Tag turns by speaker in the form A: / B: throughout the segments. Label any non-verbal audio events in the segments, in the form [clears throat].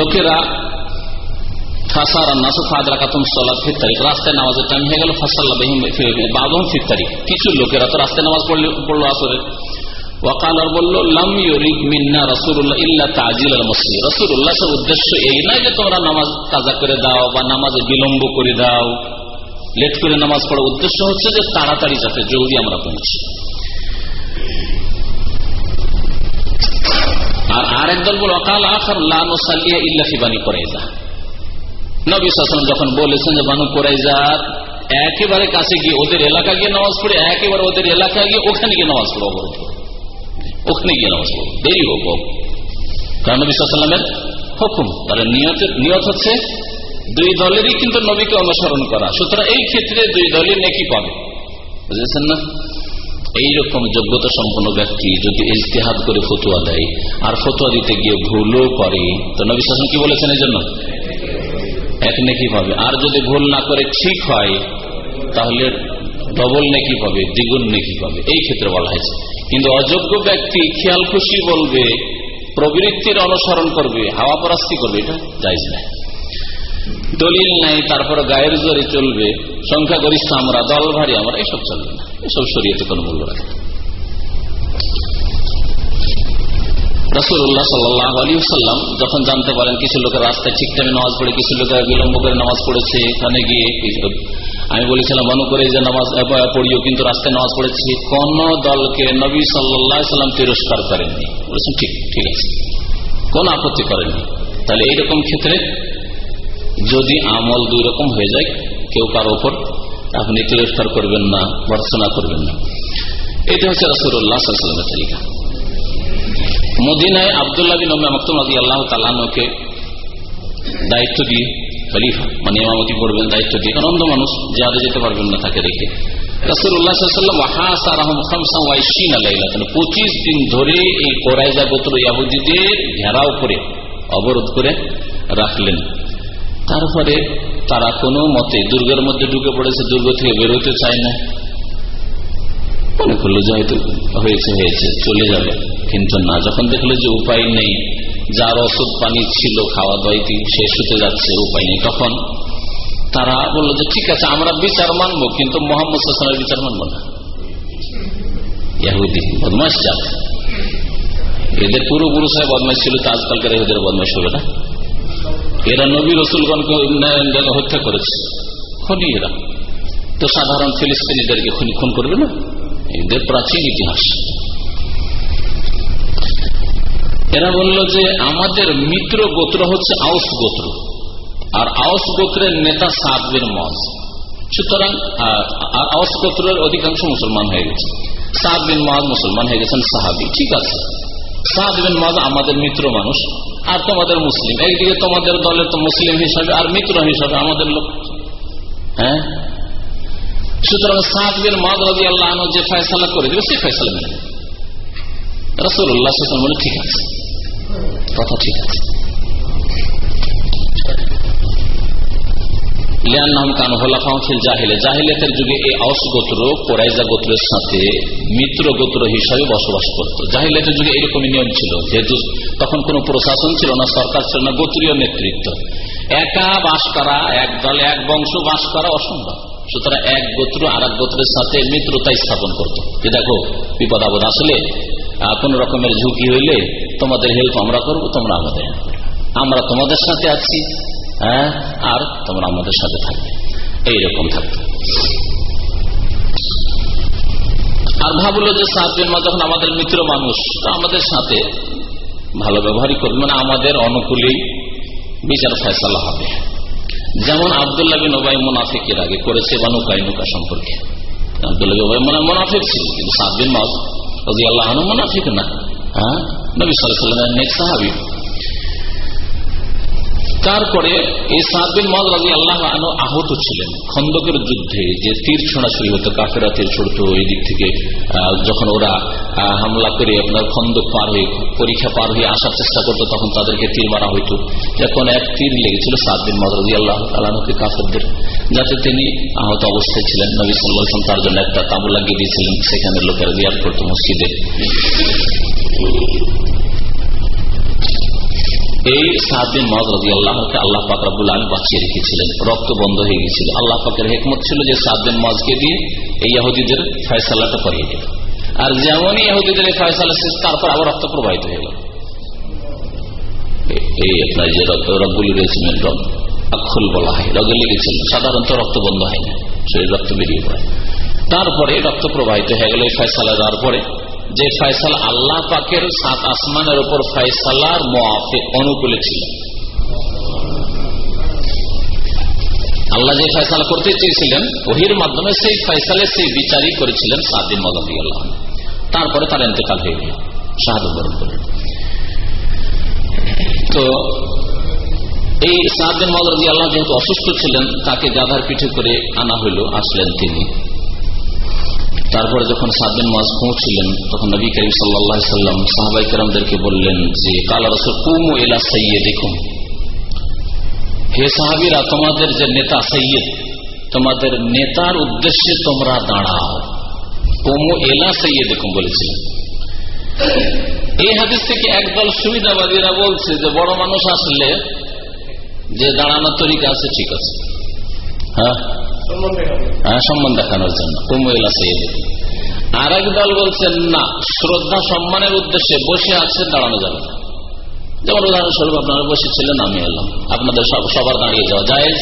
A: লোকেরা রাস্তায় নামাজের টাইম হয়ে গেল বাদম ফির তারিখ কিছু লোকেরা তো রাস্তায় নামাজ পড়ল আসরে ওয়াকাল আর বলল, লাম ইউরিদ মিন্না রসুল্লাহ ইল্লা তাজিল মসজিদ রসুল্লাহ উদ্দেশ্য এই নয় যে তোমরা নামাজ তাজা করে দাও বা নামাজে বিলম্ব করে দাও লেট করে নামাজ পড়ার উদ্দেশ্য হচ্ছে যে তাড়াতাড়ি যাতে জলদি আমরা পৌঁছি। আর আরেক দল বল, অকাল আখার লালিয়া ইল্লাফি বানি করাইজা নবী সাসন যখন বলেছেন যে, বানু কোরাইজার একেবারে কাছে গিয়ে ওদের এলাকা গিয়ে নামাজ পড়ে, একেবারে ওদের এলাকা গিয়ে ওখানে গিয়ে নামাজ পড়ো অবরোধ ওখানে গিয়ে নামাজ পড়ো, দেরি হোক কারণ নবী সাল্লামের হুকুম তাহলে নিয়তের নিয়ত হচ্ছে দুই দলেরই কিন্তু নবীকে অনুসরণ করা। সুতরাং এই ক্ষেত্রে দুই দলের নেকি পাবে। বুঝেছেন না? এইরকম যোগ্যতা সম্পন্ন ব্যক্তি যদি ইজতেহাদ করে ফতুয়া দেয়, আর ফতুয়া দিতে গিয়ে ভুলও করে, তো নবী শাসন কি বলেছেন এই জন্য এক নেকি পাবে আর যদি ভুল না করে ঠিক হয়, তাহলে ডবল নেকি পাবে, দ্বিগুণ নেকি পাবে। এই ক্ষেত্রে বলা হয়েছে। কিন্তু অযোগ্য ব্যক্তি খেয়াল খুশি বলবে, প্রবৃত্তির অনুসরণ করবে, হাওয়া পরাস্তি করবে, এটা যাইজ নাই। দলিল নাই তারপর গায়ের জোরে চলবে, সংখ্যাগরিষ্ঠ আমরা দল ভারী আমরা, এসব চলবে না। এসব শরীয়তে কোনো মূল্য রাখে আমি কিন্তু রাস্তায় নামাজ পড়েছি। কোন দলকে নবী তিরস্কার করেননি। ঠিক আছে। কোন আপত্তি করেননি। তাহলে এইরকম ক্ষেত্রে যদি আমল দুই রকম হয়ে যায়, কেউ কারও ওপর আপনি তিরস্কার করবেন না, ভর্সনা করবেন না। এটা হচ্ছে রসুল্লাহ সাল্লামের তালিকা। মদিনায় আবদুল্লাহ বিন মাকতুম আল্লাহ তালানকে দায়িত্ব দিয়ে খলিফা মানে ইমামতি করবেন, দায়িত্ব দিয়ে, কারণ মানুষ যাদের যেতে পারবেন না তাকে রেখে। পঁচিশ দিন ধরে এই কোরাইজা গোত্র ইয়াহুদিদের ঘেরাও করে অবরোধ করে রাখলেন। তারপরে তারা কোনো মতে দুর্গের মধ্যে ঢুকে পড়েছে, দুর্গ থেকে বেরোতে চায় না। মনে করল যে হয়তো হয়েছে হয়েছে, চলে যাবে। কিন্তু না, যখন দেখল যে উপায় নেই, যার ওষুধ পানি ছিল, খাওয়া দাওয়াইতে শেষ হতে যাচ্ছে, উপায় নেই। তখন তারা বলল যে, ঠিক আছে, আমরা বিচার মানবো, কিন্তু মোহাম্মদ হাসানের বিচার মানবো না। ইয়াহুদি বদমাস যাক এদের পূর্বপুরুষের বদমাস ছিল, তো আজকালকার এদের বদমাস হবে না। এরা নবী রসুলগণকে হত্যা করেছে। খনি এরা। তো সাধারণ ফিলিস্তিনিদেরকে খুনি খুন করবে না? এদের প্রাচীন ইতিহাস। এরা বলল যে আমাদের মিত্র গোত্র হচ্ছে আউস গোত্র। আর আউস গোত্রের নেতা সাদ বিন মজ সুতরাং আউস গোত্রের অধিকাংশ মুসলমান হয়ে গেছে। সাদ বিন মজ মুসলমান হয়ে গেছেন সাহাবি। ঠিক আছে। সাদ বিন মজ আমাদের মিত্র মানুষ। আর তোমাদের মুসলিম। একদিকে তোমাদের দলের তো মুসলিম হিসাবে আর মিত্র হিসাবে আমাদের লোক। হ্যাঁ? সুতরাং সাদ বিন মজ রাজি আল্লাহ যে ফয়সালা করে দেবে সে ফয়সালা মেনে রসুল্লাহ বলে, ঠিক আছে। কথা ঠিক আছে। জাহিলেতের যুগে এই আউস গোত্র কোরাইজা গোত্রের সাথে মিত্র গোত্র হিসাবে বসবাস করত। জাহিলেতের যুগে এরকমই নিয়ম ছিল যেহেতু তখন কোন প্রশাসন ছিল না, সরকার ছিল না, গোত্রীয় নেতৃত্ব। একা বাস করা, এক দলে, এক বংশ বাস করা অসম্ভব। সুতরাং এক গোত্র আর এক গোত্রের সাথে মিত্রতা স্থাপন করত। যে দেখো, বিপদ আপদ আসলে কোন রকমের ঝুঁকি হইলে তোমাদের হেল্প আমরা করব, তোমরা আমাদের আমরা তোমাদের সাথে আছি হ্যাঁ? আর তোমরা আমাদের সাথে থাকবে। এইরকম থাকবে। আর ভাবলো যে সাত মা যখন আমাদের মিত্র মানুষ আমাদের সাথে ভালো ব্যবহারই করবে। মানে আমাদের অনুকূলেই বিচার ফয়সালা হবে। যেমন আবদুল্লাহ বিন ওবাই মোনাফিকের আগে করেছে বানু কাইনুকা সম্পর্কে। আবদুল্লাহ মোনাফিক ছিল, কিন্তু হ্যাঁ? তারপরে এই সাতবিন মদ রাজি আল্লাহ আহত ছিলেন। খন্দকের যুদ্ধে যে তীর ছোড়াছড়ি হতো, কাফেরা তীর ছড়তো, এই দিক থেকে যখন ওরা হামলা করে আপনার খন্দক পার হয়ে, পরীক্ষা পার হয়ে আসার চেষ্টা করতো, তখন তাদেরকে তীর মারা হইতো। যখন এক তীর লেগেছিল সাতবিন মদ রাজি আল্লাহ আল্লাহকে কাফেরদের, যাতে তিনি আহত অবস্থায় ছিলেন। নবী সাল্লাহ তার জন্য একটা তাবু লাগিয়ে দিয়েছিলেন। সেখানে লোকেরা রিয়াদ করতো মসজিদে। এই সাহাবিন মহাজ রাজি আল্লাহকে আল্লাহ পাক রাবুল আলম বাঁচিয়ে রেখেছিলেন। রক্ত বন্ধ হয়ে গেছিল আল্লাহ পাকের হেকমত ছিল যে সাহাবিন মহাজকে দিয়ে এই ইহুদিদের ফয়সালাটা করিয়ে দিল আর যেমনই ইহুদিদের এই ফয়সালা শেষ, তারপর আবার রক্ত প্রবাহিত হয়ে গেল। এই আপনার যে রগগুলি রয়েছিলেন রগ আক্ষুল বলা হয় রগে লেগেছিল সাধারণত রক্ত বন্ধ হয় না, শরীর রক্ত বেরিয়ে পড়ে। তারপরে রক্ত প্রবাহিত হয়ে গেল এই ফয়সালা দেওয়ার পরে। যে ফয়সালা আল্লাহ পাকের সাত আসমানের উপর ফয়সালার মোয়াফে অনুকূলে ছিল। আল্লাহ যে ফয়সালা করতে চেয়েছিলেন, ওহির মাধ্যমে সেই ফয়সালে সেই বিচারই করেছিলেন সাত দিন মদী আল্লাহ তারপরে তার এতেকাল হয়ে গেল শাহাদ বরণ করলেন। তো এই সাত দিন মদী আল্লাহ যেহেতু অসুস্থ ছিলেন, তাকে গাধার পিঠে করে আনা হইল আসলেন তিনি। তারপরে যখন সাতদিন মাস পৌঁছলেন, তখন নবী করিম সাল্লাম সাহাবাই কেরামদেরকে বললেন যে, কালা রসুল, কুমু এলা সৈয়দ দেখুন হে সাহাবিরা, তোমাদের যে নেতা সৈয়দ তোমাদের নেতার উদ্দেশ্যে তোমরা দাঁড়াও। কুমু এলা সৈয়দ দেখুন বলেছিলেন। এই হাদিস থেকে একদল সুবিধাবাদীরা বলছে যে, বড় মানুষ আসলে যে দাঁড়ানোর তরিকা আছে, ঠিক আছে। হ্যাঁ? সম্মান দেখানোর জন্য। কুমুলা সৈয়দ। আর এক দল বলছেন না, শ্রদ্ধা, সম্মানের উদ্দেশ্যে বসে আছে, দাঁড়ানো যাবে যেমন উদাহরণস্বরূপ, আপনারা বসেছিলেন, আমি এলাম। আপনাদের সবার দাঁড়িয়ে যাওয়া জায়েজ?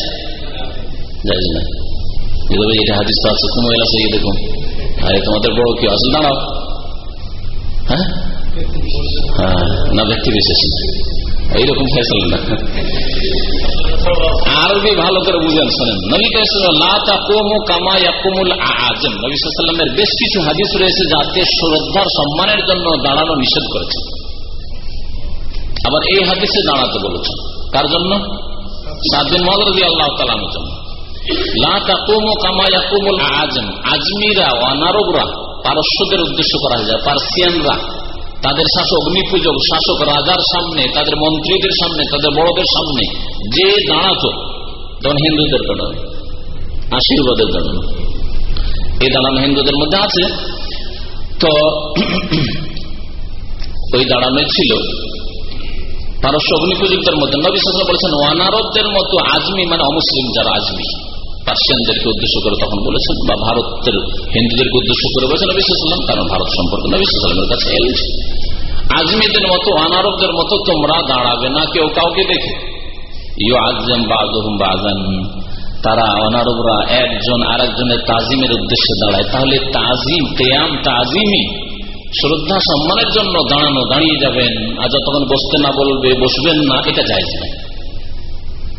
A: না। এটা হাদিস তো আছে সৈয়দ দেখুন আরে, তোমাদের বড় কি আসল দাঁড়াও। হ্যাঁ? হ্যাঁ না, ব্যক্তি বিশেষ এইরকম ফেসল না। আরবি ভালো করে বুঝেন, শোনেন। নবী বেশ কিছু হাদিস রয়েছে যাতে শ্রদ্ধার সম্মানের জন্য দাঁড়ানো নিষেধ করেছে। আবার এই হাদিসে দাঁড়াতে বলেছেন কার জন্য? সাদিন মদরদি আল্লাহ জন্য। আজম আজমিরা ওয়ানারবরা পারস্যদের উদ্দেশ্য করা যায়, পার্সিয়ানরা। তাদের শাসক অগ্নিপূজক শাসক রাজার সামনে, তাদের মন্ত্রীদের সামনে, তাদের বড়দের সামনে যে দাঁড়াতো তখন হিন্দুদের জন্য আশীর্বাদের জন্য এই দাঁড়ানো হিন্দুদের মধ্যে আছে। তো ওই দাঁড়ানো ছিল পারস্য অগ্নিপূজকদের মধ্যে। নবী সাল্লাম বলেছেন ওয়ানারবদের মতো আজমি মানে অমুসলিম যারা আজমি পার্সিয়ানদেরকে উদ্দেশ্য করে তখন বলেছেন, বা ভারতের হিন্দুদেরকে উদ্দেশ্য করে বলেছেন নবী কারণ ভারত সম্পর্কে নবী সাল্লামের কাছে এলছে আজমিদের মতো, অনারবদের মতো তোমরা দাঁড়াবে না, কেউ কাউকে দেখে। ইউ আজম বাজম বাজান। তারা অনারবরা একজন আর একজনের তাজিমের উদ্দেশ্যে দাঁড়ায়। তাহলে তাজিম তেয়াম তাজিমি, শ্রদ্ধা সম্মানের জন্য দাঁড়ানো, দাঁড়িয়ে যাবেন। আর যতক্ষণ বসতে না বলবে, বসবেন না, এটা না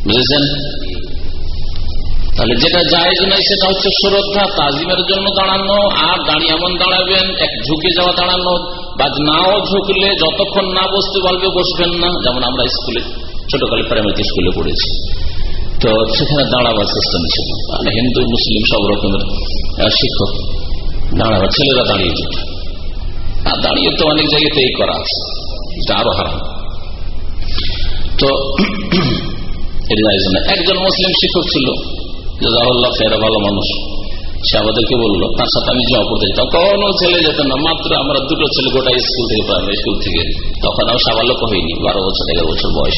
A: বুঝেছেন? তাহলে যেটা জায়েজ নাই সেটা হচ্ছে শ্রদ্ধা তাজিমের জন্য দাঁড়ানো, আর দাঁড়িয়ে এমন দাঁড়াবেন, এক ঝুঁকে যাওয়া দাঁড়ানো, বা নাও ঝুঁকলে যতক্ষণ না বসতে বলবে বসবেন না। যেমন আমরা স্কুলে ছোটকালে প্রাইমারি স্কুলে পড়েছি। তো সেখানে দাঁড়াবার সিস্টেম ছিল মানে হিন্দু, মুসলিম সব রকমের শিক্ষক দাঁড়াবার, ছেলেরা দাঁড়িয়ে যেত। আর দাঁড়িয়ে তো অনেক জায়গাতে এই করা আছে। এটা আরও হারাম। তো [clears throat] একজন মুসলিম শিক্ষক ছিল জাজাহুল্লাহ ফেরা ভালো মানুষ। সে আমাদেরকে বলল, তার সাথে আমি জমা পড়তে যেতাম। কোনো ছেলে যেত না, মাত্র আমরা দুটো ছেলে গোটা স্কুল থেকে প্রাইমারি স্কুল থেকে। তখন আমি সাবালক হইনি বারো বছর, এগারো বছর বয়স।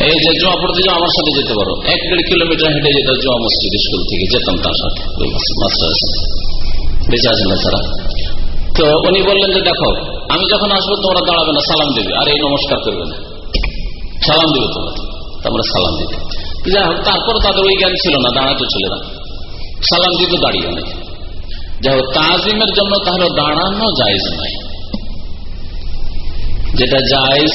A: এই যে জমা পড়তে যাও, আমার সাথে যেতে পারো। এক দেড় কিলোমিটার হেঁটে যেত জমা মসজিদ স্কুল থেকে, যেতাম তার সাথে মাস্টারের সাথে। বেঁচে আছেন না তারা? তো উনি বললেন যে, দেখো, আমি যখন আসব, তোমরা দাঁড়াবে না, সালাম দেবে। আর, এই নমস্কার করবে না। সালাম দেবে তোমরা তোমরা সালাম হোক তারপর তাদের ওই জ্ঞান ছিল না, দাঁড়াতে ছিল না। সালাম দিত দাঁড়িয়ে অনেক যাই হোক, তাজিমের জন্য তাহলে দাঁড়ানো জায়জ নাই। যেটা জায়জ,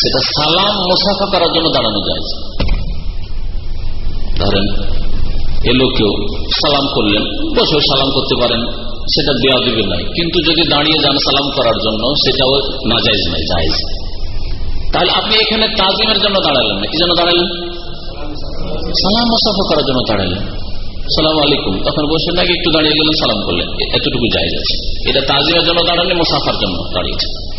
A: সেটা সালাম, মুসাফা করার জন্য দাঁড়ানো যায় ধরেন এলো কেউ সালাম করলেন বসে সালাম করতে পারেন, সেটা দেওয়া দিবে নাই। কিন্তু যদি দাঁড়িয়ে যান সালাম করার জন্য, সেটাও না যাইজ নাই, জায়জ। তাহলে আপনি এখানে তাজিমের জন্য দাঁড়ালেন না, কি জন্য দাঁড়ালেন? সালাম মুসাফা করার জন্য দাঁড়ালেন সালাম আলাইকুম। তখন বসে নাকি একটু দাঁড়িয়ে গেলেন, সালাম করলেন। এতটুকু জায়জ আছে। এটা তাজিমের জন্য দাঁড়ালে মুসাফার জন্য দাঁড়িয়েছে।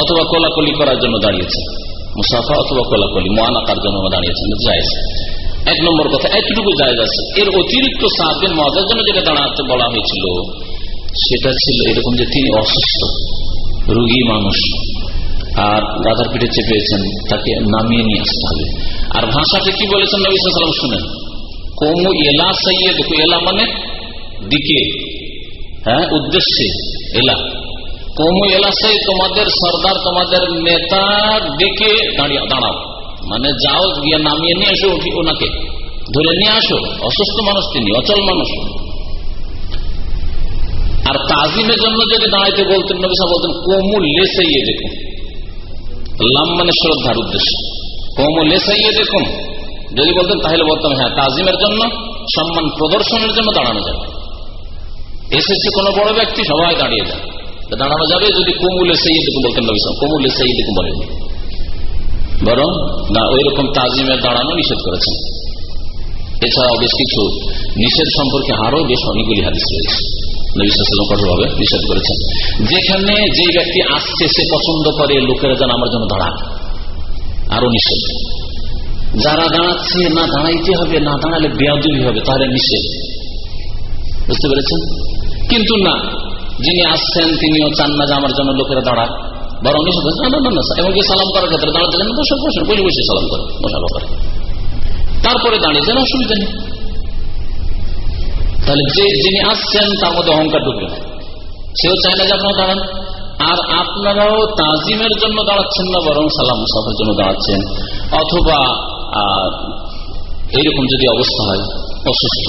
A: অথবা কোলাকলি করার জন্য দাঁড়িয়েছে। মুসাফা অথবা কোলাকলি মোয়ানাকার জন্য দাঁড়িয়েছেন জায়জ। এক নম্বর কথা, এতটুকু জায়জ আছে। এর অতিরিক্ত দিন মজার জন্য যেটা দাঁড়াতে বলা হয়েছিল, সেটা ছিল এরকম যে তিনি অসুস্থ, রুগী মানুষ। আর গাধার পিঠে চেপেছেন, তাকে নামিয়ে নিয়ে আসতে হবে। আর ভাষাতে কি বলেছেন নবী সাল্লাম শুনেন? কমু এলা সাইয়ে দেখো এলা মানে দিকে হ্যাঁ উদ্দেশ্যে এলা কমু এলা সাই তোমাদের সর্দার, তোমাদের নেতার দিকে দাঁড়িয়ে, দাঁড়াও। মানে যাও, গিয়ে নামিয়ে নিয়ে আসো উঠি ওনাকে। ধরে নিয়ে আসো, অসুস্থ মানুষ তিনি, অচল মানুষ। আর তাজিমের জন্য যদি দাঁড়াইতে বলতেন, নবী সাহেব বলতেন কোমুল লেসাইয়ে দেখুন। লাম মানে শ্রদ্ধার উদ্দেশ্য। কোমুল লেসাইয়ে দেখুন যদি বলতেন, তাহলে বলতাম হ্যাঁ তাজিমের জন্য, সম্মান প্রদর্শনের জন্য দাঁড়ানো যাবে। এসেছে কোন বড় ব্যক্তি, সবাই দাঁড়িয়ে যায় দাঁড়ানো যাবে যদি কোমুল এসে দেখুন বলতেন সাহেব কোমুল এসে দেখুন বরং, না, ওই রকম তাজিমের দাঁড়ানো নিষেধ করেছেন। এছাড়াও বেশ কিছু নিষেধ সম্পর্কে আরও বেশ অনেকগুলি হাদিস রয়েছে। নিষেধ করেছেন। যেখানে যে ব্যক্তি আসছে, সে পছন্দ করে, লোকেরা যেন আমার জন্য দাঁড়ান আরও নিষেধ। যারা দাঁড়াচ্ছে, না দাঁড়াইতে হবে, না দাঁড়ালে বেয়াদুবি হবে, তাহলে নিষেধ। বুঝতে পেরেছেন? কিন্তু না, যিনি আসছেন, তিনিও চান না যে আমার জন্য লোকেরা দাঁড়াক। বরং নিষেধ না সালাম করার ক্ষেত্রে দাঁড়াতে বসে বসে সালাম করে ব্যাপারে তারপরে দাঁড়িয়ে যেন, অসুবিধা নেই। তাহলে যে যিনি আসছেন, তার মধ্যে অহংকার ঢুকবে না। সেও চায় না যে আপনারা দাঁড়ান। আর আপনারাও তাজিমের জন্য দাঁড়াচ্ছেন না, বরং সালাম মুসাফের জন্য দাঁড়াচ্ছেন। অথবা এইরকম যদি অবস্থা হয়, অসুস্থ,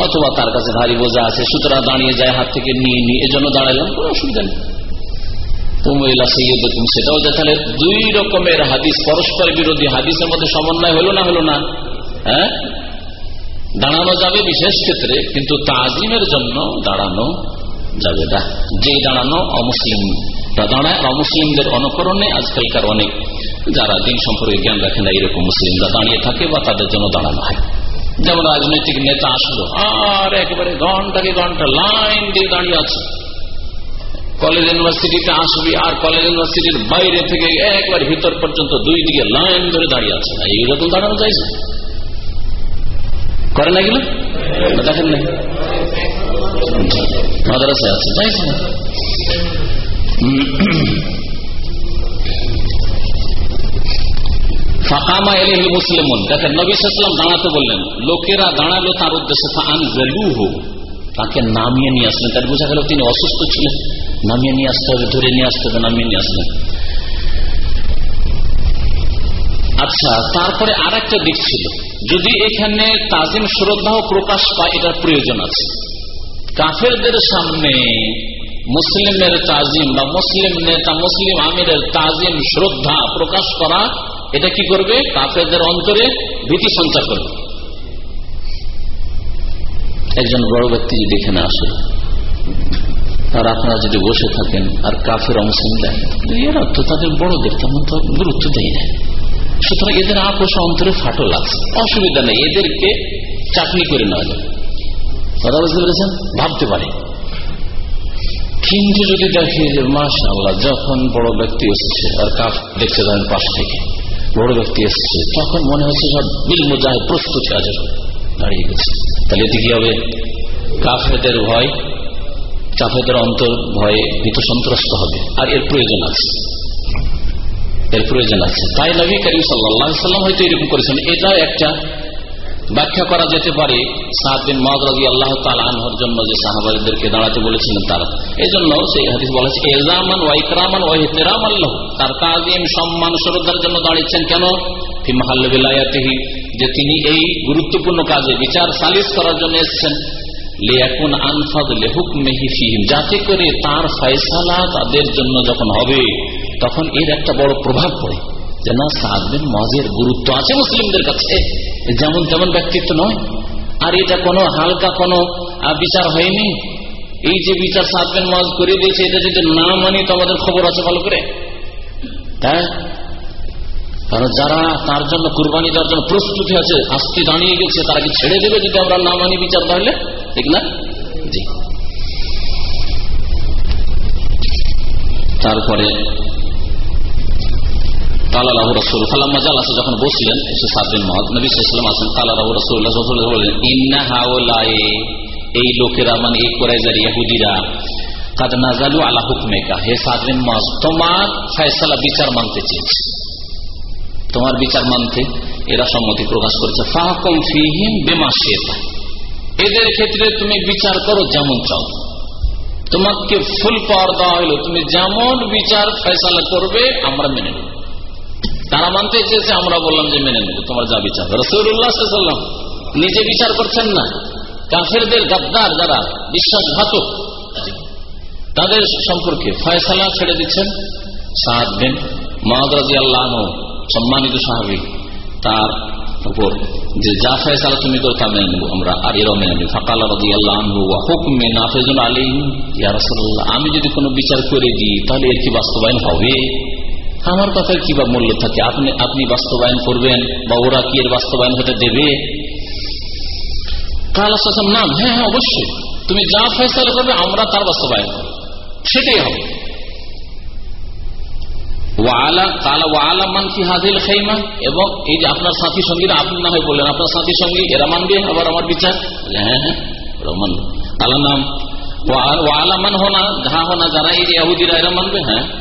A: অথবা তার কাছে ভারী বোঝা আছে, সুতরাং দাঁড়িয়ে যায়, হাত থেকে নিয়ে নিয়ে, এজন্য দাঁড়াইলাম, কোনো অসুবিধা নেই। তুমিলা সৈয়দুম সেটাও যে তাহলে দুই রকমের হাদিস, পরস্পর বিরোধী হাদিসের মধ্যে সমন্বয় হলো না হলো না? হ্যাঁ? দাঁড়ানো যাবে বিশেষ ক্ষেত্রে, কিন্তু তাজিমের জন্য দাঁড়ানো যাবে না। যে দাঁড়ানো অমুসলিম দাঁড়ায় অমুসলিমদের অনুকরণে আজকালকার অনেক যারা দিন সম্পর্কে জ্ঞান রাখে না, এরকম মুসলিমরা দাঁড়িয়ে থাকে বা তাদের জন্য দাঁড়ানো হয়। যেমন রাজনৈতিক নেতা আসলো, আর একেবারে ঘন্টাকে ঘণ্টা লাইন দিয়ে দাঁড়িয়ে আছে। কলেজ ইউনিভার্সিটিতে আসবি, আর কলেজ ইউনিভার্সিটির বাইরে থেকে একবার ভিতর পর্যন্ত দুই দিকে লাইন ধরে দাঁড়িয়ে আছে। এইরকম দাঁড়ানো চাইছে করে না এগুলো দেখেন না আছে দেখেন লোকেরা দাঁড়াল তার উদ্দেশ্যে হোক তাকে নামিয়ে নিয়ে আসলেন। তার বোঝা গেল তিনি অসুস্থ ছিলেন। নামিয়ে নিয়ে আসতে হবে, ধরে নিয়ে আসতে হবে, নামিয়ে নিয়ে আসলেন। আচ্ছা তারপরে আর একটা দিক ছিল। যদি এখানে তাজিম শ্রদ্ধা প্রকাশ পায়, এটার প্রয়োজন আছে। কাফেরদের সামনে মুসলিমের তাজিম বা মুসলিম নেতা, মুসলিম আমিরের তাজিম শ্রদ্ধা প্রকাশ করা, এটা কি করবে? কাফেরদের অন্তরে ভীতি সঞ্চার করবে। একজন বড় ব্যক্তি যদি এখানে আসে, আর আপনারা যদি বসে থাকেন, আর কাফের মুসলিম দেখেন এরা তো তাদের বড়দের তেমন তো গুরুত্ব দেয় না। সুতরাং এদের আপোষ অন্তরে ফাটল আছে। অসুবিধা নেই, এদেরকে চাকরি করে নেওয়া যাবে। কথা বুঝতে পেরেছেন? ভাবতে পারে। কিন্তু যদি দেখে যে মাসা যখন বড় ব্যক্তি এসছে, আর কাফ দেখতে যাবেন পাশ থেকে, বড় ব্যক্তি এসছে, তখন মনে হচ্ছে সব বিল মুজাহিদ প্রস্তুতি আছে দাঁড়িয়ে গেছে। তাহলে এতে কি হবে? কাফেদের ভয় কাফেদের অন্তর ভয়ে ভীত সন্ত্রস্ত হবে, আর এর প্রয়োজন আছে। এর প্রয়োজন আছে। তাই নবী করিম সাল্লাম হয়তো এরকম করেছেন। এটাও একটা ব্যাখ্যা করা যেতে পারে সাত দিন মদ রবি আল্লাহ তালহর জন্য যে সাহাবাদেরকে দাঁড়াতে বলেছিলেন তারা। এই জন্য সেই হাদিস বলা এজামান ওয়াইকরামান ওয়াহিতেরাম আল্লাহ তার তাজিম, সম্মান, শ্রদ্ধার জন্য দাঁড়িয়েছেন কেন? ফিমাহাল্লাহি যে তিনি এই গুরুত্বপূর্ণ কাজে বিচার সালিস করার জন্য এসেছেন। আনফাদ লেহুক মেহিফিহিম যাতে করে তার ফয়সালা তাদের জন্য যখন হবে তখন এর একটা বড় প্রভাব পড়ে যে না সাদবিন মজের গুরুত্ব আছে মুসলিমদের কাছে। যেমন তেমন ব্যক্তিত্ব নয়। আর এটা কোনো হালকা কোনো বিচার হয়নি। এই যে বিচার সাদবেন মজ করে দিয়েছে, এটা যদি না মানি তো আমাদের খবর আছে ভালো করে। হ্যাঁ? কারণ যারা তার জন্য কুরবানি দেওয়ার জন্য প্রস্তুতি আছে আস্তি দাঁড়িয়ে গেছে, তারা কি ছেড়ে দেবে যদি আমরা না মানি বিচার তাহলে? ঠিক না? জি। তারপরে মানে তোমার বিচার মানতে চেয়েছে। তোমার বিচার মানতে এরা সম্মতি প্রকাশ করেছে। ফাহকম ফিহিম এদের ক্ষেত্রে তুমি বিচার করো যেমন চাও। তোমাকে ফুল পাওয়ার দেওয়া হইল। তুমি যেমন বিচার, ফয়সালা করবে, আমরা মেনে নেব। তারা মানতে চেয়েছে, আমরা বললাম যে মেনে নেব, তোমার যা বিচার রসুল্লাহ সাল্লাম নিজে বিচার করছেন না। কাফেরদের গাদ্দার যারা, বিশ্বাসঘাতক, তাদের সম্পর্কে ফয়সালা ছেড়ে দিচ্ছেন সাদ বিন মহাদি আল্লাহ সম্মানিত সাহাবি। তার উপর যে যা ফয়সালা তুমি করো তা মেনে নেব আমরা। আর এরাও মেনে নেব। ফাকাল রাজি আল্লাহ হুকমে নাফেজুল আলী আমি যদি কোনো বিচার করে দিই, তাহলে এর কি বাস্তবায়ন হবে? আমার কথার কি বা মূল্য থাকে? আপনি আপনি বাস্তবায়ন করবেন বা ওরা কি এর বাস্তবায়ন হতে দেবে? কাল নাম হ্যাঁ হ্যাঁ অবশ্যই। তুমি যা ফেসলা করবে, আমরা তার বাস্তবায়ন করব। সেটাই হবে। এবং এই যে আপনার সাথী সঙ্গীরা, আপনি না হয় বললেন, আপনার সাথী সঙ্গী এরা মানবে, আবার আমার বিচার? হ্যাঁ হ্যাঁ আল্লাহ নাম হোনা, যাহা হোনা, যারা এই যে এরা মানবে হ্যাঁ?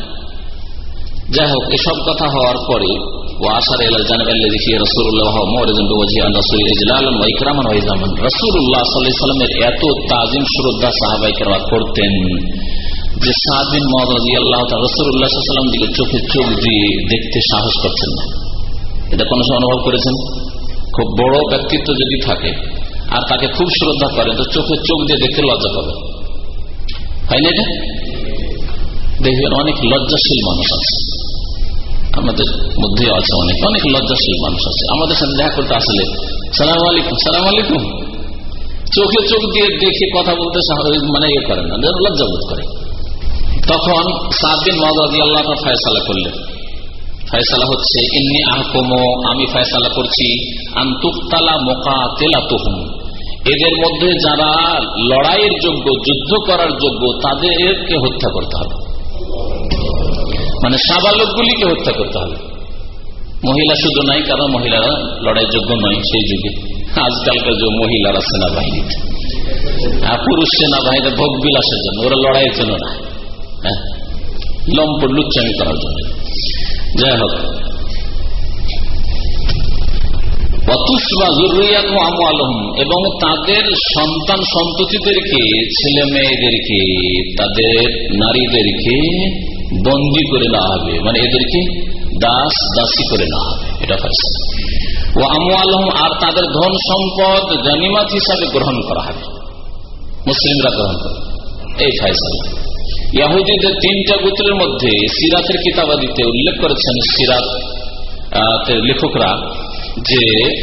A: যাই হোক এসব কথা হওয়ার পরে ও আসার এলাল জানাবেন দেখি রসুল্লাহ রসুল্লাহ সাল্লামের এত তাজিম শ্রদ্ধা সাহাবাই করতেন যে সাহাবিন আল্লাহ রসুল্লাহাম দিকে চোখে চোখ দিয়ে দেখতে সাহস করছেন না। এটা কোনো সময় অনুভব করেছেন? খুব বড় ব্যক্তিত্ব যদি থাকে আর তাকে খুব শ্রদ্ধা করেন তো চোখে চোখ দিয়ে দেখতে লজ্জা পাবে। হয় না এটা? দেখবেন অনেক লজ্জাশীল মানুষ আছে। আমাদের মধ্যে আছে অনেক অনেক লজ্জাশীল মানুষ আছে। আমাদের সাথে দেখা করতে আসলে সালাম আলাইকুম সালাম আলাইকুম। চোখে চোখ দিয়ে দেখে কথা বলতে মানে ইয়ে করে না লজ্জা বোধ করে। তখন সাত দিন মহাদি আল্লাহ ফয়সালা করলেন। ফয়সালা হচ্ছে এমনি আহকমো, আমি ফয়সালা করছি, আন্তুকতালা মোকা তেলা তহুম এদের মধ্যে যারা লড়াইয়ের যোগ্য, যুদ্ধ করার যোগ্য, তাদেরকে হত্যা করতে হবে। মানে সাবালকগুলিকে হত্যা করতে হবে। মহিলা শুধু নাই, কারণ মহিলারা লড়াই যোগ্য নয় সেই যুগে। আজকালকার যে মহিলারা সেনাবাহিনীতে আর পুরুষ সেনাবাহিনীতে ভোগ বিলাসের জন্য, ওরা লড়াইয়ের জন্য না। হ্যাঁ? লম্প লুচ্চামি করার জন্য। যাই হোক। এবং তাদের সন্তান সন্ততিদেরকে, ছেলে মেয়েদেরকে, তাদের নারীদেরকে বন্দি করে নেওয়া হবে। মানে এদেরকে দাস দাসী করে নেওয়া হবে। এটা ফেসলা ও আমু আলহম আর তাদের ধন সম্পদ জানিমাত হিসাবে গ্রহণ করা হবে। মুসলিমরা গ্রহণ করবে এই ফয়সালা। ইয়াহুদিদের তিনটা গোত্রের মধ্যে সিরাতের কিতাবাদিতে উল্লেখ করেছেন সিরাত লেখকরা যে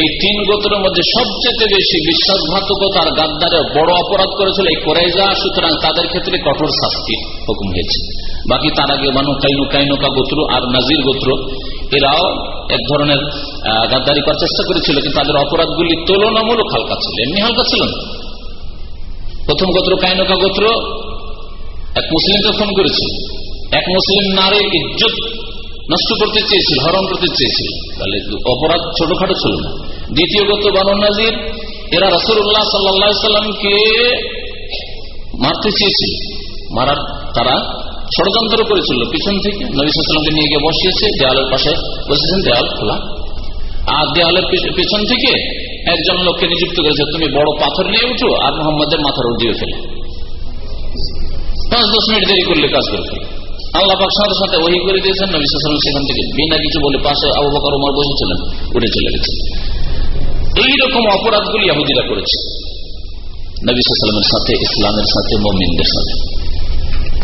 A: এই তিন গোত্রের মধ্যে সবচেয়ে বেশি বিশ্বাসঘাতকতা আর গাদ্দারে বড় অপরাধ করেছিল এই কোরাইজা সুতরাং তাদের ক্ষেত্রে কঠোর শাস্তির হুকুম হয়েছে। বাকি তার আগে বানু কাইনু কাইনুকা গোত্র আর নাজির গোত্র, এরাও এক ধরনের গাদ্দারি করার চেষ্টা করেছিল, কিন্তু তাদের অপরাধগুলি তুলনামূলক হালকা ছিল, এমনি হালকা ছিল না। প্রথম গোত্র কাইনুকা গোত্র, এক মুসলিমকে ফোন করেছিল। এক মুসলিম নারীর ইজ্জত নষ্ট করতে চেয়েছিল, হরণ করতে চেয়েছিল। তাহলে অপরাধ ছোটখাটো ছিল না। দ্বিতীয় গত বানর নাজির, এরা রসুল্লাহ সাল্লা সাল্লামকে মারতে চেয়েছিল। মারার তারা ষড়যন্ত্র করেছিল। পিছন থেকে নবীলামকে নিয়ে গিয়ে বসিয়েছে দেওয়ালের পাশে বসেছেন দেওয়াল খোলা। আর দেওয়ালের পেছন থেকে একজন লোককে নিযুক্ত করেছে। তুমি বড় পাথর নিয়ে উঠো আর মোহাম্মদের মাথার দিয়ে ফেলে। পাঁচ দশ মিনিট দেরি করলে কাজ করে ফেলে। আল্লাহ পাক সাথে সাথে ওই করে দিয়েছেন নবী সালাম সেখান থেকে। বিনা কিছু বলে পাশে আবু বকর উমর বসেছিলেন, উঠে চলে গেছে। এইরকম অপরাধগুলি আহুদিরা করেছে। নবী সালামের সাথে, ইসলামের সাথে, মমিনদের সাথে।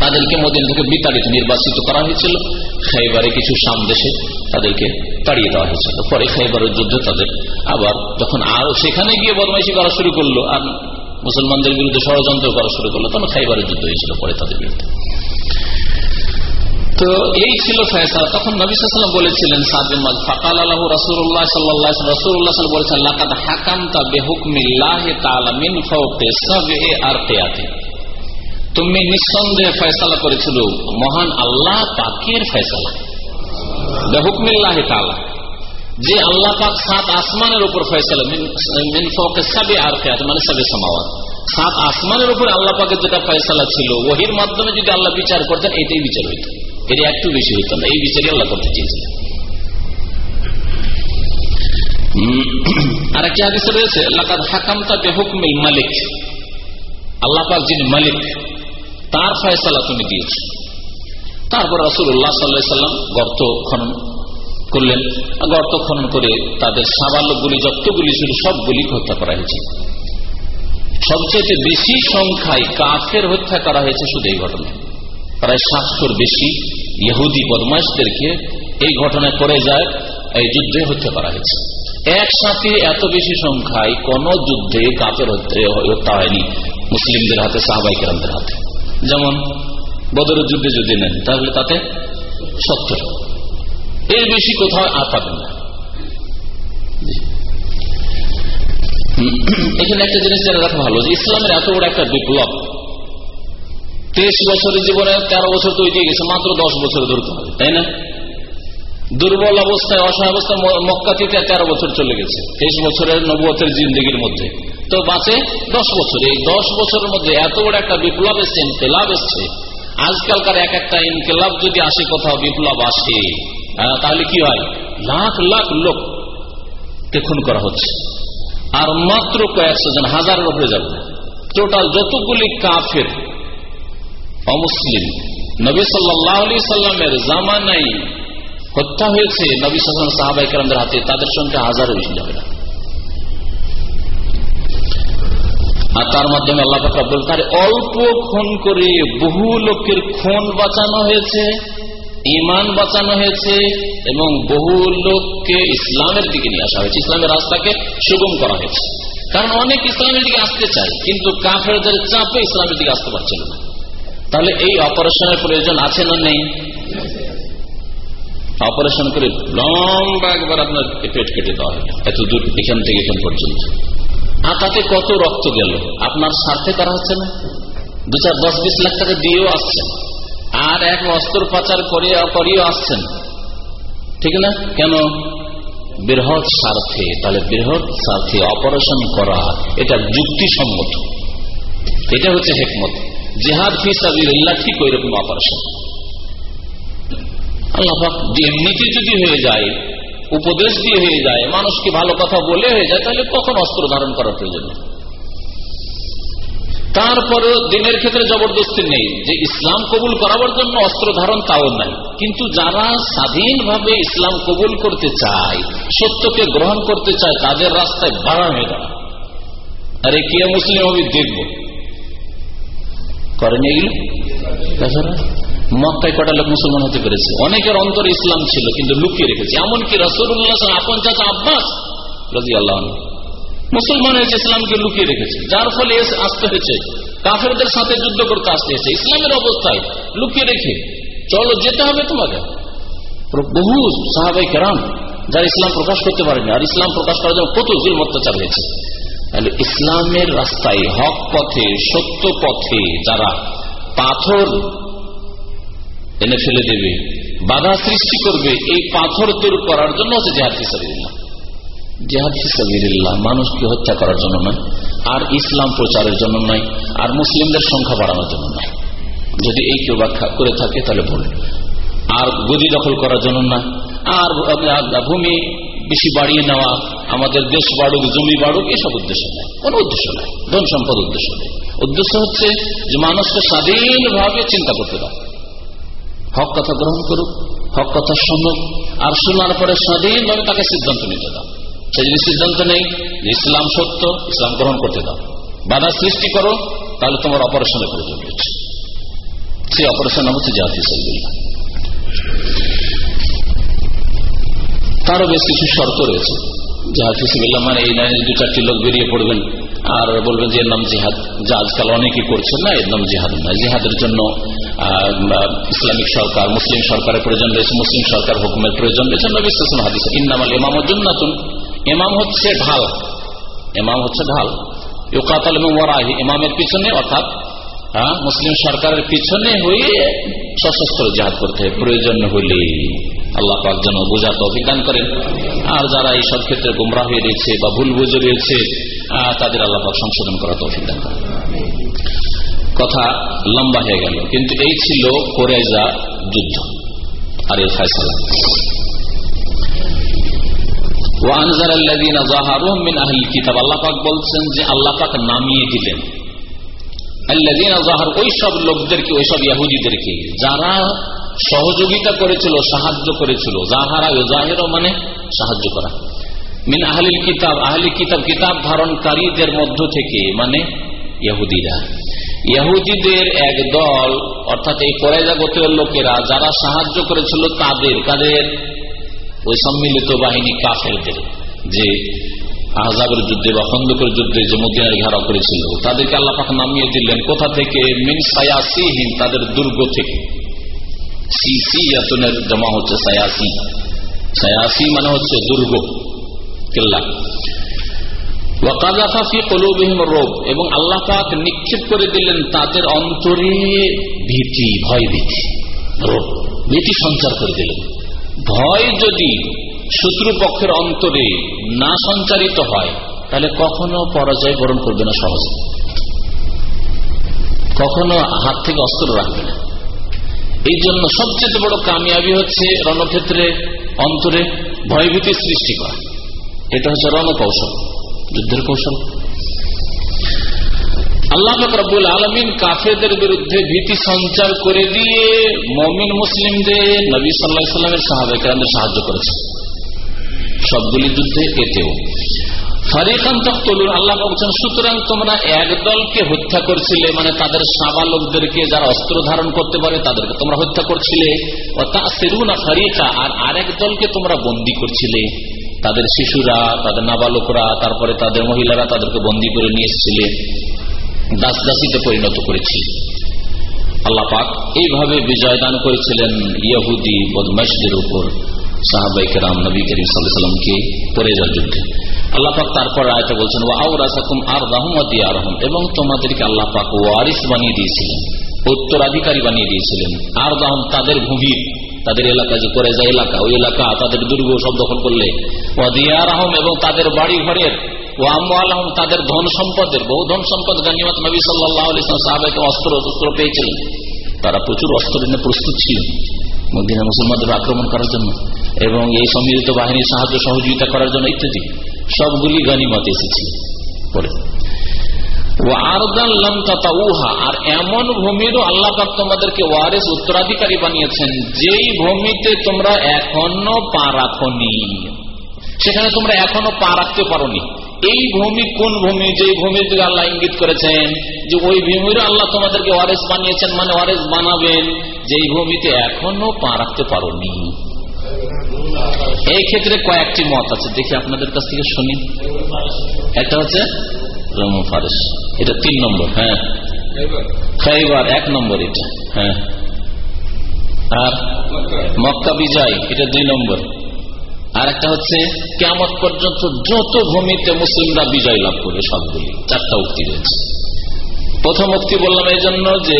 A: তাদেরকে মদিন থেকে বিতাড়িত, নির্বাচিত করা হয়েছিল। খাইবারে কিছু সামদেশে তাদেরকে তাড়িয়ে দেওয়া হয়েছিল। পরে খাইবারের যুদ্ধে তাদের আবার যখন আর সেখানে গিয়ে বদমাইশি করা শুরু করল আর মুসলমানদের বিরুদ্ধে ষড়যন্ত্র করা শুরু করল, তখন খাইবারের যুদ্ধ হয়েছিল পরে তাদের বিরুদ্ধে। তো এই ছিল ফয়সা তখন নবিসাম বলেছিলেন রসুল্লাহ বলেছেন তুমি নিঃসন্দেহে ফয়সালা করেছিল। মহান আল্লাহ পাকের ফয়সালা। বেহুকমিল্লাহ তাআলা। যে আল্লাহ পাক সাত আসমানের উপর ফয়সালা, মিন সাত আসমানের উপরে আল্লাহ পাকের যেটা ফয়সালা ছিল, ওহির মাধ্যমে যদি আল্লাহ বিচার করতেন, এটাই বিচার হইত। এটা একটু বেশি হইত না, এই বিচারই আল্লাহ করতে চেয়েছিলেন আর একটি হাদিসে রয়েছে, লাকাদ হাকামতা বেহুকমিল মালিক। আল্লাহ পাক যিনি মালিক তার ফয়সালা তুমি দিয়েছ। তারপর রসুল্লাহ সাল্লাহ সাল্লাম গর্ত খনন করলেন। গর্ত খনন করে তাদের সাবালকগুলি যতগুলি ছিল সবগুলি হত্যা করা হয়েছে। সবচেয়ে বেশি সংখ্যায় কাফের হত্যা করা হয়েছে শুধু এই ঘটনায় প্রায় সাতশোর বেশি ইহুদি বদমাইশদেরকে এই ঘটনায় করে যায়, এই যুদ্ধে হত্যা করা হয়েছে। একসাথে এত বেশি সংখ্যায় কোন যুদ্ধে কাপের হত্যা হয়নি, মুসলিমদের হাতে সাহবাই কেরামদের হাতে। যেমন বদরের যুদ্ধে যদি নেন, তাহলে তাতে সত্তর। এর বেশি কোথাও আর পাবেন না। এখানে একটা জিনিস জানা রাখা ভালো যে ইসলামের এত বড় একটা বিপ্লব, তেইশ বছরের জীবনে তেরো বছর তো এগিয়ে গেছে, মাত্র দশ বছর ধরতে হবে, তাই না? দুর্বল অবস্থায়, অসহায় অবস্থায় মক্কাতিতে তেরো বছর চলে গেছে। তেইশ বছরের নবুয়তের জিন্দগির মধ্যে। তো বাঁচে দশ বছর। এই দশ বছরের মধ্যে এত বড় একটা বিপ্লব এসছে, ইনকেলাব এসছে। আজকালকার এক একটা ইনকেলাব যদি আসে, কোথাও বিপ্লব আসে তাহলে কি হয়? লাখ লাখ লোক খুন করা হচ্ছে। আর মাত্র কয়েকশো জন, হাজারের উপরে যাবে। টোটাল যতগুলি কাফের, অমুসলিম, নবী সাল্লি সাল্লামের জামানাই হত্যা হয়েছে নবী সাল্লাম সাহাবাই কালামদের হাতে, তাদের সংখ্যা হাজারও বেশি যাবে না। আর তার মাধ্যমে আল্লাহ বল তার অল্প খুন করে বহু লোকের খুন বাঁচানো হয়েছে ইমান বাঁচানো হয়েছে এবং বহু লোককে ইসলামের দিকে নিয়ে আসা হয়েছে। ইসলামের রাস্তাকে সুগম করা হয়েছে। কারণ অনেক ইসলামের দিকে আসতে চায়, কিন্তু কাফেরদের চাপে ইসলামের দিকে আসতে পারছিল না। তাহলে এই অপারেশনের প্রয়োজন আছে না নেই? অপারেশন করে লম্বা একবার আপনার পেট কেটে দেওয়া হলো, এত দূর এখান থেকে এখান পর্যন্ত। আর তাতে কত রক্ত গেল, আপনার স্বার্থে করা হচ্ছে না? দু চার দশ বিশ লাখ টাকা দিয়েও আসছেন। আর এক অস্ত্র পাচার করে করিয়েও আসছেন। ঠিক না? কেন? বৃহৎ স্বার্থে, তাহলে বৃহৎ স্বার্থে অপারেশন করা, এটা যুক্তিসম্মত। এটা হচ্ছে হেকমত। জেহাদ ফিসাবিল্লাহ ঠিক ওই রকম অপারেশন আল্লাহ এমনিতে যদি হয়ে যায়, উপদেশ দিয়ে হয়ে যায়, মানুষকে ভালো কথা বলে হয়ে যায়, তাহলে কখন অস্ত্র ধারণ করার প্রয়োজন? তারপরে দিনের ক্ষেত্রে জবরদস্তি নেই। যে ইসলাম কবুল করাবার জন্য অস্ত্র ধারণ তাও নাই। কিন্তু যারা স্বাধীনভাবে ইসলাম কবুল করতে চায়, সত্যকে গ্রহণ করতে চায়, তাদের রাস্তায় বাড়া হয়ে দাঁড়া আরে কে মুসলিম আমি দেখব? করেন এগুলো? মক্কায় কটা লোক মুসলমান হতে পেরেছে? অনেকের অন্তরে ইসলাম ছিল, কিন্তু লুকিয়ে রেখেছে। এমনকি রসুল্লাহ আপন চাচা আব্বাস রাজি আল্লাহ মুসলমান হয়েছে, ইসলামকে লুকিয়ে রেখেছে। যার ফলে আসতে হয়েছে। কাফেরদের সাথে যুদ্ধ করতে আসতে হয়েছে। ইসলামের অবস্থায় লুকিয়ে রেখে, চলো যেতে হবে তোমাকে বহু সাহাবাই কেরাম, যারা ইসলাম প্রকাশ করতে পারেনি, আর ইসলাম প্রকাশ করার জন্য কত জুল অত্যাচার হয়েছে। তাহলে ইসলামের রাস্তায় হক পথে, সত্য পথে যারা পাথর এনে ফেলে দেবে। বাধা সৃষ্টি করবে এই পাথর দূর করার জন্য হচ্ছে জেহাদ হিসাবিল্লাহ জেহাদ হিসাবিল্লাহ মানুষকে হত্যা করার জন্য নয়, আর ইসলাম প্রচারের জন্য নয়, আর মুসলিমদের সংখ্যা বাড়ানোর জন্য নয়। যদি এই কেউ ব্যাখ্যা করে থাকে তাহলে ভুল আর গদি দখল করার জন্য না আর ভূমি বেশি বাড়িয়ে নেওয়া, আমাদের দেশ বাড়ুক, জমি বাড়ুক, এসব উদ্দেশ্য নেই কোন উদ্দেশ্য নেই ধন সম্পদ উদ্দেশ্য নেই উদ্দেশ্য হচ্ছে যে মানুষকে স্বাধীনভাবে চিন্তা করতে দাও হক কথা গ্রহণ করুক, হক কথা শুনুক, আর শোনার পরে স্বাধীনভাবে তাকে সিদ্ধান্ত নিতে দাও। সে যদি সিদ্ধান্ত নেই ইসলাম সত্য, ইসলাম গ্রহণ করতে দাও। বাধা সৃষ্টি করো, তাহলে তোমার অপারেশনের প্রয়োজন রয়েছে সেই অপারেশন নাম হচ্ছে জাহাদ হিসাবিল্লাহ তারও বেশ কিছু শর্ত রয়েছে। জাহাদ হিসেবিল্লাহ মানে এই নয় দু চারটি লোক বেরিয়ে পড়বেন আর বলবেন যে এর নাম জিহাদ। যা আজকাল অনেকে করছেন না, এর নাম জিহাদ না। জিহাদের জন্য ইসলামিক সরকার, মুসলিম সরকারের প্রয়োজন রয়েছে, মুসলিম সরকার হুকুমের প্রয়োজন রয়েছে নবী হাদিস। ইন্নামাল ইমাম জুন্নাতুন। ইমাম হচ্ছে ঢাল। ইমাম হচ্ছে ঢাল। ইউকাতাল এবং ওয়ারাহি। ইমামের পিছনে, অর্থাৎ মুসলিম সরকারের পিছনে হয়ে সশস্ত্র জাহাজ করতে প্রয়োজন হলে আল্লাহ পাক যেন বোঝার তৌফিক করেন। আর যারা এই সব ক্ষেত্রে গুমরা হয়ে রয়েছে বা ভুল বুঝে রয়েছে তাদের আল্লাহ পাক সংশোধন করা তৌফিক দান করেন। কথা লম্বা হয়ে গেল। কিন্তু এই ছিল কোরেজা যুদ্ধ আর এই ফয়সলা। সাহায্য করেছিল মানে সাহায্য করা। মিন কিতাব কিতাব কিতাব ধারণকারীদের মধ্য থেকে মানে ইহুদিরা। ইহুদিদের এক দল, অর্থাৎ এই পরেজা গোত্রের লোকেরা, যারা সাহায্য করেছিল তাদের, কাদের? ওই সম্মিলিত বাহিনী কাফেরদের, যে আহজাবের যুদ্ধে বা খন্দকের যুদ্ধে যে মদিনার ঘেরাও করেছিল। তাদেরকে আল্লাহ পাক নামিয়ে দিলেন। কোথা থেকে? মিন সায়াসিহীন তাদের দুর্গ থেকে। জমা হচ্ছে সায়াসি সায়াসি মানে হচ্ছে দুর্গ, কেল্লা। এবং আল্লাহ নিক্ষেপ করে দিলেন তাদের অন্তরে ভীতি, ভয় ভীতি রোগ ভীতি সঞ্চার করে দিলেন। ভয় যদি শত্রুপক্ষের অন্তরে না সঞ্চারিত হয়, তাহলে কখনো পরাজয় বরণ করবে না সহজে। কখনো হাত থেকে অস্ত্র রাখবে না। এই জন্য সবচেয়ে বড় কামিয়াবি হচ্ছে রণক্ষেত্রে অন্তরে ভয়ভীতি সৃষ্টি করা। এটা হচ্ছে রণকৌশল। যুদ্ধের কৌশল। আল্লাহ রব্বুল আলমিন কাফেদের বিরুদ্ধে ভীতি সঞ্চার করে দিয়ে মমিন মুসলিমদের নবী সাল্লাহ সাল্লামের সাহাবেকরামদের সাহায্য করেছে সবগুলি যুদ্ধে এতেও। সুতরাং তোমরা এক দলকে হত্যা করছিলে মানে তাদের যারা অস্ত্র ধারণ করতে পারে তাদেরকে তোমরা হত্যা করছিলে। আর আরেক দলকে তোমরা বন্দি করছিলে। তাদের শিশুরা, তাদের নাবালকরা, তারপরে তাদের মহিলারা তাদেরকে বন্দি করে নিয়ে এসেছিলে। দাস দাসিতে পরিণত করেছিল আল্লাহ পাক এইভাবে বিজয় দান করেছিলেন ইয়াহুদি বদমাসদের উপর সাহাবাইকেরাম নবী করিম সাল্লামকে পরে যাওয়ার যুদ্ধে। আল্লাহ পাক তারপর আয়তা বলছেন আউরাসাকুম আর রাহমতি আরহম এবং তোমাদেরকে আল্লাহ পাক ওয়ারিস বানিয়ে দিয়েছিলেন, উত্তরাধিকারী বানিয়ে দিয়েছিলেন। আর দাহম তাদের ভূমির তাদের এলাকা যে করে যায় এলাকা, ওই এলাকা তাদের দুর্গ সব দখল করলে। ওয়াদিয়ার আহম এবং তাদের বাড়ি ঘরের ও আহম তাদের ধন সম্পদের, বহু ধন সম্পদ গানিমত নবী সাল্লাহ সাহাবাকে অস্ত্র অস্ত্র পেয়েছিলেন তারা প্রচুর অস্ত্র নিয়ে প্রস্তুত ছিল মদিনা মুসলমানদের আক্রমণ করার জন্য এবং এই সম্মিলিত বাহিনীর সাহায্য সহযোগিতা করার জন্য ইত্যাদি। সবগুলি গানিমত এসেছে। পরে আর এমন ভূমিরও আল্লাহ তোমাদেরকে ওয়ারেস উত্তরাধিকারী বানিয়েছেন, যেই ভূমিতে তোমরা এখনও পা রাখনি। সেখানে তোমরা এখনও পা রাখতে পারোনি। এই ভূমি কোন ভূমি? যে ভূমির দিকে আল্লাহ ইঙ্গিত করেছেন, যে ওই ভূমির আল্লাহ তোমাদেরকে ওয়ারেস বানিয়েছেন মানে ওয়ারেস বানাবেন, যেই ভূমিতে এখনও পা রাখতে পারোনি। এই ক্ষেত্রে কয়েকটি মত আছে, দেখি আপনাদের কাছ থেকে শুনি। একটা হচ্ছে ফারেস এটা তিন নম্বর হ্যাঁ। খাইবার। এক নম্বর এটা হ্যাঁ। আর মক্কা বিজয় এটা দুই নম্বর। আর একটা হচ্ছে কেমন পর্যন্ত যত ভূমিতে মুসলিমরা বিজয় লাভ করবে সবগুলি চারটা উক্তি রয়েছে। প্রথম উক্তি বললাম এই জন্য যে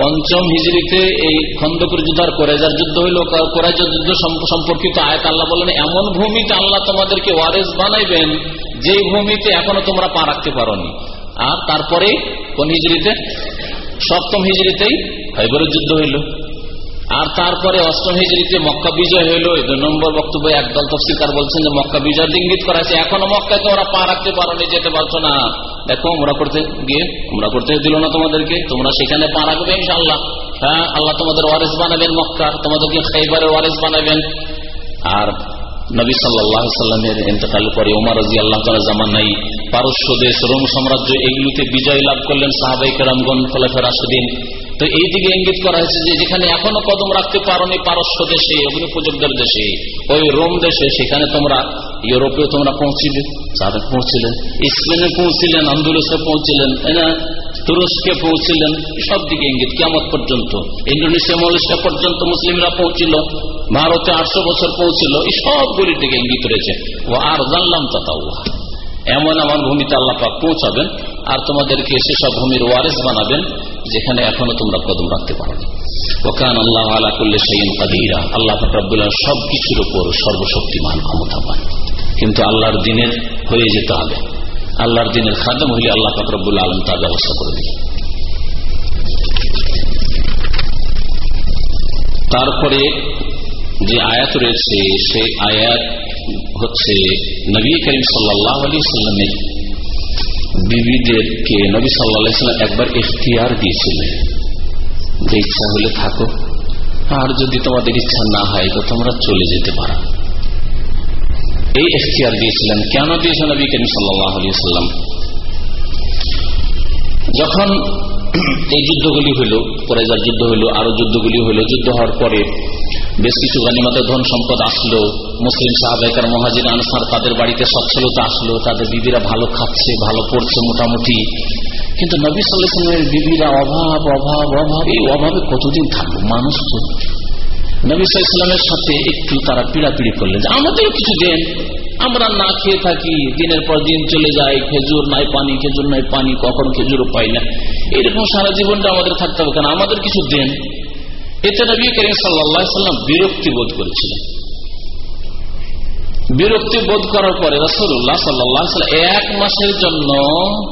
A: পঞ্চম হিজড়িতে এই খন্দকুর যুদ্ধ আর কোরাইজার যুদ্ধ হইল। কোরাইজার যুদ্ধ সম্পর্কিত আয়ত আল্লাহ বলেন, এমন ভূমিতে আল্লাহ তোমাদেরকে ওয়ারেস বানাইবেন যে ভূমিতে এখনও তোমরা পা রাখতে পারি আর তারপরে কোন হিজড়িতে সপ্তম হিজড়িতেই হাইবরের যুদ্ধ হইল। আর তারপরে অষ্টম হিজড়িতে মক্কা বিজয় হইল। দুই নম্বর বক্তব্য একদল তফসিকার বলছেন যে মক্কা বিজয় ইঙ্গিত করা হয়েছে এখনও মক্কায় তোমরা পা রাখতে পারো যেতে পারছ না। দেখো আমরা করতে গিয়ে আমরা করতে দিল না তোমাদেরকে, তোমরা সেখানে পা রাখবে ইনশাল্লাহ হ্যাঁ আল্লাহ তোমাদের ওয়ারেস বানাবেন মক্কার তোমাদেরকে খাইবারের ওয়ারেস বানাবেন। আর নবী সাল্লামের ইন্তকালের পরে ওমার রাজি আল্লাহ তালা জামান নাই পারস্য দেশ, রোম সাম্রাজ্য এগুলিতে বিজয় লাভ করলেন সাহাবাই কেরামগন খোলাফের আসুদ্দিন তো এই দিকে ইঙ্গিত করা হয়েছে যে যেখানে এখনও কদম রাখতে পারোনি পারস্য দেশে, অগ্নিপূজকদের দেশে, ওই রোম দেশে, সেখানে তোমরা ইউরোপেও তোমরা পৌঁছিলে সাবেক পৌঁছিলেন স্পেনে পৌঁছিলেন, আন্দোলসে পৌঁছিলেন তুরস্কে পৌঁছিলেন, সব দিকে ইঙ্গিত কেমন পর্যন্ত ইন্ডোনেশিয়া মালয়েশিয়া পর্যন্ত মুসলিমরা পৌঁছিল, ভারতে আটশো বছর পৌঁছিল, এই সবগুলি দিকে ইঙ্গিত রয়েছে ও আর জানলাম উহা এমন এমন ভূমিতে আল্লাহ পাক পৌঁছাবেন, আর তোমাদেরকে সেসব ভূমির ওয়ারেস বানাবেন যেখানে এখনও তোমরা কদম রাখতে পারো ওকান আল্লাহ আলা করলে সেইন কাদিরা। আল্লাহ ফাকরাবুল্লাহ সবকিছুর উপর সর্বশক্তিমান ক্ষমতাবান কিন্তু আল্লাহর দিনের হয়ে যেতে হবে। আল্লাহর দিনের খাদম হলে আল্লাহ ফাকরাবুল্লাহ আলম তার ব্যবস্থা করে দিল তারপরে যে আয়াত রয়েছে, সেই আয়াত হচ্ছে নবী করিম সাল্লাহ আলী সাল্লামের বিবিদেরকে নবী সাল্লাহ একবার এখতিয়ার দিয়েছিলেন যে ইচ্ছা হলে থাকো। আর যদি তোমাদের ইচ্ছা না হয় তো তোমরা চলে যেতে পারো। এই এখতিয়ার দিয়েছিলেন। কেন দিয়েছেন নবী আলী সাল্লাম? যখন এই যুদ্ধগুলি হইল পরেজার যুদ্ধ হইল আরও যুদ্ধগুলি হইল যুদ্ধ হওয়ার পরে বেশ কিছু গানিমাতে ধন সম্পদ আসলো, মুসলিম সাহাবাহিকার মহাজির আনসার তাদের বাড়িতে সচ্ছলতা আসলো, তাদের বিবিরা ভালো খাচ্ছে, ভালো পড়ছে মোটামুটি। কিন্তু নবী সাল্লামের বিবিরা অভাব অভাব অভাব, এই অভাবে কতদিন থাকব? মানুষ তো। নবী সাল্লামের সাথে একটু তারা পিড়াপিড়ি করলেন যে, আমাদেরও কিছু দেন, আমরা না খেয়ে থাকি, দিনের পর দিন চলে যায় খেজুর নাই পানি, খেজুর নাই পানি, কখন খেজুরও পাই না। এরকম সারা জীবনটা আমাদের থাকতে হবে, কারণ আমাদের কিছু দেন। এতে নবী করিম সাল্লাম বিরক্তি বোধ করেছিলেন। বিরক্তি বোধ করার পরে রসুল্লাহ সাল্লাহ এক মাসের জন্য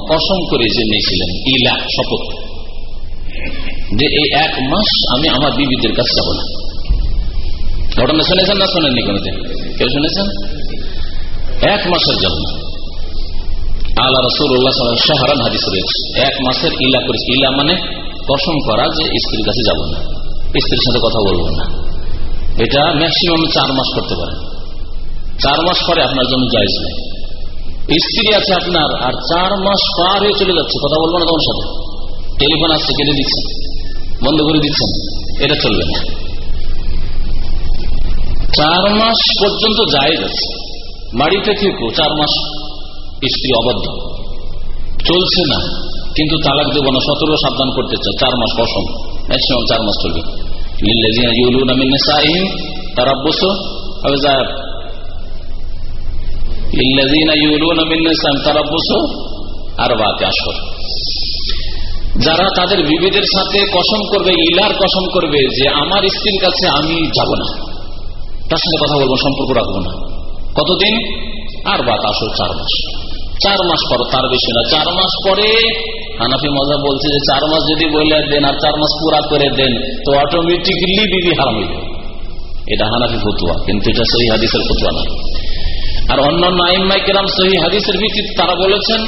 A: কসম করে যে নিয়েছিলেন ইলা, শপথ। যে এই এক মাস আমি আমার বিবিদের কাছে যাব না। ঘটনা শুনেছেন না শোনেননি কোনোদিন? কেউ শুনেছেন? এক মাসের জন্য। আল্লাহ রসুল্লাহ শাহরান হাদিস রয়েছে। এক মাসের ইলা করেছে ইলা মানে কসম করা যে স্ত্রীর কাছে যাব না। স্ত্রীর সাথে কথা বলব না। এটা ম্যাক্সিমাম চার মাস করতে পারেন। চার মাস পরে আপনার জন্য জায়জ নেই। স্ত্রী আছে আপনার, আর চার মাস পার হয়ে চলে যাচ্ছে। কথা বলব না তোমার সাথে? টেলিফোন আসছে, কেটে দিচ্ছেন বন্ধ করে দিচ্ছেন। এটা চলবে না। চার মাস পর্যন্ত যায় যাচ্ছে বাড়িতে থেকেও চার মাস স্ত্রী অবদ্ধ চলছে না, কিন্তু তালাক দেবো না। সতর্ক সাবধান করতে চাও চার মাস কসম ম্যাক্সিমাম চার মাস চলবে। যারা তাদের বিবিদের সাথে কসম করবে ইলার কসম করবে যে আমার স্ত্রীর কাছে আমি যাব না। তার সাথে কথা বলব, সম্পর্ক রাখব না। কতদিন? আর বাদ আসো চার মাস। চার মাস পর, তার বেশি না। চার মাস পরে হানাফি মজা বলছে যে, চার মাস যদি বলে দেন আর চার মাস পুরা করে দেন, তো অটোমেটিকলি বিবি হারাম হইবে। এটা হানাফি ফতুয়া, কিন্তু এটা সহি হাদিসের ফতুয়া না। আর অন্যান্য আইমাইকেরাম সহি হাদিসের ভিত্তিতে তারা বলেছেন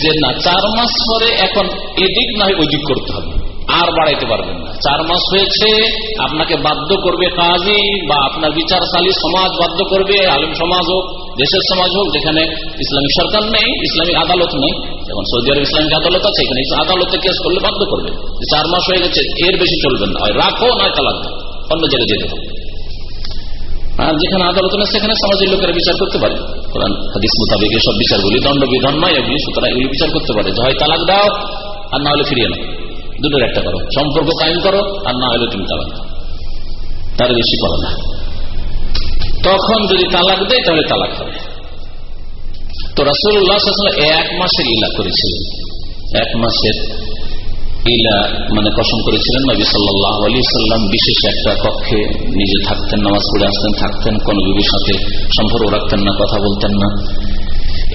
A: যে, না, চার মাস পরে এখন এদিক না ওই দিক করতে হবে। আর বাড়াইতে পারবেন না। চার মাস হয়েছে, আপনাকে বাধ্য করবে কাজী বা আপনার বিচারশালী সমাজ বাধ্য করবে, আলিম সমাজ হোক, দেশের সমাজ হোক, যেখানে ইসলামিক সরকার নেই ইসলামিক আদালত নেই। যেমন সৌদি আরব ইসলামিক আদালত আছে, এখানে আদালতে কেস করলে বাধ্য করবে। চার মাস হয়ে গেছে, এর বেশি চলবে না। হয় রাখো, নয় তালাক অন্য জায়গায় যেতে হবে আর যেখানে আদালত নেই, সেখানে সমাজের লোকেরা বিচার করতে পারে। কোরআন, হাদিস মোতাবেক এসব বিচারগুলি দণ্ডবিধান নয় এগুলি সুতরাং এগুলি বিচার করতে পারে। যে হয় তালাক দাও, আর না হলে ফিরিয়ে নাও। দুটোর একটা করো। সম্পর্ক কায়েম করো, আর না হলে তুমি তালাক তার বেশি করো না। তখন যদি তালাক দেয়, তাহলে তালাক হবে। তো রাসুল্লাহ এক মাসের ইলা করেছিলেন। এক মাসের ইলা মানে কসম করেছিলেন নবী সাল্লাহ আলী সাল্লাম বিশেষ একটা কক্ষে নিজে থাকতেন, নামাজ পড়ে আসতেন, থাকতেন, কোন বিবির সাথে সম্পর্ক রাখতেন না, কথা বলতেন না।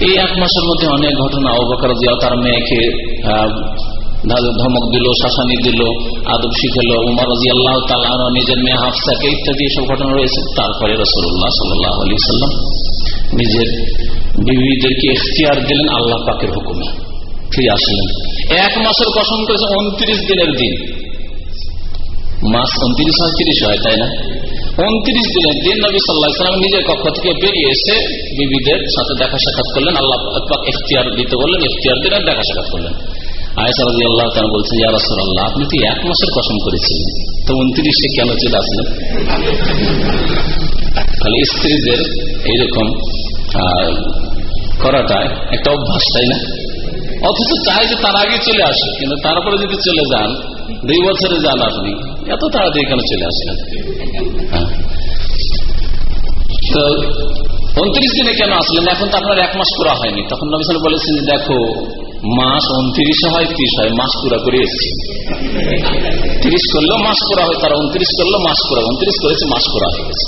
A: এই এক মাসের মধ্যে অনেক ঘটনা অবকার দিয়া তার মেয়েকে ধমক দিল, শাসানি দিল, আদব শিখেল, উমর রাজি আল্লাহ তালা নিজের মেয়ে হাফসাকে ইত্যাদি এসব ঘটনা রয়েছে। তারপরে রসুল্লাহ সাল্লাহ আলী সাল্লাম নিজের বিবিদেরকে এখতিয়ার দিলেন আল্লাহ পাকের হুকুমে। ফিরে আসলেন। এক মাসের কসম করেছে, উনত্রিশ দিনের দিন। মাস উনত্রিশ হয়, তিরিশ হয়, তাই না? উনত্রিশ দিনের দিন নবী সাল্লাহাম নিজের কক্ষ থেকে বেরিয়ে এসে বিবিদের সাথে দেখা সাক্ষাৎ করলেন। আল্লাহ এখতিয়ার দিতে বললেন এখতিয়ার দিলেন দেখা সাক্ষাৎ করলেন। স্ত্রীদের এইরকম করাটা একটা অভ্যাস, তাই না? অথচ চাই যে তার আগে চলে আসে, কিন্তু তারপরে যদি চলে যান, দুই বছরে যান আপনি, এত তাড়াতাড়ি কেন চলে আসলেন তো উনত্রিশ দিনে কেন আসলেন? এখন তো আপনার এক মাস পুরা হয়নি। তখন নবিসাল বলেছেন দেখো মাস উনত্রিশে হয়, ত্রিশ হয়, মাস পুরা করে এসেছি। তিরিশ করলেও মাস পুরা হয়, তারা উনত্রিশ করলেও মাস পুরা উনত্রিশ করেছে, মাস পুরা হয়ে গেছে।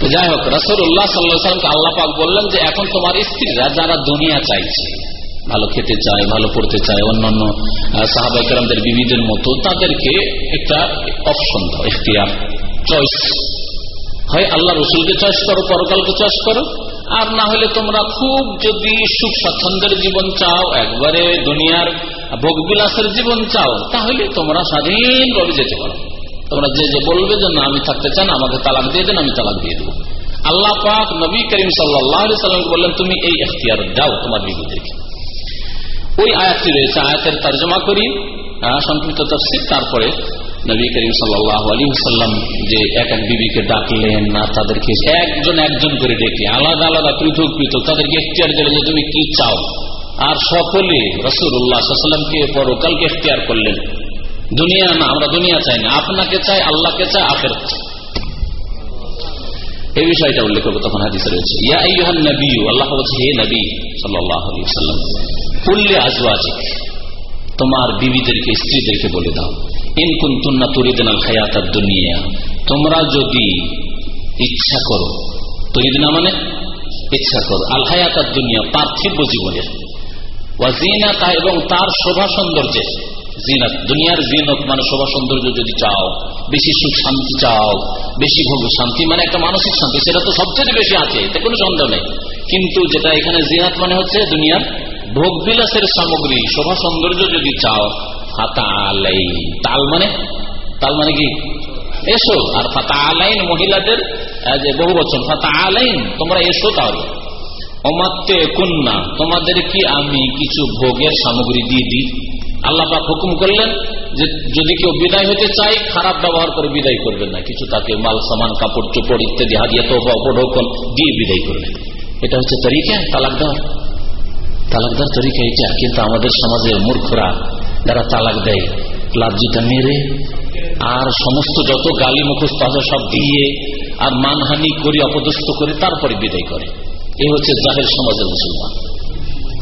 A: তো যাই হোক রসুল্লাহ সাল্লামকে আল্লাহ পাক বললেন যে, এখন তোমার স্ত্রীরা যারা দুনিয়া চাইছে। ভালো খেতে চায়, ভালো পড়তে চায়, অন্যান্য সাহাবাইকারদের বিবিদের মতো, তাদেরকে একটা অপশন দাও এখতিয়ার চয়েস হয় আল্লাহ রসুলকে চয়েস করো, পরকালকে চয়েস করো। আর না হলে তোমরা খুব যদি সুখ স্বাচ্ছন্দ্যের জীবন চাও, একবারে দুনিয়ার ভোগবিলাসের জীবন চাও, তাহলে তোমরা স্বাধীনভাবে যেতে পারো। তোমরা যে যে বলবে যে, না, আমি থাকতে চান আমাকে তালাক দিয়ে দেন, আমি তালাক দিয়ে দেবো। আল্লাহ পাক নবী করিম সাল্লামকে বললেন, তুমি এই এখতিয়ার দাও তোমার বিবিদেরকে ওই আয়াতটি রয়েছে, আয়াতের তর্জমা করি সংক্ষিপ্ত তফসির তারপরে নবী করিম সাল্লাম যে এক এক বিবিকে ডাকলেন, না, তাদেরকে একজন একজন করে ডেকে, আলাদা আলাদা, পৃথক পৃথক, তাদেরকে এখতিয়ার দিলেন যে তুমি কি চাও। আর সকলে রসুল্লাহামকে পরকালকে এখতিয়ার করলেন। দুনিয়া না, আমরা দুনিয়া চাই না, আপনাকে চাই, আল্লাহকে চাই আখের এই বিষয়টা উল্লেখ করব তখন হাদিসে রয়েছে। ইয়া আল্লাহ হে নবী সাল্লাহ আলী সাল্লাম কুল্লে তোমার বিবিদেরকে, স্ত্রীদেরকে বলে দাও। ইনকুন তুন্না তরিদিন আল হায়াতার দুনিয়া তোমরা যদি ইচ্ছা করো, তরিদিনা মানে ইচ্ছা করো। আল হায়াতার দুনিয়া পার্থিব জীবনের। ওয়াজিনাতা এবং তার শোভা সৌন্দর্যের জিনাত দুনিয়ার জিনত মানে শোভা সৌন্দর্য যদি চাও, বেশি সুখ শান্তি চাও, বেশি ভোগ শান্তি মানে একটা মানসিক শান্তি, সেটা তো সবচেয়ে বেশি আছে, এতে কোনো সন্দেহ নেই। কিন্তু যেটা এখানে জিনাত মানে হচ্ছে দুনিয়ার ভোগ বিলাসের সামগ্রী, শোভা সৌন্দর্য যদি চাও ফাতা আলাই তাল মানে? তাল মানে কি? এসো। আর ফাতা আলাইন মহিলাদের বহু বচন ফাতা আলাইন তোমরা এসো তাহলে। অমাত্তে কন্যা তোমাদের কি আমি কিছু ভোগের সামগ্রী দিয়ে দিই? আল্লাহ হুকুম করলেন যে, যদি কেউ বিদায় হতে চাই খারাপ ব্যবহার করে বিদায় করবেন না। কিছু তাকে মাল, সামান, কাপড়, চোপড় ইত্যাদি হাদিয়া তো অপঢোকন দিয়ে বিদায় করবেন। এটা হচ্ছে তরিকা তালাক দেওয়ার তালাক দেওয়ার তরিকা এটা কিন্তু আমাদের সমাজের মূর্খরা যারা তালাক দেয় লাভজিটা মেরে আর সমস্ত যত গালি মুখস্থ সব দিয়ে আর মানহানি করে, অপদস্থ করে, তারপরে বিদায় করে। এই হচ্ছে জাহের সমাজের মুসলমান।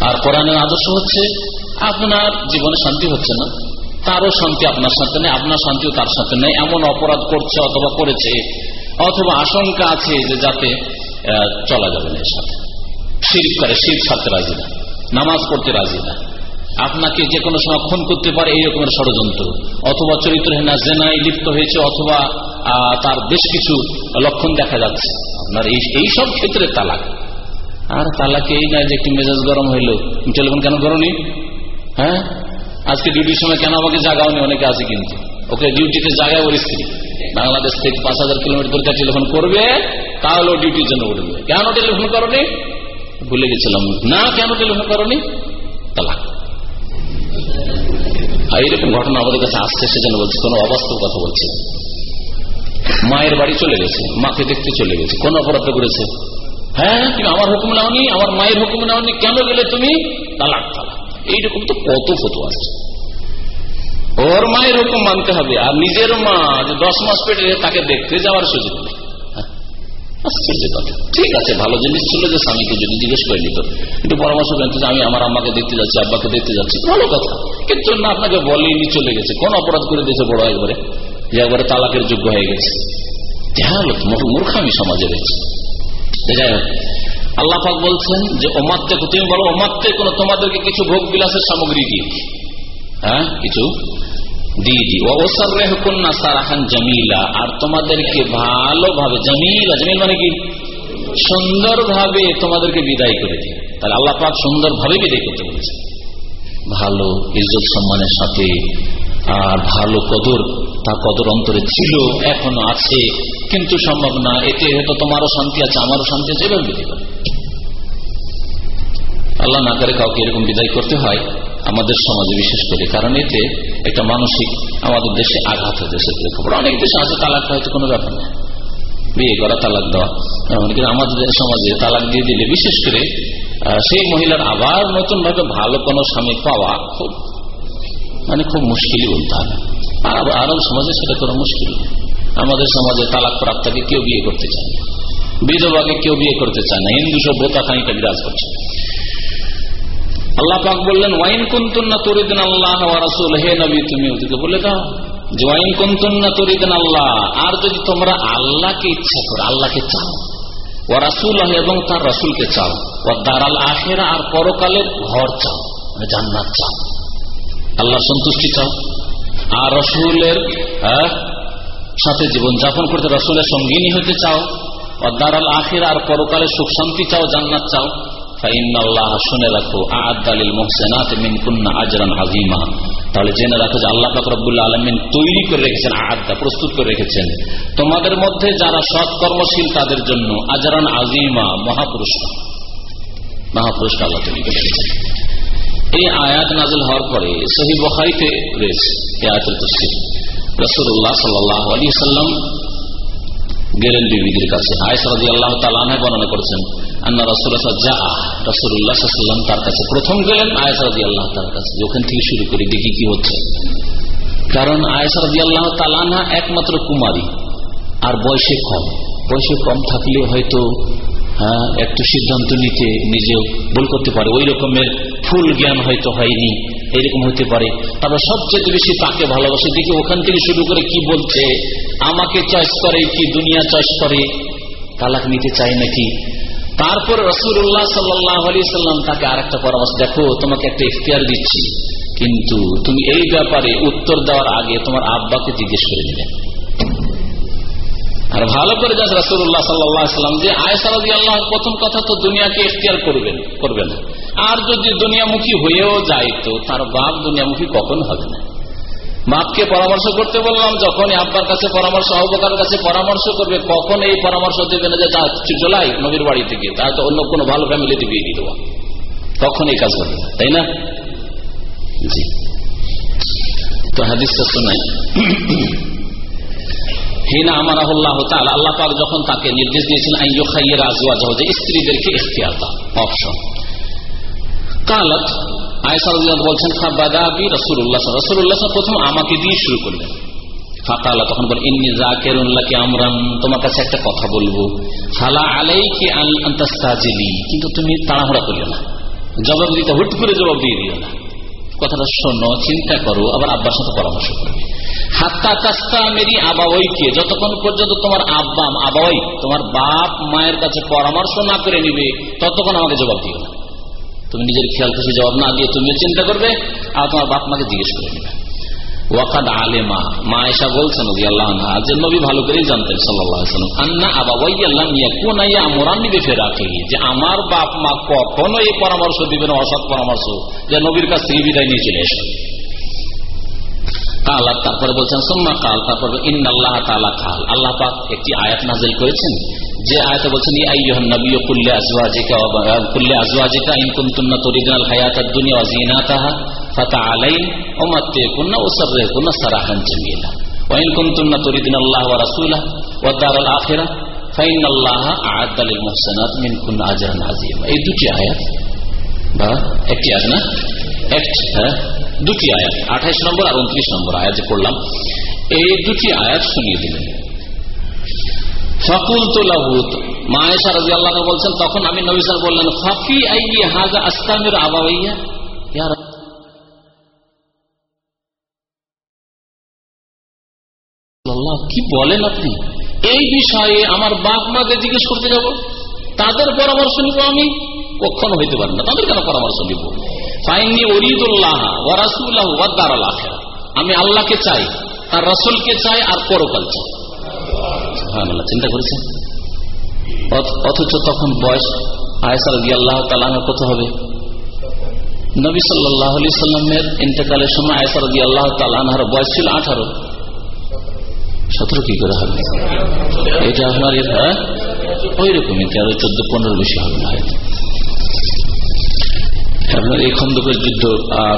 A: আর কোরআনের আদর্শ হচ্ছে, আপনার জীবনে শান্তি হচ্ছে না। তারও শান্তি আপনার সাথে নেই, আপনার শান্তিও তার সাথে নেই। এমন অপরাধ করছে অথবা করেছে, অথবা আশঙ্কা আছে যে যাতে চলা যাবে না এর সাথে। শির করে শির ছাড়তে রাজি না। নামাজ পড়তে রাজি না। আপনাকে যে কোনো সময় খুন করতে পারে এই রকমের ষড়যন্ত্র। অথবা চরিত্রহীন জেনায় লিপ্ত হয়েছে, অথবা তার বেশ কিছু লক্ষণ দেখা যাচ্ছে। আপনার এই সব ক্ষেত্রে তালাক। আর তালাকে এই নয় যে একটি মেজাজ গরম হইল। টেলিফোন কেন করনি? হ্যাঁ? আজকে ডিউটির সময় কেন আমাকে জাগাওনি? অনেকে আছে কিন্তু। ওকে ডিউটিতে জাগায় ওর স্ত্রী। বাংলাদেশ থেকে পাঁচ হাজার কিলোমিটার দূরে টেলিফোন করবে, তাহলে ডিউটির জন্য উঠবে। কেন টেলিফোন করনি? ভুলে গেছিলাম। না, কেন টেলিফোন করনি তালাক। এইরকম ঘটনা আমাদের কাছে আসছে, সেজন্য বলছি, কোনো অবাস্তব কথা বলছি মায়ের বাড়ি চলে গেছে, মাকে দেখতে চলে গেছে, কোন অপরাধ করেছে? হ্যাঁ তুমি আমার হুকুম নাওনি, আমার মায়ের হুকুম নাওনি, কেন গেলে তুমি? তালাক তালাক। এইরকম তো কত ফটো আছে। ওর মায়ের হুকুম মানতে হবে, আর নিজের মা যে দশ মাস পেটে তাকে দেখতে যাওয়ার সুযোগ নেই। ঠিক আছে। ভালো জিনিস ছিল যে স্বামীকে যদি জিজ্ঞেস করে নিত। একটু পরামর্শ করতে আমি আমার আম্মাকে দেখতে যাচ্ছি, আব্বাকে দেখতে যাচ্ছি। ভালো কথা। কিন্তু না আপনাকে বলেনি চলে গেছে। কোন অপরাধ করে দিয়েছে বড় একবারে যে একবারে তালাকের যোগ্য হয়ে গেছে। মূর্খামি সমাজে রয়েছে যাই বলছেন যে, ওমাত্তে তুমি বলো, ওমাত্তে কোন তোমাদেরকে কিছু ভোগ বিলাসের সামগ্রী দিয়ে হ্যাঁ কিছু? দিয়ে জামিলা। আর তোমাদেরকে ভালোভাবে, জামিলা, জামিল মানে কি? সুন্দরভাবে তোমাদেরকে বিদায় করে দিই তাহলে আল্লাহ পাক সুন্দরভাবে বিদায় করতে বলছে ভালো ইজ্জত সম্মানের সাথে আর ভালো কদর, তা কদর অন্তরে ছিল, এখনও আছে, কিন্তু সম্ভব না। এতে হয়তো তোমারও শান্তি আছে, আমারও শান্তি আছে বিদায় আল্লাহ না করে কাউকে এরকম বিদায় করতে হয়। আমাদের সমাজে বিশেষ করে, কারণ এতে একটা মানসিক আমাদের দেশে আঘাত খবর। অনেক দেশে আছে, তালাক হয়তো কোনো ব্যাপার না। বিয়ে করা, তালাক দেওয়া কিন্তু আমাদের সমাজে তালাক দিয়ে দিলে বিশেষ করে সেই মহিলার আবার নতুন ভাবে ভালো কোনো স্বামী পাওয়া খুব মানে খুব মুশকিলই বলতে হবে আর আরব সমাজে সেটা কোনো মুশকিল আমাদের সমাজে তালাক প্রাপ্তাকে কেউ বিয়ে করতে চায় না। বিধবাকে কেউ বিয়ে করতে চায় না। হিন্দু সভ্যতা খানিটা বিরাজ করছে। আল্লাহ পাক বললেন ওয়াইন কুন্তুন না তরিদিন আল্লাহ রাসুল হে নবী তুমি ওদিকে বলে দাও যে ওয়াইন কুন্তুন না তরিদিন আল্লাহ। আর যদি তোমরা আল্লাহকে ইচ্ছা করো আল্লাহকে চাও ও রাসুল এবং তার রাসুলকে চাও ও দারাল আখেরা আর পরকালের ঘর চাও মানে জান্নাত চাও আল্লাহর সন্তুষ্টি চাও আর রসুলের হ্যাঁ, সাথে জীবন যাপন করতে রসুলের সঙ্গিনী হতে চাও দারাল আখির আর পরকালে সুখ শান্তি চাও জান্নাত চাও শুনে রাখো আদালিল তাহলে জেনে রাখো যে আল্লাহ আলমিন তৈরি করে রেখেছেন প্রস্তুত করে রেখেছেন। তোমাদের মধ্যে যারা সৎ কর্মশীল, তাদের জন্য আজরান আজিমা মহাপুরস্কার। মহাপুরস্কার আল্লাহ তৈরি করে রেখেছেন। এই আয়াত নাজল হওয়ার পরে সহি বখারিতে রয়েছে এই আয়াতের তসির রসুল্লাহ সাল্লাহ আলী সাল্লাম গেলেন বিবিদের কাছে। আয়সারদি আল্লাহ তালানায় বর্ণনা করেছেন, আন্না রসুল্লাহ যা রসুল্লাহ সাল্লাম তার কাছে প্রথম গেলেন আয়সারদি আল্লাহ তার কাছে। ওখান থেকে শুরু করি দেখি কি হচ্ছে। কারণ আয়সারদি আল্লাহ তালানা একমাত্র কুমারী, আর বয়সে কম। বয়সে কম থাকলে হয়তো হ্যাঁ একটু সিদ্ধান্ত নিতে নিজেও ভুল করতে পারে। ওই রকমের ফুল জ্ঞান হয়তো হয়নি। এরকম হতে পারে। তারা সবচেয়ে বেশি তাকে ভালোবাসে। দেখি ওখান থেকে শুরু করে কি বলছে। আমাকে চয়েস করে কি, দুনিয়া চয়েস করে? তালাক নিতে চাই নাকি? তারপর রসুল্লাহ সাল্লাম তাকে আর একটা পরামর্শ, দেখো, তোমাকে একটা ইফতিয়ার দিচ্ছি। কিন্তু তুমি এই ব্যাপারে উত্তর দেওয়ার আগে তোমার আব্বাকে জিজ্ঞেস করে নেবে। আর ভালো করে যান রাসুল্লাহ সাল্লাম যে আয়সারদি আল্লাহ প্রথম কথা তো দুনিয়াকে ইখতিয়ার করবেন করবে না। আর যদি দুনিয়ামুখী হয়েও যায় তো তার বাপ দুনিয়ামুখী কখন হবে না? বাপকে পরামর্শ করতে বললাম যখন আব্বার কাছে পরামর্শ আহ্বকার কাছে পরামর্শ করবে, কখন এই পরামর্শ দেবে না যে তা চলাই নবীর বাড়ি থেকে, তা তো অন্য কোনো ভালো ফ্যামিলিতে বিয়ে দিয়ে দেবো তখন এই কাজ করবে তাই না? জি। তো হাদিসটা শোনাই হিনা আমার আল্লাহ পাক যখন তাকে নির্দেশ যাও স্ত্রীদেরকে অপশন। কালত বলছেন প্রথম আমাকে দিয়ে শুরু করলেন। ফাঁকালা, তখন বল, ইন্নি জাকেরুল্লাহকে আমরান তোমার কাছে একটা কথা বলব। ফালা আলাইকে আন্তাস্তাজিলি কিন্তু তুমি তাড়াহুড়া করলে না। জবাব দিতে হুট করে জবাব দিয়ে দিও না। কথাটা শোনো, চিন্তা করো, আবার আব্বার সাথে পরামর্শ করবে হাত্তা কাস্তা মেরি আবাবাইকে যতক্ষণ পর্যন্ত তোমার আব্বা আবাবাই তোমার বাপ, মায়ের কাছে পরামর্শ না করে নিবে, ততক্ষণ আমাকে জবাব দিও না। তুমি নিজের খেয়াল খুশি জবাব না দিয়ে তুমি চিন্তা করবে, আর তোমার বাপ মাকে জিজ্ঞেস করে নিবে। ওয়াকাদ আলেমা, মা এসা বলছেন যে নবী ভালো করেই জানতেন সাল্লাম, আন্না আবাবাইয়াল্লাম ইয়াকুনাইয়া মোরান্নিবে ফেরাকে যে আমার বাপ মা কখনো এই পরামর্শ দিবেন অসৎ পরামর্শ, যে নবীর কাছ থেকে বিদায় নিয়ে চলে এসে। কাল তারপরে বলছেন, সোম্মা কাল, তারপর ইন আল্লাহ তালা কাল। আল্লাহ পাক একটি আয়াত নাজেল করেছেন, যে আয়াতে বলছেন কুল্লে আজওয়াজিকা কুল্লে আজওয়াজিকা ইন কুনতুন্না তুরিদুনাল হায়াতাদ দুনিয়া ওয়া জিনাতাহা ফাতাআলাইন ওয়া মাত্তিকুন্না ওয়া সাররিকুন্না সারাহান জামিলা। ওয়া ইন কুনতুন্না আল্লাহ ওয়া রাসূলাহু ওয়া ফাইন আল্লাহ আ'আদ্দা লিল মুহসিনাত মিনকুন আজরান আযীমা। এই দুটি আয়াত, বা একটি আয়াত না হ্যাঁ আয়াত, আঠাইশ নম্বর আর উনত্রিশ নম্বর আয়াত যে পড়লাম, এই দুটি আয়াত শুনিয়ে দিলেন। ফকুল তো লাহুত মায়েশা রাজি আল্লাহ বলছেন, তখন আমি নবিসাল বললেন, ফাফি আইয়ি হাজা আস্তামের আবাইয়া কি বলেন আপনি? এই বিষয়ে আমার বাপ মাকে জিজ্ঞেস করতে যাব, তাদের পরামর্শ নিব আমি, কখনো হইতে পারে না। তাদের কেন পরামর্শ নিব? ফাইনি ওরিদুল্লাহ ওয়ারাসুল্লাহ ওয়াদ্দার আল্লাহ আমি আল্লাহকে চাই, তার রসুলকে চাই, আর পরকাল চাই। চিন্তা করেছেন? অথচ তখন বয়স আয়সার আল্লাহ তালানো কত হবে। নবী সাল্লাহ সাল্লামের ইন্তেকালের সময় আয়সার আল্লাহ তালানহার বয়স ছিল আঠারো। সতেরো কি করে হবে? এটা আপনার হ্যাঁ? ওই রকমই তেরো, চোদ্দ, পনেরো বেশি হবে না। আপনার এই খন্দকের যুদ্ধ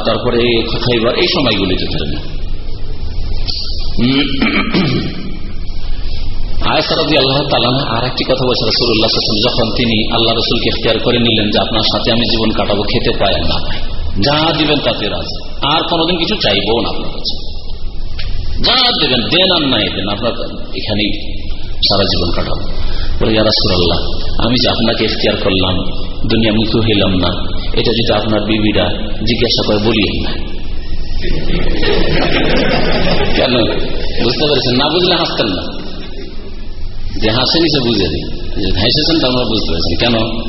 A: তারপরে এই সময়গুলিতে আয়সারদি আল্লাহ তালান আর কথা যখন তিনি আল্লাহ করে নিলেন যে আপনার সাথে আমি জীবন কাটাবো, খেতে পাই না, যা দিবেন তাতে রাজ। আর কোনোদিন কিছু চাইব না আপনার কাছে। যা দেবেন, দেন আর নাই, দেন আপনার এখানেই সারা জীবন কাটাবো। বলে ইয়ারাসুল্লাহ আমি যে আপনাকে এখতিয়ার করলাম, দুনিয়া মুখী হইলাম না, এটা যদি আপনার বিবিরা জিজ্ঞাসা করে বলিয়ে না। কেন? বুঝতে পেরেছেন? না বুঝলে হাসতেন না। যে হাসেনি সে বুঝে দিই যে হাসেছেন তার বুঝতে পারছি। কেন?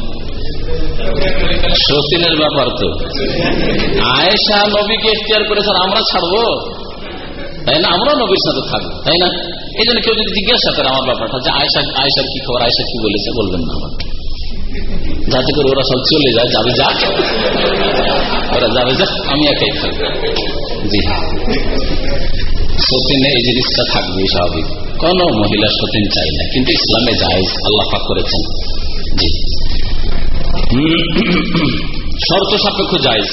A: সতীনের ব্যাপার তো। আয়েশা নবীকে এখতিয়ার করেছেন, আমরা ছাড়বো? তাই না? আমরা নবীর সাথে থাকব তাই না? এই জন্য কেউ যদি জিজ্ঞাসা করে আমার ব্যাপারটা যে আয়সা আয়সার কি খবর আয়সা কি বলেছে, বলবেন না আমাকে। যাতে করে ওরা সব চলে যায়, যাবে যা ওরা যাবে যা আমি একাই থাকব জি। হ্যাঁ সতীনে, এই জিনিসটা থাকবে স্বাভাবিক। কোন মহিলা সতীন চাই না, কিন্তু ইসলামে জায়েজ, আল্লাহ করেছেন। জি। শর্ত সাপেক্ষ জায়েজ।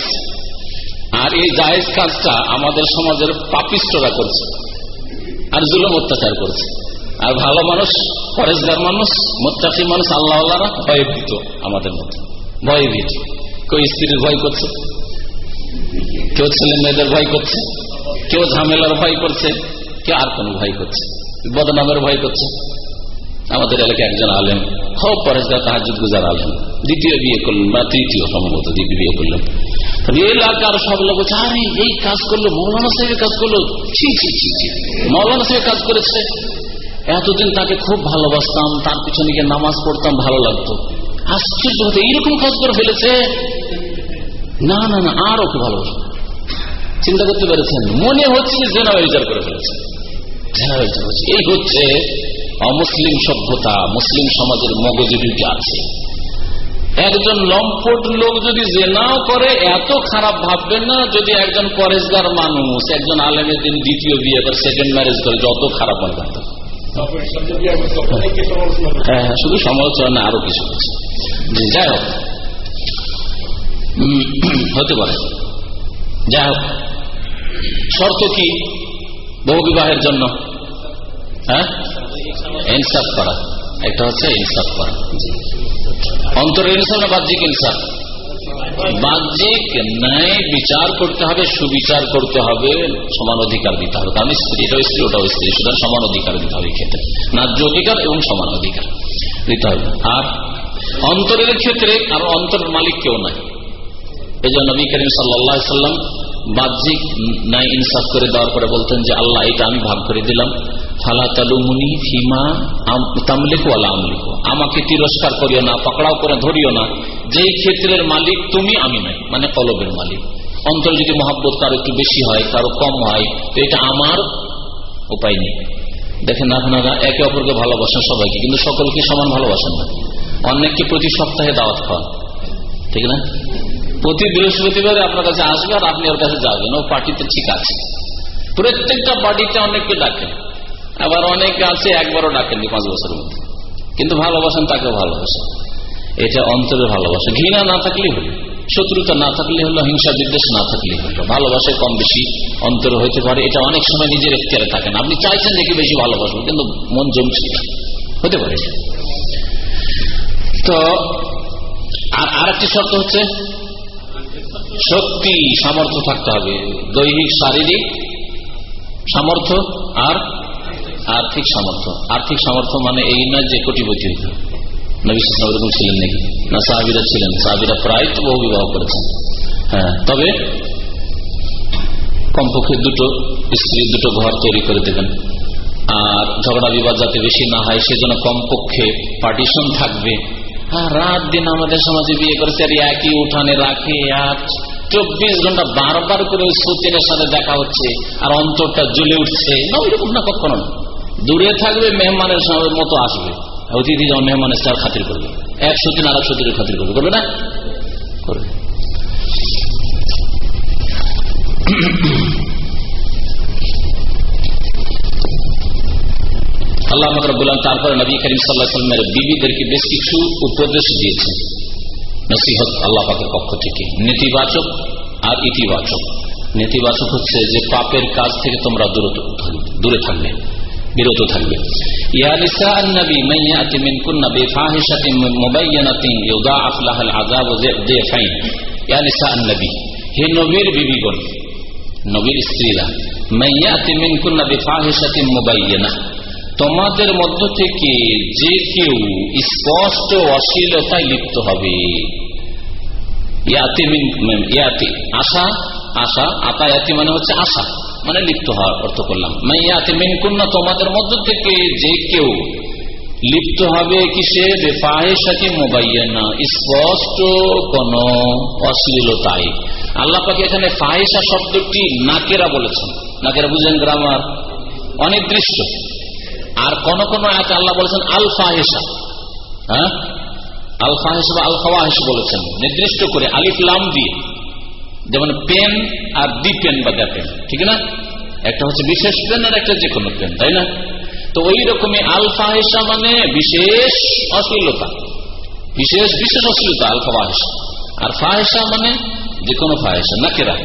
A: আর এই জায়েজ কাজটা আমাদের সমাজের পাপিষ্টরা করছে, আর জুলম অত্যাচার করছে। আর ভালো মানুষ ফরেজগার মানুষ, মোত্তাকি মানুষ আল্লাহ ভয়ভীত আমাদের মধ্যে। ভয়ভীত। কেউ স্ত্রীর ভয় করছে, কেউ ছেলে মেয়েদের ভয় করছে, কেউ ঝামেলার ভয় করছে, কেউ আর কোন ভয় করছে, বদনামের ভয় করছে। আমাদের এলাকায় একজন আলেম খুব পরেশগার তাহাজুদ গুজার আলেম। দ্বিতীয় বিয়ে করলেন বা তৃতীয় সম্ভবত দ্বিতীয় বিয়ে করলেন। এলাকার সব লোক আরে, এই কাজ করল, মৌলানা সাহেবের কাজ করল। মৌলানা সাহেব কাজ করেছে। এতদিন তাকে খুব ভালোবাসতাম, তার পিছনে গিয়ে নামাজ পড়তাম, ভালো লাগতো। আশ্চর্য হতো, এইরকম কাজ করে ফেলেছে? না না না, আর ওকে ভালোবাসো চিন্তা করতে পেরেছেন? মনে হচ্ছে যে জেনা করে ফেলেছে। এই হচ্ছে অমুসলিম সভ্যতা, মুসলিম সমাজের মগজে ঢুকে আছে। একজন লম্পট লোক যদি জেনাও করে, এত খারাপ ভাববেন না, যদি একজন পরেশগার মানুষ, একজন আলেমের দিন দ্বিতীয় বিয়ে করে সেকেন্ড ম্যারেজ করে, যত খারাপ মনে করতে হ্যাঁ হ্যাঁ শুধু সমালোচনা আরও কিছু কিছু যাই হোক। হতে পারে। যাই হোক। শর্ত কি? বহু বিবাহের জন্য। হ্যাঁ? ইনসাফ করা। একটা হচ্ছে ইনসাফ করা। অন্তরের ইনসাফ না বাহ্যিক ইনসাফ? বাহ্যিক ন্যায় বিচার করতে হবে, সুবিচার করতে হবে, সমান অধিকার দিতে হবে। কারণ স্ত্রী এটাও স্ত্রী, ওটাও স্ত্রী, সুতরাং সমান অধিকার দিতে হবে ক্ষেত্রে। ন্যায্য অধিকার এবং সমান অধিকার দিতে হবে। আর অন্তরের ক্ষেত্রে আর অন্তরের মালিক কেউ নাই। এই জন্য নবী করিম সাল্লা সাল্লাম বাহ্যিক ন্যায় ইনসাফ করে দেওয়ার পরে বলতেন যে, আল্লাহ, এটা আমি ভাগ করে দিলাম। আমাকে তিরস্কার করিও না, পাকড়াও করে ধরিও না। যেই ক্ষেত্রের মালিক তুমি, আমি নাই মানে কলবের মালিক। অন্তর যদি মহাব্বত কারও একটু বেশি হয়, কারও কম হয়, তো এটা আমার উপায় নেই। দেখেন আপনারা, একে অপরকে ভালোবাসেন সবাইকে, কিন্তু সকলকে সমান ভালোবাসেন না। অনেককে প্রতি সপ্তাহে দাওয়াত খাওয়ান ঠিক না? প্রতি বৃহস্পতিবারে আপনার কাছে আসবে আর আপনি ওর কাছে যাবেন, ও পার্টিতে ঠিক আছে। প্রত্যেকটা পার্টিতে অনেককে ডাকেন আবার অনেকে আছে একবারও ডাকেননি পাঁচ বছরের মধ্যে। কিন্তু ভালোবাসেন তাকে ভালোবাসেন। এটা অন্তরে ভালোবাসা। ঘৃণা না থাকলে হলো। শত্রুতা না থাকলে হলো, হিংসা বিদ্বেষ না থাকলে হলো। ভালোবাসে কম বেশি অন্তরে হইতে পারে। এটা অনেক সময় নিজের এখতিয়ারে থাকে না। আপনি চাইছেন যে বেশি ভালোবাসবো, কিন্তু মন জমছে হতে পারে। তো, আর আরেকটি শর্ত হচ্ছে, শক্তি, সামর্থ্য থাকতে হবে। দৈহিক, শারীরিক সামর্থ্য আর আর্থিক সামর্থ্য। আর্থিক সামর্থ্য মানে এই নয় যে কোটিপতি। হইতে ছিলেন নাকি? না, সাহাবিরা ছিলেন। সাহাবিরা প্রায় তো বহু বিবাহ করেছেন। হ্যাঁ তবে কমপক্ষে দুটো স্ত্রী, দুটো ঘর তৈরি করে দেবেন। আর ঝগড়া বিবাদ যাতে বেশি না হয়, সেজন্য কমপক্ষে পার্টিশন থাকবে। আর রাত দিন আমাদের সমাজে বিয়ে করেছে, আর একই উঠানে রাখে, আর চব্বিশ ঘণ্টা বারবার করে ওই সতীনের সাথে দেখা হচ্ছে, আর অন্তরটা জ্বলে উঠছে। না ওইরকম না কখনো? না দূরে থাকবে, মেহমানের মতো আসবে। অতিথি যখন মেহমানের তার খাতির করবে, এক সতীন আর এক সতীনের খাতির করবে করবে না? করবে। বললাম তারপরে বিবিদেরকে বেশ কিছু উপদেশ দিয়েছেন। নসিহত আল্লাহ পক্ষ থেকে। নেতিবাচক আর ইতিবাচক। নেতিবাচক হচ্ছে যে পাপের কাজ থেকে তোমরা দূরে থাকবে। বিরত থাকবে। হে নবীর নবীর স্ত্রীরা তোমাদের মধ্য থেকে যে কেউ স্পষ্ট অশ্লীলতায় লিপ্ত হবে। আশা আশা আতায়াতি মানে হচ্ছে আশা। মানে লিপ্ত হওয়ার অর্থ করলাম। মাইয়াতি মিনকুন্না, তোমাদের মধ্য থেকে যে কেউ লিপ্ত হবে কিসে বেফাহেসাকে মোবাইয়ানা, স্পষ্ট কোন অশ্লীলতায় আল্লাহ পাকে এখানে ফাহেসা শব্দটি নাকেরা বলেছেন। নাকেরা বুঝেন গ্রামার অনির্দিষ্ট। আর কোন কোন আয়াতে আল্লাহ বলেছেন আল ফাহেসা হ্যাঁ? আল ফাহেস বা আল ফাওয়াহেস বলেছেন। নির্দিষ্ট করে আলিফ, লাম দিয়ে। যেমন পেন আর দি পেন বা পেন, ঠিক না? একটা হচ্ছে বিশেষ পেন আর একটা যে কোনো পেন, তাই না? তো ওই রকমই আল ফাহেসা মানে বিশেষ অশ্লীলতা, বিশেষ বিশেষ অশ্লীলতা, আলফা ফাহেসা আর ফাহেসা মানে যে কোনো ফাহেসা না কেরা?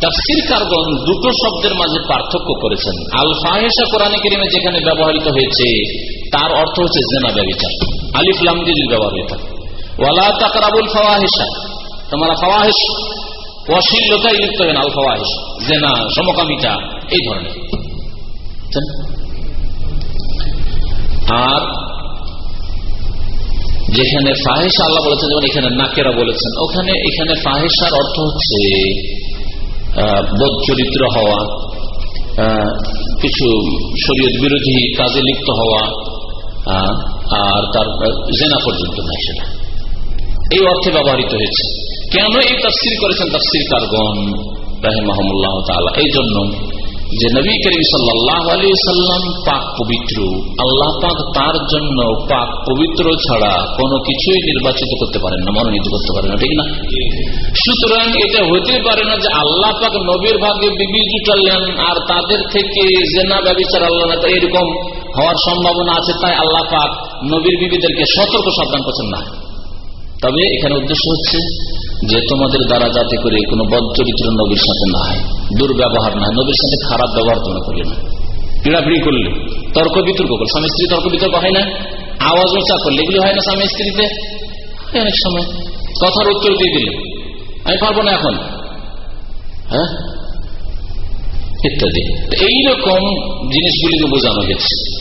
A: তাফসির কারগন দুটো শব্দের মাঝে পার্থক্য করেছেন। আল ফাহেসা কোরআনে কেরিমে যেখানে ব্যবহৃত হয়েছে, তার অর্থ হচ্ছে জেনা ব্যবচার আলিফ লাম দিয়ে যদি ব্যবহার হয়ে থাকে। ওয়ালা তাকরাবুল ফাওয়াহেসা তোমার ফাওয়াহেস অশ্লীলতাই লিপ্ত হবেন আল ফাওয়াহেস জেনা, সমকামিতা, এই ধরনের। আর যেখানে ফাহেসা আল্লাহ বলেছেন, যেমন এখানে নাকেরা বলেছেন, ওখানে এখানে ফাহেসার অর্থ হচ্ছে বোধ চরিত্র হওয়া কিছু শরীয়ত বিরোধী কাজে লিপ্ত হওয়া আর তার জেনা পর্যন্ত নাই সেটা। এই অর্থে ব্যবহৃত হয়েছে। কেন এই তফসির করেছেন তফসির কারগন রাহেমাহমুল্লাহ তালা এই জন্য যে নবী করিম সাল্লাম পাক পবিত্র, আল্লাহ পাক তার জন্য পাক পবিত্র ছাড়া কোনো কিছুই নির্বাচিত করতে পারেন না, মনোনীত করতে পারেন না, ঠিক না? সুতরাং এটা হতে পারে না যে আল্লাহ পাক নবীর ভাগে বিবি জুটালেন আর তাদের থেকে জেনা ব্যবচার আল্লাহ না এরকম হওয়ার সম্ভাবনা আছে, তাই আল্লাহ পাক নবীর বিবিদেরকে সতর্ক সাবধান করছেন না। তবে এখানে উদ্দেশ্য হচ্ছে যে তোমাদের দ্বারা যাতে করে কোনো বদচরিত্র নবীর সাথে না হয়, দুর্ব্যবহার না হয়, নবীর সাথে খারাপ ব্যবহার তোমরা করি না। পিড়াপিড়ি করলে, তর্ক বিতর্ক করলে, স্বামী স্ত্রী তর্ক বিতর্ক হয় না, আওয়াজ উঁচা করলে, এগুলি হয় না স্বামী স্ত্রীতে? অনেক সময়। কথার উত্তর দিয়ে দিলে, আমি পারব না এখন। হ্যাঁ? ইত্যাদি। এইরকম জিনিসগুলিকে বোঝানো হয়েছে।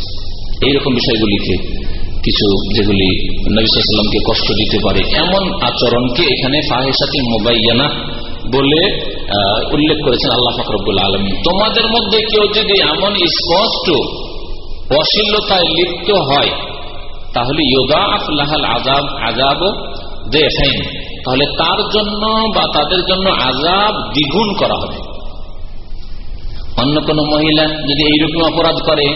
A: এইরকম বিষয়গুলিকে কিছু যেগুলি নবিসামকে কষ্ট দিতে পারে, এমন আচরণকে এখানে ফাহেসাতি মোবাইয়ানা বলে উল্লেখ করেছেন আল্লাহ ফকরবুল আলমী তোমাদের মধ্যে কেউ যদি এমন স্পষ্ট অশ্লীলতায় লিপ্ত হয়, তাহলে ইয়োগা আফলাহাল আজাব আজাব দেখেন তাহলে তার জন্য বা তাদের জন্য আজাব দ্বিগুণ করা হবে। অন্য কোন মহিলা যদি এইরকম অপরাধ করে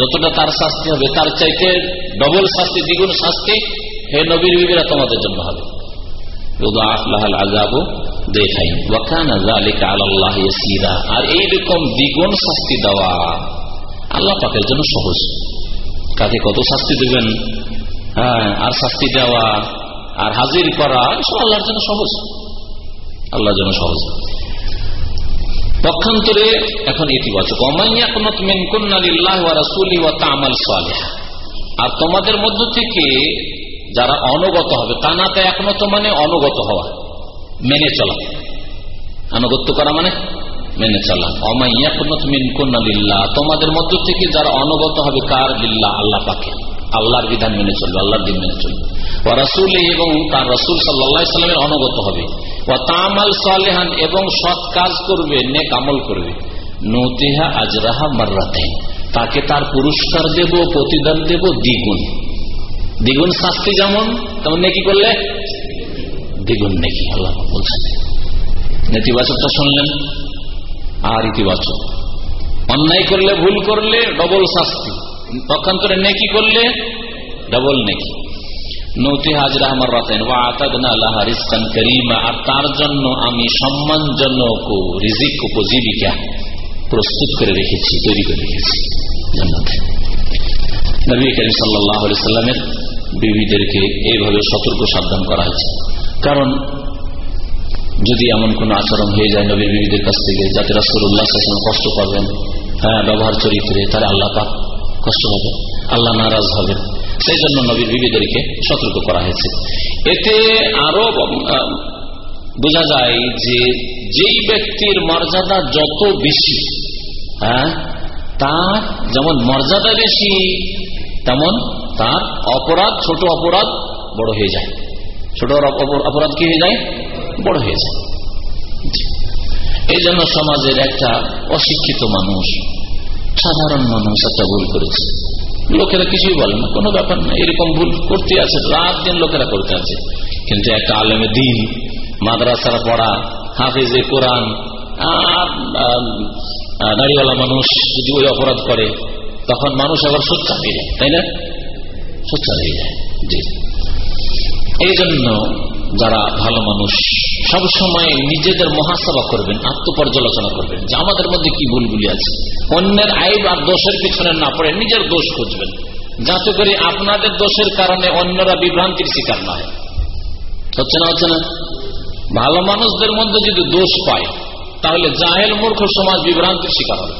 A: যতটা তার শাস্তি হবে, তার চাইতে ডবল শাস্তি, দ্বিগুণ শাস্তি হে নবীর বিবিরা তোমাদের জন্য হবে। আর এইরকম দ্বিগুণ শাস্তি দেওয়া আল্লাহ পাকের জন্য সহজ। কাকে কত শাস্তি দেবেন? হ্যাঁ আর শাস্তি দেওয়া, আর হাজির করা সব আল্লাহর জন্য সহজ। আল্লাহর জন্য সহজ। পক্ষান্তরে এখন ইতিবাচক। আর তোমাদের মধ্য থেকে যারা অনুগত হবে, তা না তা একমত মানে অনুগত হওয়া, মেনে চলা। আনুগত্য করা মানে মেনে চলা। অমাইয়াকুনত মিনকুন্নালিল্লাহ তোমাদের মধ্য থেকে যারা অনুগত হবে কার লিল্লাহ? আল্লাহ পাকে আল্লাহর বিধান মেনে চলবে, আল্লাহর দিন মেনে চলবে। ও রাসুল এবং তার রসুল সাল্লা সাল্লামের অনুগত হবে। ও তামাল সালেহান এবং সৎ কাজ করবে, নেক আমল করবে। নতিহা আজরাহা মার্রাতে তাকে তার পুরস্কার দেব, প্রতিদান দেব দ্বিগুণ। দ্বিগুণ শাস্তি যেমন, তেমন নেকি করলে? দ্বিগুণ নেকি, আল্লাহ বলছেন। নেতিবাচকটা শুনলেন। আর ইতিবাচক। অন্যায় করলে ভুল করলে ডবল শাস্তি। পক্ষান্তরে নেকি করলে ডবল নেকি। নবী এইভাবে সতর্ক সাবধান করা হয়েছে। কারণ যদি এমন কোন আচরণ হয়ে যায় নবীর বিবিদের কাছ থেকে, যাতে রাসুল্লাহ কষ্ট পাবেন হ্যাঁ ব্যবহার চরিত্রে তারা আল্লাহ পাক কষ্ট হবে, আল্লাহ নারাজ হবে। সেই জন্য নবীর বিবিদেরকে সতর্ক করা হয়েছে। এতে আরও বোঝা যায় যে যেই ব্যক্তির মর্যাদা যত বেশি হ্যাঁ তার যেমন মর্যাদা বেশি, তেমন তার অপরাধ, ছোট অপরাধ বড় হয়ে যায়। ছোট অপরাধ কি হয়ে যায়? বড় হয়ে যায়। এই জন্য সমাজের একটা অশিক্ষিত মানুষ সাধারণ মানুষ একটা ভুল করেছে। লোকেরা কিছুই বলে না, কোনো ব্যাপার না, এরকম ভুল করতে আছে, রাত দিন লোকেরা করতে আছে। কিন্তু একটা আলেমে দিন, মাদ্রাসার পড়া, হাফিজে কোরআন নারীওয়ালা মানুষ যদি ওই অপরাধ করে, তখন মানুষ আবার সোচ্চার হয়ে যায়, তাই না? সোচ্চার হয়ে যায় জি। এই জন্য যারা ভালো মানুষ সব সময় নিজেদের মহাসভা করবেন, আত্মপর্যালোচনা করবেন, যে আমাদের মধ্যে কি ভুলগুলি আছে। অন্যের আইব আর দোষের পিছনে না পড়ে নিজের দোষ খুঁজবেন। যাতে করে আপনাদের দোষের কারণে অন্যরা বিভ্রান্তির শিকার না হয়। হচ্ছে না হচ্ছে না? ভালো মানুষদের মধ্যে যদি দোষ পায়, তাহলে জাহেল মূর্খ সমাজ বিভ্রান্তির শিকার হবে।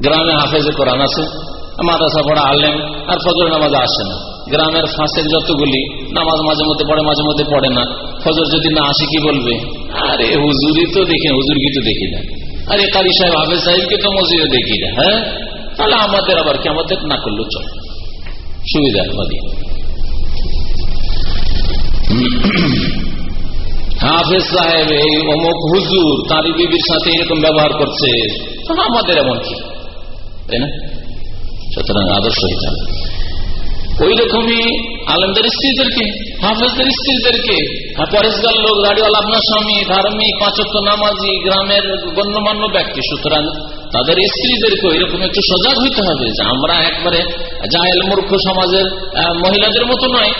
A: গ্রামে হাফেজে কোরআন আছে। মাদ্রাসা পড়া আলেম, আর ফজর নামাজ আসে না। গ্রামের ফাঁসের যতগুলি, নামাজ মাঝে মধ্যে পড়ে, মাঝে মধ্যে পড়ে না। ফজর যদি না আসে, কি বলবে? আরে হুজুরি তো দেখি হুজুর কি তো দেখি না। আরে, কারি সাহেব, হাফেজ সাহেবকে তো মসজিদে দেখি না হ্যাঁ? তাহলে আমাদের আবার কি? আমাদের না করলেও চল। সুবিধা, বাদী। হাফেজ সাহেব, এই অমুক হুজুর, তার বিবির সাথে এরকম ব্যবহার করছে। আমাদের এমন কি? তাই না? সুতরাং আদর্শ হবে ওই রকমই আলমদের স্ত্রীদেরকে, হাফেজদের স্ত্রীদেরকে পরেশগার লোক দাড়িওয়ালা আপনার স্বামী, ধার্মিক পাঁচত্ব নামাজি, গ্রামের গণ্যমান্য ব্যক্তি। সুতরাং তাদের স্ত্রীদেরকে ওই রকম একটু সজাগ হইতে হবে যে আমরা একবারে জাহেল মূর্খ সমাজের মহিলাদের মতো নয়।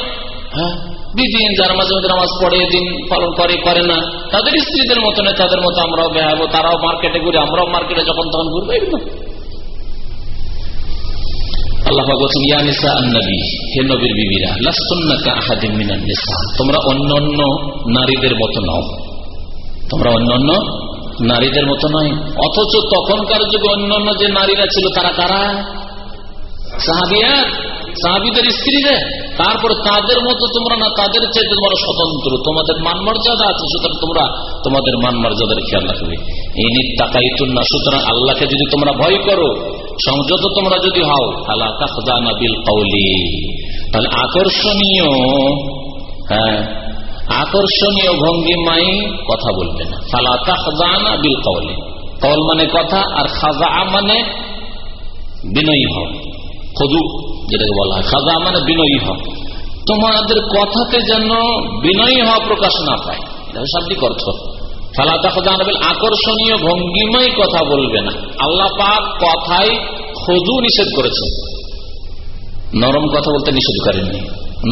A: হ্যাঁ বিদিন যারা মাঝে মধ্যে নামাজ পড়ে, দিন পালন করে করে না। তাদের স্ত্রীদের মতো নয়, তাদের মতো আমরাও বেহাবো তারাও মার্কেটে ঘুরে, আমরাও মার্কেটে যখন তখন ঘুরবো এগুলো আল্লাহ বলছেন, ইয়া নিসা আন্নবী, হে নবীর বিবিরা লাস্তুন্নাকা আহাদিম মিনান নিসা। তোমরা অন্য অন্য নারীদের মতো নাও। তোমরা অন্য অন্য নারীদের মতো নয়। অথচ তখনকার যুগে অন্য অন্য যে নারীরা ছিল, তারা কারা? সাহাবিয়াত সাহাবিদের স্ত্রীদের তারপরে তাদের মতো তোমরা না, তাদের চাইতে তোমরা স্বতন্ত্র। তোমাদের মান মর্যাদা আছে, সুতরাং তোমরা তোমাদের মান মর্যাদার খেয়াল রাখবে। এই নিত্যাকাইতুন না, সুতরাং আল্লাহকে যদি তোমরা ভয় করো সংযত তোমরা যদি হও আল্লাহ তাহদানা বিল কৌলি তাহলে আকর্ষণীয় হ্যাঁ আকর্ষণীয় ভঙ্গিমাই কথা বলবে না। ফালা তাহদানা বিল কৌলি কল মানে কথা, আর খাজা মানে বিনয়ী হও। খদু যেটাকে বলা হয়, খাজা মানে বিনয়ী হও। তোমাদের কথাতে যেন বিনয়ী হওয়া প্রকাশ না পায়। শাব্দিক অর্থ। ফালা তাহদানাবিল আকর্ষণীয় ভঙ্গিমাই কথা বলবে না। আল্লাহ পাক কথাই খজু নিষেধ করেছে নরম কথা বলতে নিষেধ করেননি।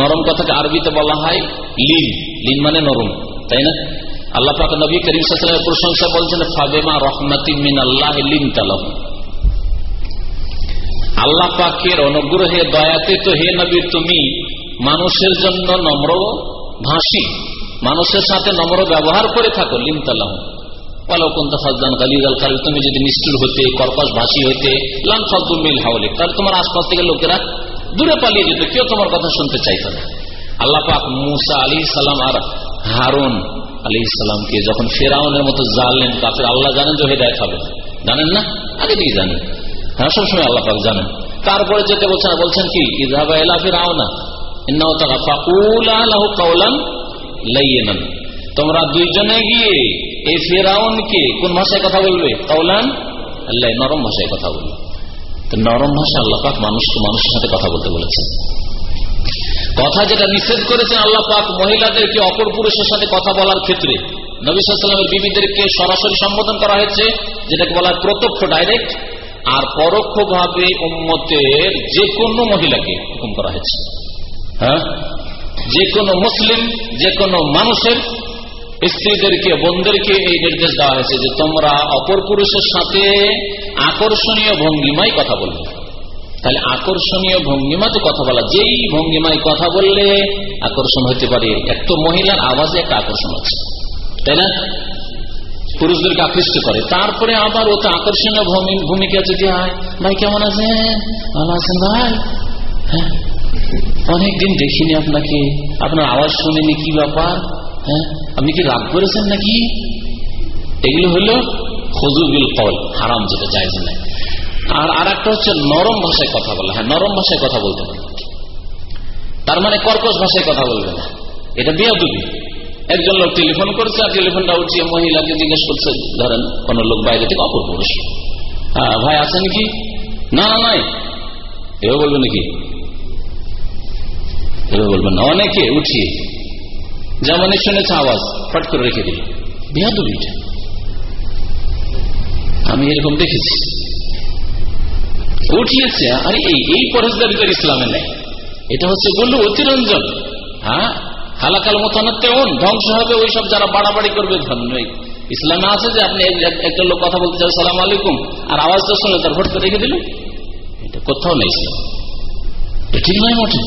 A: নরম কথাকে আরবিতে বলা হয় লিন। লিন মানে নরম, তাই না? আল্লাহ পাক নবী করিম সালামের প্রশংসা বলছেন, ফাবেমা রহমাতি মিন আল্লাহ লিন তালাহ আল্লাহ পাকের অনুগ্রহে, দয়াতে তো হে নবী, তুমি মানুষের জন্য নম্র ভাসি মানুষের সাথে নম্র ব্যবহার করে থাকো লিন তালাহ তুমি যদি হতে হতে তোমার আশপাশ থেকে লোকেরা দূরে পালিয়ে কেউ তোমার কথা শুনতে না। মুসা আর হারুন যখন ফেরাউনের মতো জানলেন কাফের, আল্লাহ জানেন যে হেদায়ত হবে। জানেন না? আগে থেকে জানেন। হ্যাঁ সবসময় আল্লাহ পাক জানেন। তারপরে যেতে বলছেন বলছেন কি? ইজাবা এলা লাহু কাওলান লাইয়িনান তোমরা দুইজনে গিয়ে এই ফেরাউনকে কোন ভাষায় কথা বলবে? কাউলান আল্লাহ নরম ভাষায় কথা বলবে নরম ভাষা আল্লাহ পাক মানুষ মানুষের সাথে কথা বলতে বলেছেন। কথা যেটা নিষেধ করেছেন আল্লাহ পাক মহিলাদেরকে অপর পুরুষের সাথে কথা বলার ক্ষেত্রে। নবীলামের বিবিদেরকে সরাসরি সম্বোধন করা হয়েছে, যেটাকে বলা প্রত্যক্ষ, ডাইরেক্ট। আর পরোক্ষ ভাবে যে কোনো মহিলাকে হুকুম করা হয়েছে। হ্যাঁ? যে কোনো মুসলিম যে কোনো মানুষের স্ত্রীদেরকে, বোনদেরকে এই নির্দেশ দেওয়া হয়েছে যে তোমরা অপর পুরুষের সাথে আকর্ষণীয় ভঙ্গিমায় কথা বলবে। তাহলে আকর্ষণীয় ভঙ্গিমাতে কথা বলা। যেই ভঙ্গিমায় কথা বললে আকর্ষণ হতে পারে। একটা মহিলার আওয়াজে একটা আকর্ষণ আছে। তাই না? পুরুষদেরকে আকৃষ্ট করে। তারপরে আবার ওতে আকর্ষণীয় ভূমিকা যদি হয়, ভাই কেমন আছেন? ভালো আছেন ভাই? হ্যাঁ? অনেকদিন দেখিনি আপনাকে। আপনার আওয়াজ শুনেনি কি ব্যাপার? হ্যাঁ? আপনি কি রাগ করেছেন নাকি? এগুলো হলো ফজুবিল কল হারাম যেটা, জায়জ নাই। আর আর একটা হচ্ছে নরম ভাষায় কথা বলা। হ্যাঁ নরম ভাষায় কথা বলতে পারে তার মানে কর্কশ ভাষায় কথা বলবে না। এটা বিয়া দুবি। একজন লোক টেলিফোন করছে আর টেলিফোনটা উঠিয়ে মহিলাকে জিজ্ঞেস করছে, ধরেন কোন লোক বাইরে থেকে অপর পুরুষ হ্যাঁ ভাই আছেন কি? না না, নাই। এভাবে বলবেন নাকি? এভাবে বলবেন না। অনেকে উঠিয়ে, যেমনই শুনেছে আওয়াজ, ফট করে রেখে দিল। বিহাদুবিটা আমি এরকম দেখেছি। উঠিয়েছে এই এই ইসলামে নেই। এটা হচ্ছে বলল অতিরঞ্জন। হ্যাঁ? হালাকাল মতানা তেমন ধ্বংস হবে ওই সব যারা বাড়াবাড়ি করবে ইসলামে আছে যে আপনি একটা লোক কথা বলতে চান সালাম আলাইকুম আর আওয়াজটা শুনে তার ভোট রেখে দিল। এটা কোথাও নেই ঠিক নয় মোটে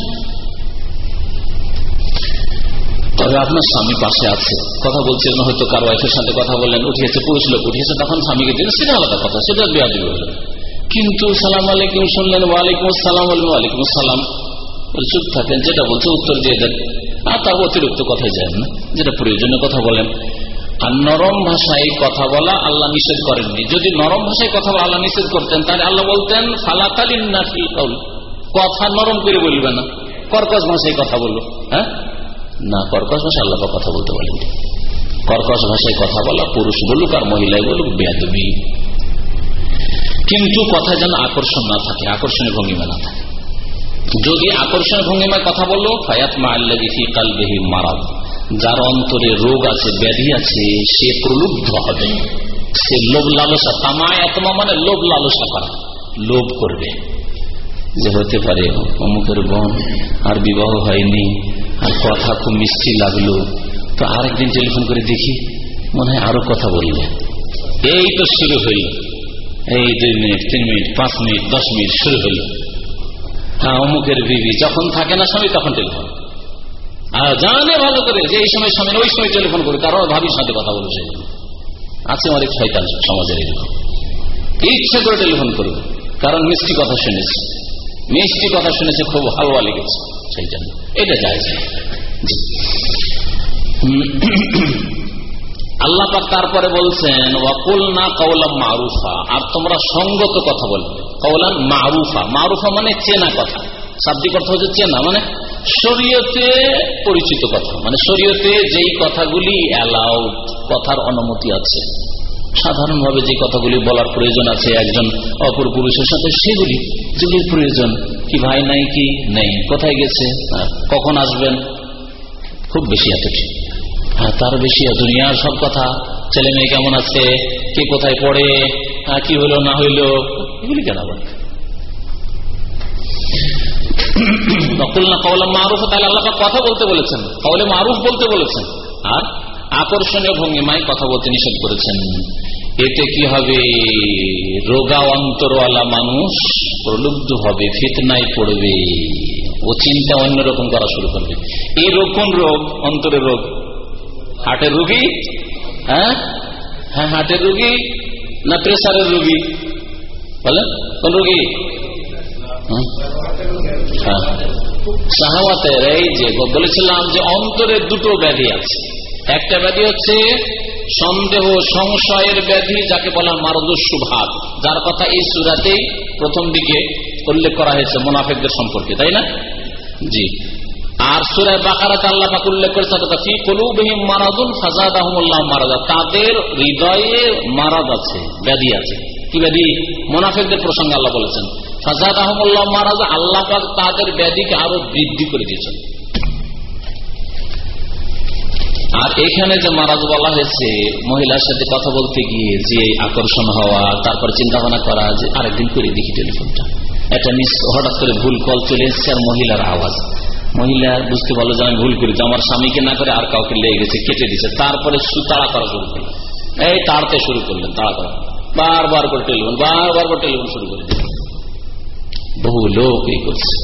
A: তবে আপনার স্বামী পাশে আছে। কথা বলছিলেন হয়তো কারও ওয়াইফের সাথে কথা বললেন, উঠিয়েছে, পুরুষ লোক উঠিয়েছে, তখন স্বামীকে দিন সেটা আলাদা কথা, সেটা বেয়াদি হলেন কিন্তু সালাম আলাইকুম শুনলেন, ওয়ালাইকুম সালাম আসসালাম ওয়ালাইকুম আসসালাম। চুপ থাকেন, যেটা বলছে উত্তর দিয়ে দেন। আর তার অতিরিক্ত কথায় যায় না, যেটা প্রয়োজনীয় কথা বলেন। আর নরম ভাষায় কথা বলা আল্লাহ নিষেধ করেননি। যদি নরম ভাষায় কথা বলা আল্লাহ নিষেধ করতেন, তাহলে আল্লাহ বলতেন ফালাতালিন না কথা নরম করে বলবে না, কর্কশ ভাষায় কথা বলল হ্যাঁ? না, কর্কশ ভাষায় আল্লাহ কথা বলতে বলেন। কর্কশ ভাষায় কথা বলা পুরুষ বলুক আর মহিলাই বলুক বেদবি কিন্তু কথা যেন আকর্ষণ না থাকে, আকর্ষণের ভঙ্গিমা না থাকে। যদি আকর্ষণের ভঙ্গিমায় কথা বলল ফায়াত মাল্লাদিফি কালবেহি মারাদ। যার অন্তরে রোগ আছে, ব্যাধি আছে, সে প্রলুব্ধ হবে। সে লোভ লালসা, তামায় আত্মা মানে লোভ লালসা করা। লোভ করবে। যে হতে পারে, অমুকের বোন আর বিবাহ হয়নি আর কথা খুব মিষ্টি লাগল। তো আরেকদিন টেলিফোন করে দেখি, মনে হয় আরও কথা বলবে। এই তো শুরু হইল। এই দুই মিনিট, তিন মিনিট, পাঁচ মিনিট, দশ মিনিট শুরু হইল। হ্যাঁ অমুকের বিবি যখন থাকে না স্বামী, তখন টেলিফোন। আর জানে ভালো করে যে এই সময় স্বামী, ওই সময় টেলিফোন করে কারও ভাবির সাথে কথা বলছে। আছে অনেক শয়তান সমাজের এরকম। ইচ্ছে করে টেলিফোন করবে, কারণ মিষ্টি কথা শুনেছে। মিষ্টি কথা শুনেছে, খুব হালুয়া লেগেছে। সেই জন্য এটা যায় আল্লাহ তারপরে বলছেন ওয়াকুল না কৌলাম মারুফা। আর তোমরা সঙ্গত কথা বলবে। কৌলাম মারুফা। মারুফা মানে চেনা কথা। শাব্দিক অর্থ হচ্ছে চেনা মানে শরীয়তে পরিচিত কথা। মানে শরীয়তে যেই কথাগুলি অ্যালাউড কথার অনুমতি আছে। সাধারণভাবে যে কথাগুলি বলার প্রয়োজন আছে একজন অপর পুরুষের সাথে, সেগুলি যেগুলির প্রয়োজন, কি ভাই নাই, কি নেই, কোথায় গেছে কখন আসবেন? খুব বেশি এত তার বেশি দুনিয়ার সব কথা, ছেলে মেয়ে কেমন আছে, কে কোথায় পড়ে কি হইল না হইল, এগুলি কেন [clears throat] আল্লাহ কথা বলতে বলেছেন কৌলে মারুফ বলতে বলেছেন। আর আকর্ষণীয় ভঙ্গিমায় কথা বলতে নিষেধ করেছেন। এতে কি হবে? রোগা অন্তরওয়ালা মানুষ প্রলুব্ধ হবে, ফিতনায় পড়বে। ও চিন্তা অন্যরকম করা শুরু করবে। এই রোগ কোন রোগ? অন্তরের রোগ। হার্টের রুগী? হ্যাঁ? হ্যাঁ হার্টের রুগী না প্রেসারের রুগী? বলে? কোন রুগী? হ্যাঁ। শাহওয়াতের এই যে বলেছিলাম যে অন্তরের দুটো ব্যাধি আছে। একটা ব্যাধি হচ্ছে সন্দেহ, সংশয়ের ব্যাধি, যাকে বলা মারদস্যু ভাব যার কথা এই সুরাতেই প্রথম দিকে উল্লেখ করা হয়েছে মোনাফেকদের সম্পর্কে, তাই না? জি। আর সুরায় বাকারাতে আল্লাহ পাক উল্লেখ করেছে মারাদুন ফাজাদ আহমুল্লাহ মারাদা। তাদের হৃদয়ে মারাদ আছে, ব্যাধি আছে। কি ব্যাধি? মোনাফেকদের প্রসঙ্গে আল্লাহ বলেছেন ফাজাদ আহমুল্লাহ মারাজ আল্লাহ পাক তাদের ব্যাধিকে আরও বৃদ্ধি করে দিয়েছেন। আর এখানে যে মারাজ বলা হয়েছে, মহিলার সাথে কথা বলতে গিয়ে যে আকর্ষণ হওয়া, তারপর চিন্তা ভাবনা করা, যে আরেকদিন করে দেখি টেলিফোনটা। এটা মিস হঠাৎ করে ভুল কল চলে এসছে আর মহিলার আওয়াজ। মহিলা বুঝতে পারল যে আমি ভুল করেছি, আমার স্বামীকে না করে আর কাউকে লেগে গেছে, কেটে দিচ্ছে তারপরে তাড়া করা শুরু করলেন এই তাড়তে শুরু করলেন তাড়া করা বারবার করে টেলিফোন, বারবার করে টেলিফোন শুরু করে বহু লোক এই করছে।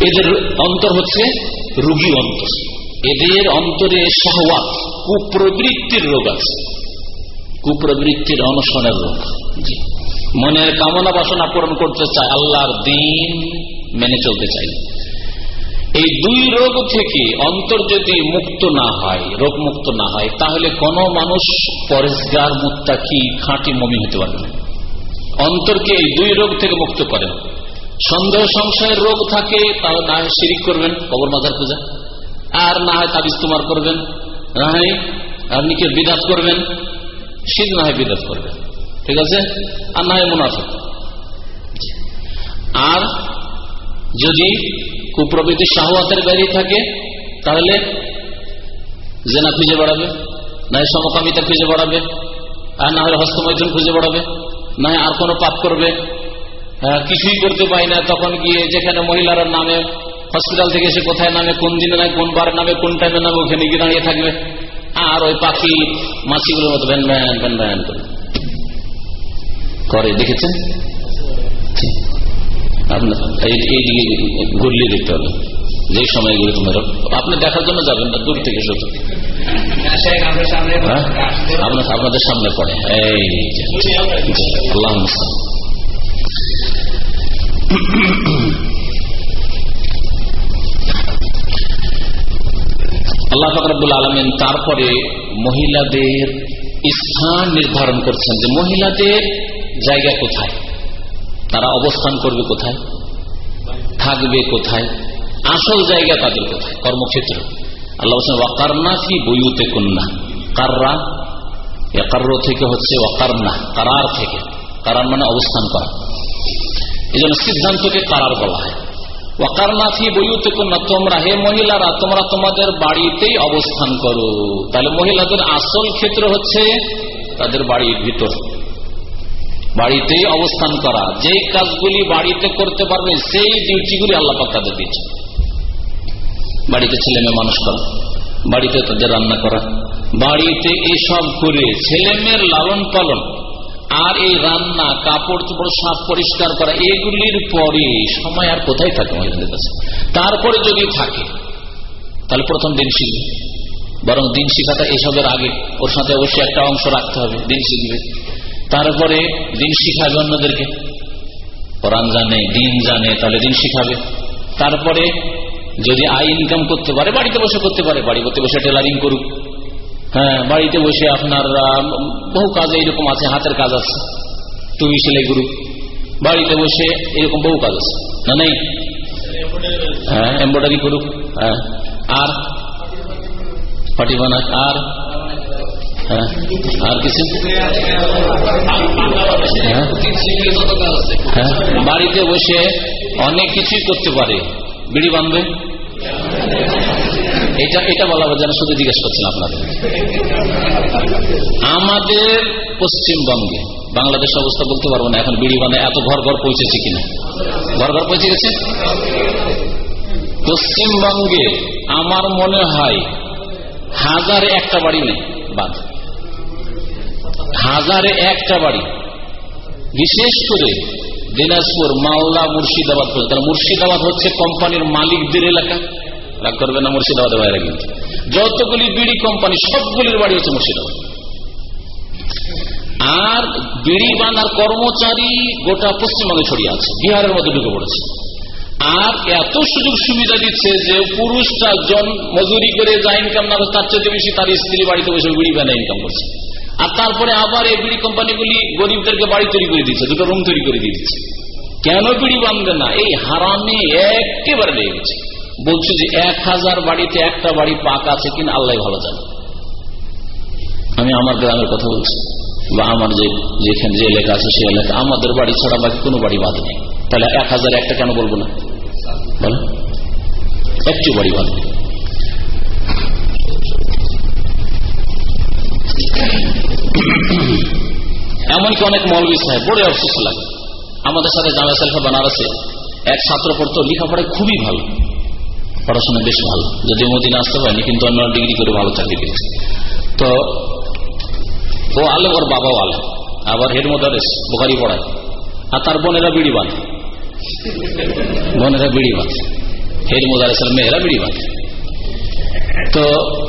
A: এদের অন্তর হচ্ছে রুগী অন্তর। এদের অন্তরে শাহওয়াত, কুপ্রবৃত্তির রোগ আছে। কুপ্রবৃত্তির অনশনের রোগ। মনের কামনা বাসনা পূরণ করতে চায়, আল্লাহর দিন মেনে চলতে চাই এই দুই রোগ থেকে অন্তর যদি মুক্ত না হয় রোগ মুক্ত না হয়, তাহলে কোন মানুষ পরেশগার মুক্তা কি খাঁটি মমি হতে পারবে না। অন্তরকে এই দুই রোগ থেকে মুক্ত করেন সন্দেহ, সংশয়ের রোগ থাকে তাহলে না হয় শিরিক করবেন কবর মাজার পূজা। আর না হয় তাবিজ তোমার করবেন। না হয় আপনি কে বিদাত করবেন? শীত না হয় বিদাত করবেন। ঠিক আছে? আর না হয় মুনাফিক। আর যদি কুপ্রবৃত্তি শাহওয়াতের ব্যাধি থাকে, তাহলে জেনা খুঁজে বেড়াবে, না হয় সমকামিতা খুঁজে বেড়াবে, আর না হলে হস্তমৈথুন খুঁজে বেড়াবে, না আর কোনো পাপ করবে। কিছুই করতে পারি না। তখন গিয়ে যেখানে মহিলার নামে হসপিটাল থেকে এসে কোথায় নামে, কোন দিনে নামে, কোন বার নামে, কোন টাইমে নামে, ওখানে গিয়ে দাঁড়িয়ে থাকবে। আর ওই পাখি মাছিগুলোর মতো ভ্যান ভ্যান ভ্যান ভ্যান করে। দেখেছেন? হ্যাঁ? আপনাদের সামনে পড়ে। এই আল্লাহ আল্লাহ ফকরাবুল আলমিন তারপরে মহিলাদের স্থান নির্ধারণ করছেন যে মহিলাদের জায়গা কোথায়? তারা অবস্থান করবে কোথায়? থাকবে কোথায়? আসল জায়গা তাদের কোথায়? কর্মক্ষেত্র। আল্লাহ কন্যা কাররা থেকে হচ্ছে ওয়াকারনা, কারার থেকে। কারার মানে অবস্থান করা। এই জন্য সিদ্ধান্তকে কারার বলা হয়। ওয়াকারনাফি বইতে কন্যা তোমরা হে মহিলারা, তোমরা তোমাদের বাড়িতেই অবস্থান করো। তাহলে মহিলাদের আসল ক্ষেত্র হচ্ছে তাদের বাড়ির ভিতর। বাড়িতেই অবস্থান করা। যে কাজগুলি বাড়িতে করতে পারবে, সেই ডিউটিগুলি আল্লাহ তাদের দিচ্ছে বাড়িতে ছেলে মেয়ে মানুষ করা বাড়িতে তাদের রান্না করা। বাড়িতে এসব করে ছেলে মেয়ের লালন পালন আর এই রান্না, কাপড়, চোপড় সাপ পরিষ্কার করা, এগুলির পরে সময় আর কোথায় থাকে মহিলাদের কাছে তারপরে যদি থাকে, তাহলে প্রথম দিন শিখবে। বরং দিন শিখাটা এসবের আগে। ওর সাথে অবশ্যই একটা অংশ রাখতে হবে, দিন শিখবে। তারপরে দিন শিখাবে অন্যদেরকে। কোরআন জানে, দিন জানে, তাহলে দিন শিখাবে। তারপরে যদি আয় ইনকাম করতে পারে, বাড়িতে বসে করতে পারে বাড়িতে বসে টেলারিং করুক। হ্যাঁ বাড়িতে বসে আপনার বহু কাজ এইরকম আছে, হাতের কাজ আছে। টুবি সেলাই করুক বাড়িতে বসে এরকম বহু কাজ আছে, না নেই? হ্যাঁ এম্ব্রয়ডারি করুক হ্যাঁ। আর? পাটি বানাক, আর? হ্যাঁ আর কিছু? হ্যাঁ? হ্যাঁ? বাড়িতে বসে অনেক কিছুই করতে পারে। বিড়ি বাঁধবে এটা এটা বলা যেন শুধু জিজ্ঞেস করছেন আপনাদের। আমাদের পশ্চিমবঙ্গে বাংলাদেশ অবস্থা বলতে পারব না, এখন বিড়ি বানায়, এত ঘর ঘর পৌঁছেছে কিনা? ঘর ঘর পৌঁছে গেছে? পশ্চিমবঙ্গে আমার মনে হয় হাজারে একটা বাড়ি নেই, বাদ। হাজারে একটা বাড়ি, বিশেষ করে দিনাজপুর, মাওলা মুর্শিদাবাদ মুর্শিদাবাদ হচ্ছে কোম্পানির মালিকদের এলাকা। রাগ করবে না, মুর্শিদাবাদের বাইরে কিন্তু। যতগুলি বিড়ি কোম্পানি সবগুলির বাড়ি হচ্ছে মুর্শিদাবাদ। আর বিড়ি বানার কর্মচারী গোটা পশ্চিমবঙ্গে ছড়িয়ে আছে, বিহারের মধ্যে ঢুকে পড়েছে। আর এত সুযোগ সুবিধা দিচ্ছে যে পুরুষটা জন মজুরি করে যা ইনকাম না, তার চেয়ে বেশি তার স্ত্রী বাড়িতে বসে বিড়ি বানা ইনকাম করছে। আর তারপরে আবার এই বিড়ি কোম্পানিগুলি গরিবদেরকে বাড়ি তৈরি করে দিচ্ছে, দুটো রুম তৈরি করে দিচ্ছে। কেন বিড়ি বাঁধবে না? এই হারামে একেবারে লেগে গেছে। বলছে যে এক হাজার বাড়িতে একটা বাড়ি পাক আছে কিনা আল্লাহ ভালো জানে। আমি আমার গ্রামের কথা বলছি। বা আমার যেখানে যে এলাকা আছে সেই এলাকা। আমাদের বাড়ি ছাড়া বাকি কোনো বাড়ি বাদ নেই। তাহলে এক হাজার একটা কেন বলব না? বলো। একটু বাড়ি বাদ এমনকি অনেক মৌলবী সাহেব, বড় অফসোস লাগে। আমাদের সাথে জামা সালফা বানারসে এক ছাত্র পড়তো, লেখাপড়ায় খুবই ভালো। পড়াশোনা বেশ ভালো। যদি মদিনা আসতে পারেনি, কিন্তু অন্য ডিগ্রি করে ভালো চাকরি পেয়েছে। তো ও আলো, ওর বাবাও আলো। আবার হেড মোদারেস বোকারি পড়ায়। আর তার বোনেরা বিড়ি বাঁধে। বোনেরা বিড়ি বাঁধে। হেড মোদারেসের মেয়েরা বিড়ি বাঁধে। তো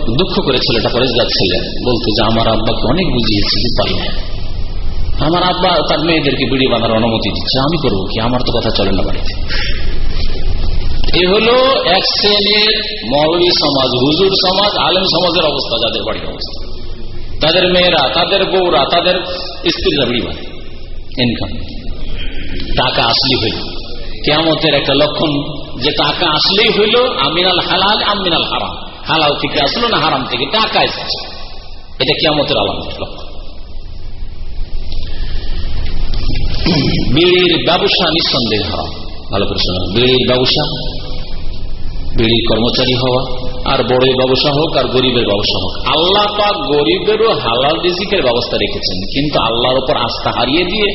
A: দুঃখ করে ছেলেটা পরে যাচ্ছিলেন বলতো যে, আমার আব্বাকে অনেক বুঝিয়েছি যে পাই না আমার আব্বা তার মেয়েদেরকে বিড়ি বাঁধার অনুমতি দিচ্ছে। আমি করব কি? আমার তো কথা চলে না বাড়িতে। এ হলো এক শ্রেণির মৌলী সমাজ, হুজুর সমাজ, আলেম সমাজের অবস্থা, যাদের বাড়ির অবস্থা। তাদের মেয়েরা, তাদের বউরা, তাদের স্ত্রীরা বিড়ি বাঁধে ইনকাম। টাকা আসলেই হইল। কেমতের একটা লক্ষণ, যে টাকা আসলেই হইল, আমিনাল হালাল, আমিনাল হারাম। হালাল থেকে আসলো না হারাম থেকে? টাকা এসেছে। এটা কেমতের আলামত লক্ষণ। বিড়ির ব্যবসা নিঃসন্দেহ হওয়া ভালো করে শোনা। বিড়ির ব্যবসা বিড়ির কর্মচারী হওয়া, আর বড় ব্যবসা হোক আর গরিবের ব্যবসা হোক। আল্লাহ পাক গরিবেরও হালাল রিজিকের ব্যবস্থা রেখেছেন, কিন্তু আল্লাহর উপর আস্থা হারিয়ে দিয়ে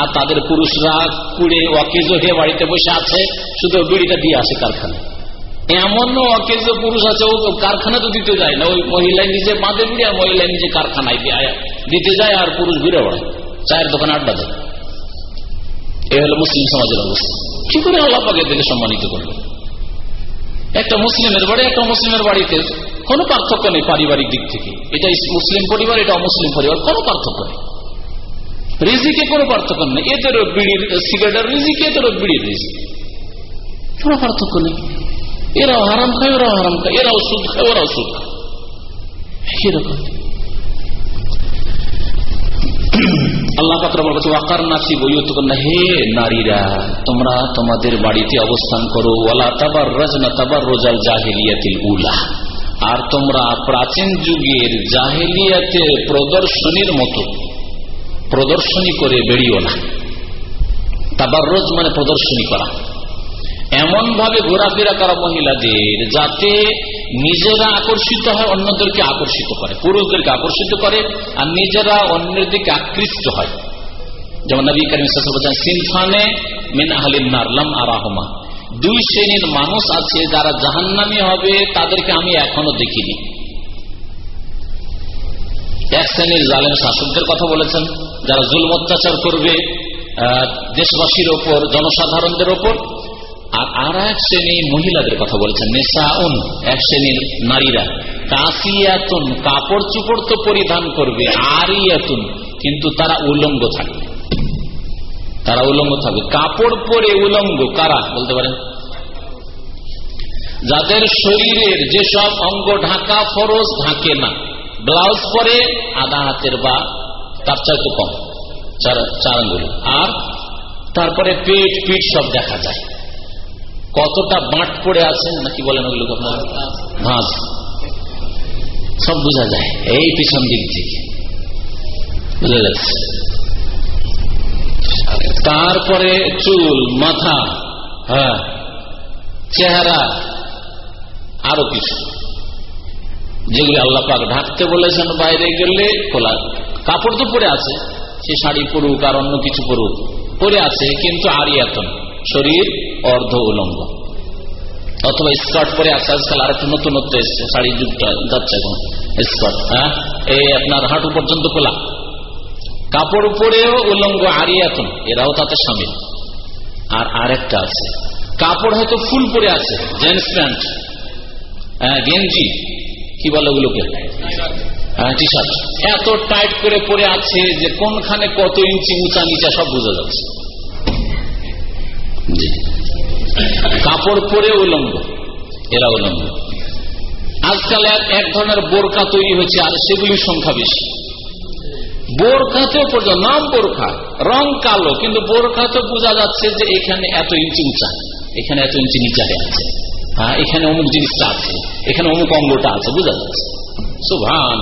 A: আর তাদের পুরুষরা কুড়ে অকেজ হয়ে বাড়িতে বসে আছে, শুধু বিড়িটা দিয়ে আসে কারখানা এমন অকেজ পুরুষ আছে, ও কারখানা তো দিতে যায় না, ওই মহিলায় নিজে বাঁধে বিড়ি আর মহিলায় নিজে কারখানায় দিতে যায় আর পুরুষ ঘুরে বেড়ায়, চায়ের দোকানে আড্ডা দেয়। এ হলো মুসলিম সমাজের অবস্থা। কি করে আল্লাহ পাকে দেখে সম্মানিত করবে একটা মুসলিমের বাড়ি, একটা মুসলিমের বাড়িতে কোনো পার্থক্য নেই পারিবারিক দিক থেকে। এটা মুসলিম পরিবার, এটা অমুসলিম পরিবার, কোনো পার্থক্য নেই। রিজিকে কোনো পার্থক্য নেই। এদেরও বিড়ির সিগারেটের রিজিক এদেরও বিড়ির রিজিক। কোনো পার্থক্য নেই। এরাও হারাম খায়, ওরাও হারাম খায়, এরাও সুদ খায়, ওরাও সুদ খায়। আল্লাহ বলছে, ওয়াকার নাসি বইয়তুকন্যা হে নারীরা, তোমরা তোমাদের বাড়িতে অবস্থান করো, ওয়ালা তাবার রাজনা তাবার রোজাল জাহিলিয়াতিল উলা। আর তোমরা প্রাচীন যুগের জাহেলিয়াতের প্রদর্শনীর মতো, প্রদর্শনী করে বেরিও না। তাবার রোজ মানে প্রদর্শনী করা। এমন ভাবে ঘোরাফেরা করা মহিলাদের যাতে নিজেরা আকর্ষিত হয়, অন্যদেরকে আকর্ষিত করে। পুরুষদেরকে আকর্ষিত করে আর নিজেরা অন্যের দিকে আকৃষ্ট হয়। যেমন নবী করিম বলছেন, সিনফানে মিন আহলিন নারলাম আরাহমা। দুই শ্রেণির মানুষ আছে, যারা জাহান্নামি হবে, তাদেরকে আমি এখনও দেখিনি। এক শ্রেণির জালেম শাসকদের কথা বলেছেন, যারা জুল অত্যাচার করবে দেশবাসীর ওপর, জনসাধারণদের ওপর আর আর এক শ্রেণি মহিলাদের কথা বলেছেন, নেশাউন, এক শ্রেণির নারীরা। কাসিয়াতুন কাপড় চুপড় তো পরিধান করবে, আরিয়াতুন, কিন্তু তারা উলঙ্গ থাকবে। তারা উলঙ্গ থাকবে। কাপড় পরে উলঙ্গ কারা? বলতে পারেন। যাদের শরীরের যেসব অঙ্গ ঢাকা ফরজ ঢাকে না, ব্লাউজ পরে আধা হাতের বা তার চাইতে কম চার আঙ্গুল। আর তারপরে পেট, পিঠ সব দেখা যায়। কতটা বাঁট পড়ে আছে নাকি বলেন ওগুলো আপনার ভাঁজ সব বোঝা যায়, এই পিছন দিক থেকে। বুঝা যাচ্ছে তারপরে চুল, মাথা হ্যাঁ চেহারা, আরও কিছু। যেগুলি আল্লাহ পাক ঢাকতে বলেছেন বাইরে গেলে খোলা। কাপড় তো পরে আছে, সে শাড়ি পরুক আর অন্য কিছু পরুক, পরে আছে, কিন্তু আরিয়াতন। শরীর, অর্ধ উলঙ্গ। অথবা স্কার্ট পরে আজকাল আর একটু নতুনত্ব এসছে, শাড়ি যুগটা যাচ্ছে এখন, স্কার্ট হ্যাঁ? এই আপনার হাঁটু পর্যন্ত খোলা। কাপড় পরেও উলঙ্গ আরিয়াতন এরাও তাতে সামিল। আর আরেকটা আছে, কাপড় হয়তো ফুল পরে আছে, জেন্টস প্যান্ট গেঞ্জি, কি বলে ওগুলোকে? টি শার্ট এত টাইট করে পরে আছে যে কোনখানে কত ইঞ্চি উঁচা নিচা সব বোঝা যাচ্ছে। কাপড় পরে উলঙ্গ, এরা উলঙ্গ। আজকাল এক ধরনের বোরকা তৈরি হয়েছে আর সেগুলির সংখ্যা বেশি। বোরখাতেও পর্যন্ত নাম বোরখা, রং কালো, কিন্তু বোরখাতে বোঝা যাচ্ছে যে এখানে এত ইঞ্চি উঁচা, এখানে এত ইঞ্চি নিচারে আছে। হ্যাঁ এখানে অমুক জিনিসটা আছে, এখানে অমুক অঙ্গটা আছে, বোঝা যাচ্ছে। সুভান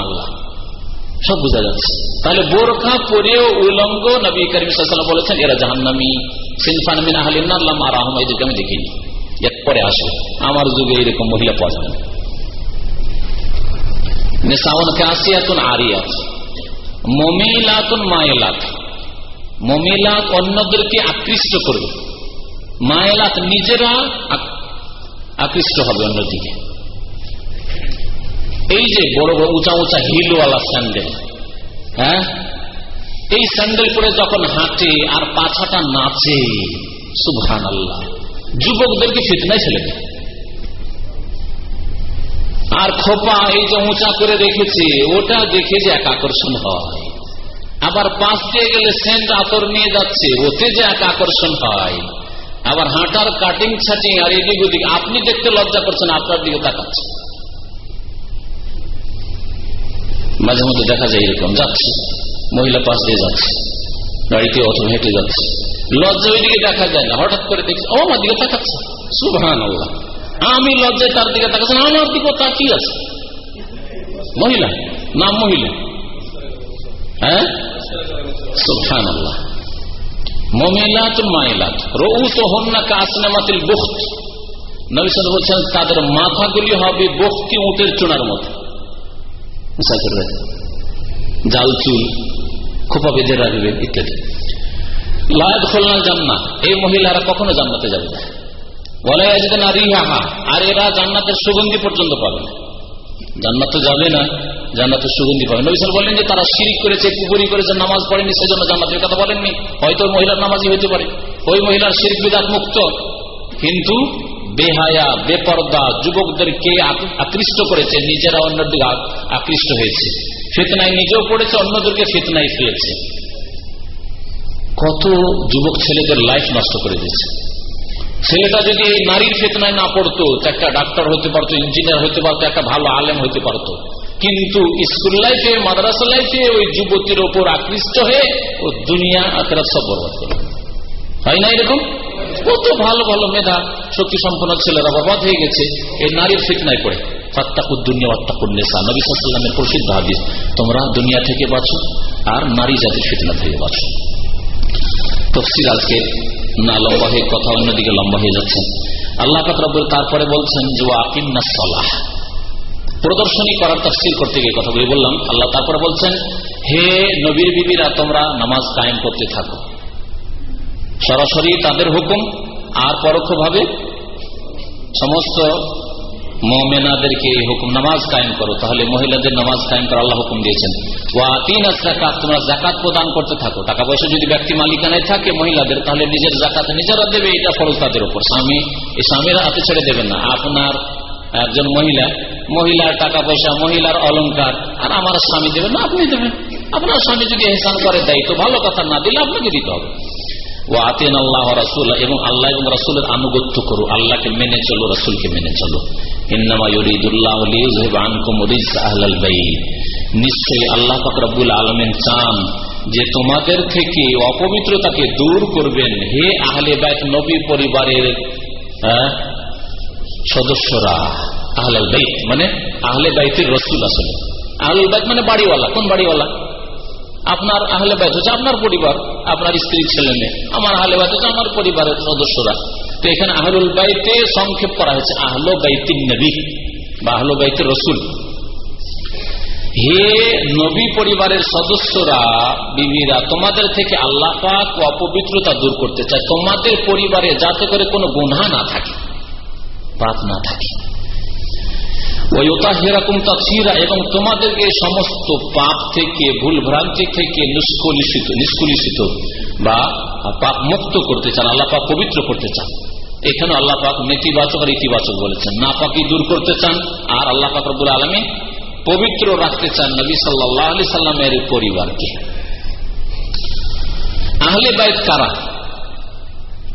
A: সব বোঝা যাচ্ছে। তাহলে বোরখা পরেও উলঙ্গ নবী করিম বলেছেন, এরা জাহান্নামি। আমি দেখিনি। পরে আসে। আমার যুগে এরকম মহিলা পাওয়া যাবে অন্যদেরকে আকৃষ্ট করবে। মায়েলাত নিজেরা আকৃষ্ট হবে অন্যদিকে। এই যে বড় বড় উঁচা উঁচা হিলওয়ালা স্যান্ডেল হ্যাঁ? এই স্যান্ডেল পরে যখন হাঁটে আর পাছাটা নাচে সুভান আল্লাহ যুবকদেরকে ফিতনায় ছেলে আর খোপা এই যে উঁচা করে রেখেছে, ওটা দেখে যে এক আকর্ষণ হয়। আবার পাশ দিয়ে গেলে সেন্ট আতর নিয়ে যাচ্ছে, ওতে যে এক আকর্ষণ হয়। আবার হাঁটার কাটিং ছাটিং আর এদিক ওদিক, আপনি দেখতে লজ্জা করছেন, আপনার দিকে তাকাচ্ছে। মাঝে মধ্যে দেখা যায় এরকম, যাচ্ছে। মহিলা পাশ দিয়ে যাচ্ছে। গাড়িতে অথবা হেঁটে যাচ্ছে। লজ্জা ওই দিকে দেখা যায় না। হঠাৎ করে দেখছি, ও আমার দিকে তাকাচ্ছে। সুভান আল্লাহ আমি লজ্জায় তার দিকে তাকাচ্ছি না, আমার দিকে তাকিয়ে আছে। মহিলা? নাম মহিলা? হ্যাঁ? সুভান আল্লাহ মমিলাত মাইলাত। রৌস হন্না কাসনামাতিল বুখত। নবিসাদ বলছেন তাদের মাথাগুলি হবে বক্তি উঁটের চুনার মতো। জাল চুল খোপা বেঁধে রাখবে, ইত্যাদি। লায়াত খোলনা জান্না এই মহিলারা কখনো জান্নাতে যাবে না। বলে না রিহাহা, আর এরা জান্নাতের সুগন্ধি পর্যন্ত পাবে না। জান্নাত যাবে না, জান্নাতের সুগন্ধি পাবে নবিসাল বলেন যে তারা শিরিক করেছে কুপুরি করেছে, নামাজ পড়েনি, সেজন্য জান্নাতের কথা বলেননি হয়তো মহিলার নামাজই হতে পারে। ওই মহিলার শিরিক বিদাত মুক্ত। কিন্তু বেহায়া, বেপর্দা যুবকদেরকে আকৃষ্ট করেছে, নিজেরা অন্যের দিকে আকৃষ্ট হয়েছে। ফেতনায় নিজেও পড়েছে, অন্যদেরকে ফেতনায় ফেলেছে কত যুবক ছেলেদের লাইফ নষ্ট করে দিয়েছে। ছেলেটা যদি এই নারীর ফেতনায় না পড়তো একটা ডাক্তার হতে পারতো ইঞ্জিনিয়ার হতে পারতো, একটা ভালো আলেম হতে পারতো। কিন্তু স্কুল লাইফে মাদ্রাসা লাইফে ওই যুবতীর ওপর আকৃষ্ট হয়ে ও দুনিয়া আখেরা সব বরবাদ করে। হয় না এরকম? কত ভালো ভালো মেধা শক্তি সম্পন্ন ছেলেরা বরবাদ হয়ে গেছে, এই নারীর ফিতনায় পড়ে। প্রসিদ্ধ হাদিস, তোমরা দুনিয়া থেকে বাঁচো আর নারী জাতির ফিতনা থেকে বাঁচো। তফসির আজকে না লম্বা হয়ে কথা অন্যদিকে লম্বা হয়ে যাচ্ছে। আল্লাহ তারপরে বলছেন যে আকিন্না সলাহ। প্রদর্শনী করার তফসিল করতে গিয়ে কথা বলে বললাম। আল্লাহ তারপরে বলছেন, হে নবীর বিবিরা, তোমরা নামাজ কায়েম করতে থাকো। সরাসরি তাদের হুকুম আর পরোক্ষভাবে সমস্ত মোমেনাদেরকে এই হুকুম নামাজ কায়েম করো, তাহলে মহিলাদের নামাজ কায়েম করা আল্লাহ হুকুম দিয়েছেন। তিন জাকাত তোমরা জাকাত প্রদান করতে থাকো। টাকা পয়সা যদি ব্যক্তি মালিকানায় থাকে মহিলাদের, তাহলে নিজের জাকাত নিজেরা দেবে, এটা ফরজ তাদের উপর। স্বামী, এই স্বামীর হাতে ছেড়ে দেবেন না। আপনার একজন মহিলা, মহিলার টাকা পয়সা, মহিলার অলঙ্কার আর আমার স্বামী দেবেন না, আপনি দেবেন। আপনার স্বামী যদি এহসান করে দেয়, তো ভালো কথা না দিলে আপনাকে দিতে হবে। ও আতেন আল্লাহ রাসুল, এবং আল্লাহ এবং রাসুলের আনুগত্য করো। আল্লাহকে মেনে চলো, রাসুলকে মেনে চলো। নিশ্চয়ই আল্লাহ ফকরাবুল আলমেন চান যে তোমাদের থেকে অপবিত্রতাকে দূর করবেন। হে আহলে বাইত, নবী পরিবারের সদস্যরা, আহলাল বাইত মানে আহলে বাইতের রসুল আসলে। আহলুল বাইত মানে বাড়িওয়ালা। কোন বাড়িওয়ালা? আপনার আহলে বাইত হচ্ছে আপনার পরিবার, আপনার স্ত্রী, ছেলে, মেয়ে। আমার আহলে বাইত হচ্ছে আমার পরিবারের সদস্যরা। তো এখানে আহলুল বাইতে সংক্ষেপ করা হয়েছে, আহলো বাইতিন নবী বা আহলো বাইতের রসুল। হে নবী পরিবারের সদস্যরা, বিবিরা, তোমাদের থেকে আল্লাহ পাক অপবিত্রতা দূর করতে চায়। তোমাদের পরিবারে যাতে করে কোনো গুনহা না থাকে, পাপ না থাকে। এবং তোমাদেরকে সমস্ত পাপ থেকে, ভুল ভ্রান্তি থেকে নিষ্কলিষিত নিষ্কলিষিত বা পাপ মুক্ত করতে চান, আল্লাহ পাক পবিত্র করতে চান। এখানে আল্লাহ পাক নেতিবাচক আর ইতিবাচক বলেছেন। না পাকি দূর করতে চান, আর আল্লাহ পাক রবুল আলমী পবিত্র রাখতে চান নবী সাল্লাহ আলি সাল্লামের পরিবারকে। আহলে বাইত কারা?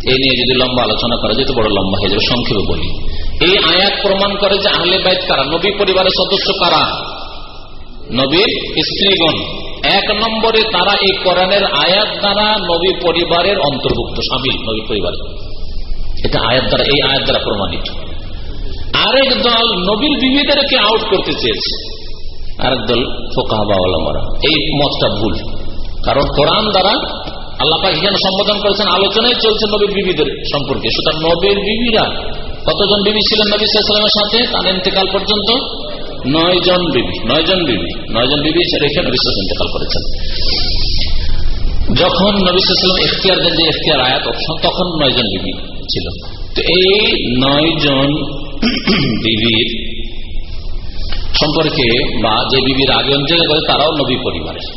A: এই নিয়ে যদি লম্বা আলোচনা করা যেত বড় লম্বা হয়ে যাবে, সংক্ষেপে বলি। এই আয়াত প্রমাণ করে যে আহলে বাইত কারা? নবী পরিবারের সদস্য কারা? নবীর স্ত্রীগণ। এক নম্বরে তারা এই কোরআনের আয়াত দ্বারা নবী পরিবারের অন্তর্ভুক্ত সামিল নবী পরিবারের। এটা আয়াত দ্বারা, এই আয়াত দ্বারা প্রমাণিত। আরেক দল নবীর বিবিদেরকে আউট করতে চেয়েছে। আরেক দল ফোকাহাবাওয়ালামারা এই মতটা ভুল। কারণ কোরআন দ্বারা আল্লাহ পাক সম্বোধন করেছেন, আলোচনায় চলছে নবীর বিবিদের সম্পর্কে। সুতরাং নবীর বিবিরা কতজন বিবি ছিলেন নবী সাল্লামের সাথে? তার ইন্তেকাল পর্যন্ত নয় জন বিবি নয় জন বিবি নয় জন বিবি রেখে নবী ইন্তেকাল করেছেন। যখন নবী সাল্লাম এখতিয়ার দেন যে এখতিয়ার আয়াত অপশন, তখন নয় জন বিবি ছিল। তো এই নয় জন বিবির সম্পর্কে বা যে বিবির আগে অঞ্চলে করে তারাও নবী পরিবারের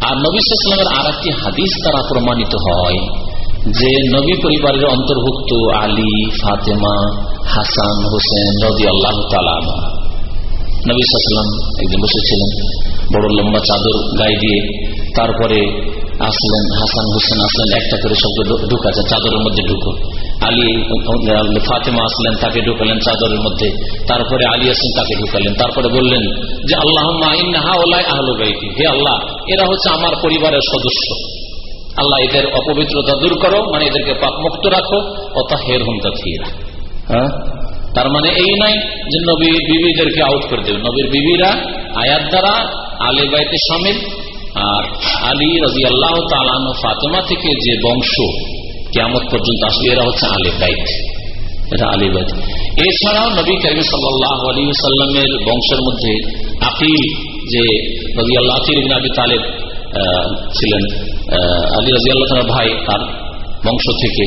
A: আর নবী সাল্লামের আর একটি হাদিস দ্বারা প্রমাণিত হয়। যে নবী পরিবারের অন্তর্ভুক্ত আলী, ফাতেমা, হাসান, হোসেন রবি আল্লাহ নবী একদিন বসেছিলেন, বড় লম্বা চাদর গায়ে দিয়ে, তারপরে আসলেন, হাসান, হোসেন আসলেন, একটা করে শব্দ ঢুকাছে চাদরের মধ্যে ঢুকো। আলী ফাতেমা আসলেন, তাকে ঢুকালেন চাদরের মধ্যে, তারপরে আলী আসলেন, তাকে ঢুকালেন, তারপরে বললেন যে আল্লাহ হে আল্লাহ, এরা হচ্ছে আমার পরিবারের সদস্য। আল্লাহ এদের অপবিত্রতা দূর করো মানে এদেরকে পাপ মুক্ত রাখো অত হের হুম তথিরা হ্যাঁ? তার মানে এই নাই যে নবী বিবিদেরকে আউট করে দেবে। নবীর বিবিরা আয়াত দ্বারা আলে বাইতে সামিল। আর আলী রাজি আল্লাহ তালানো ফাতেমা থেকে যে বংশ কেমন পর্যন্ত আসবে এরা হচ্ছে আলী বাইত। এটা আলী বাইত। এছাড়াও নবী করিম সাল্লাহ আলী সাল্লামের বংশের মধ্যে আকিল যে রাজি আল্লাহ আকিল আবি তালেব ছিলেন আলী রাজি আল্লাহ ভাই, তার বংশ থেকে।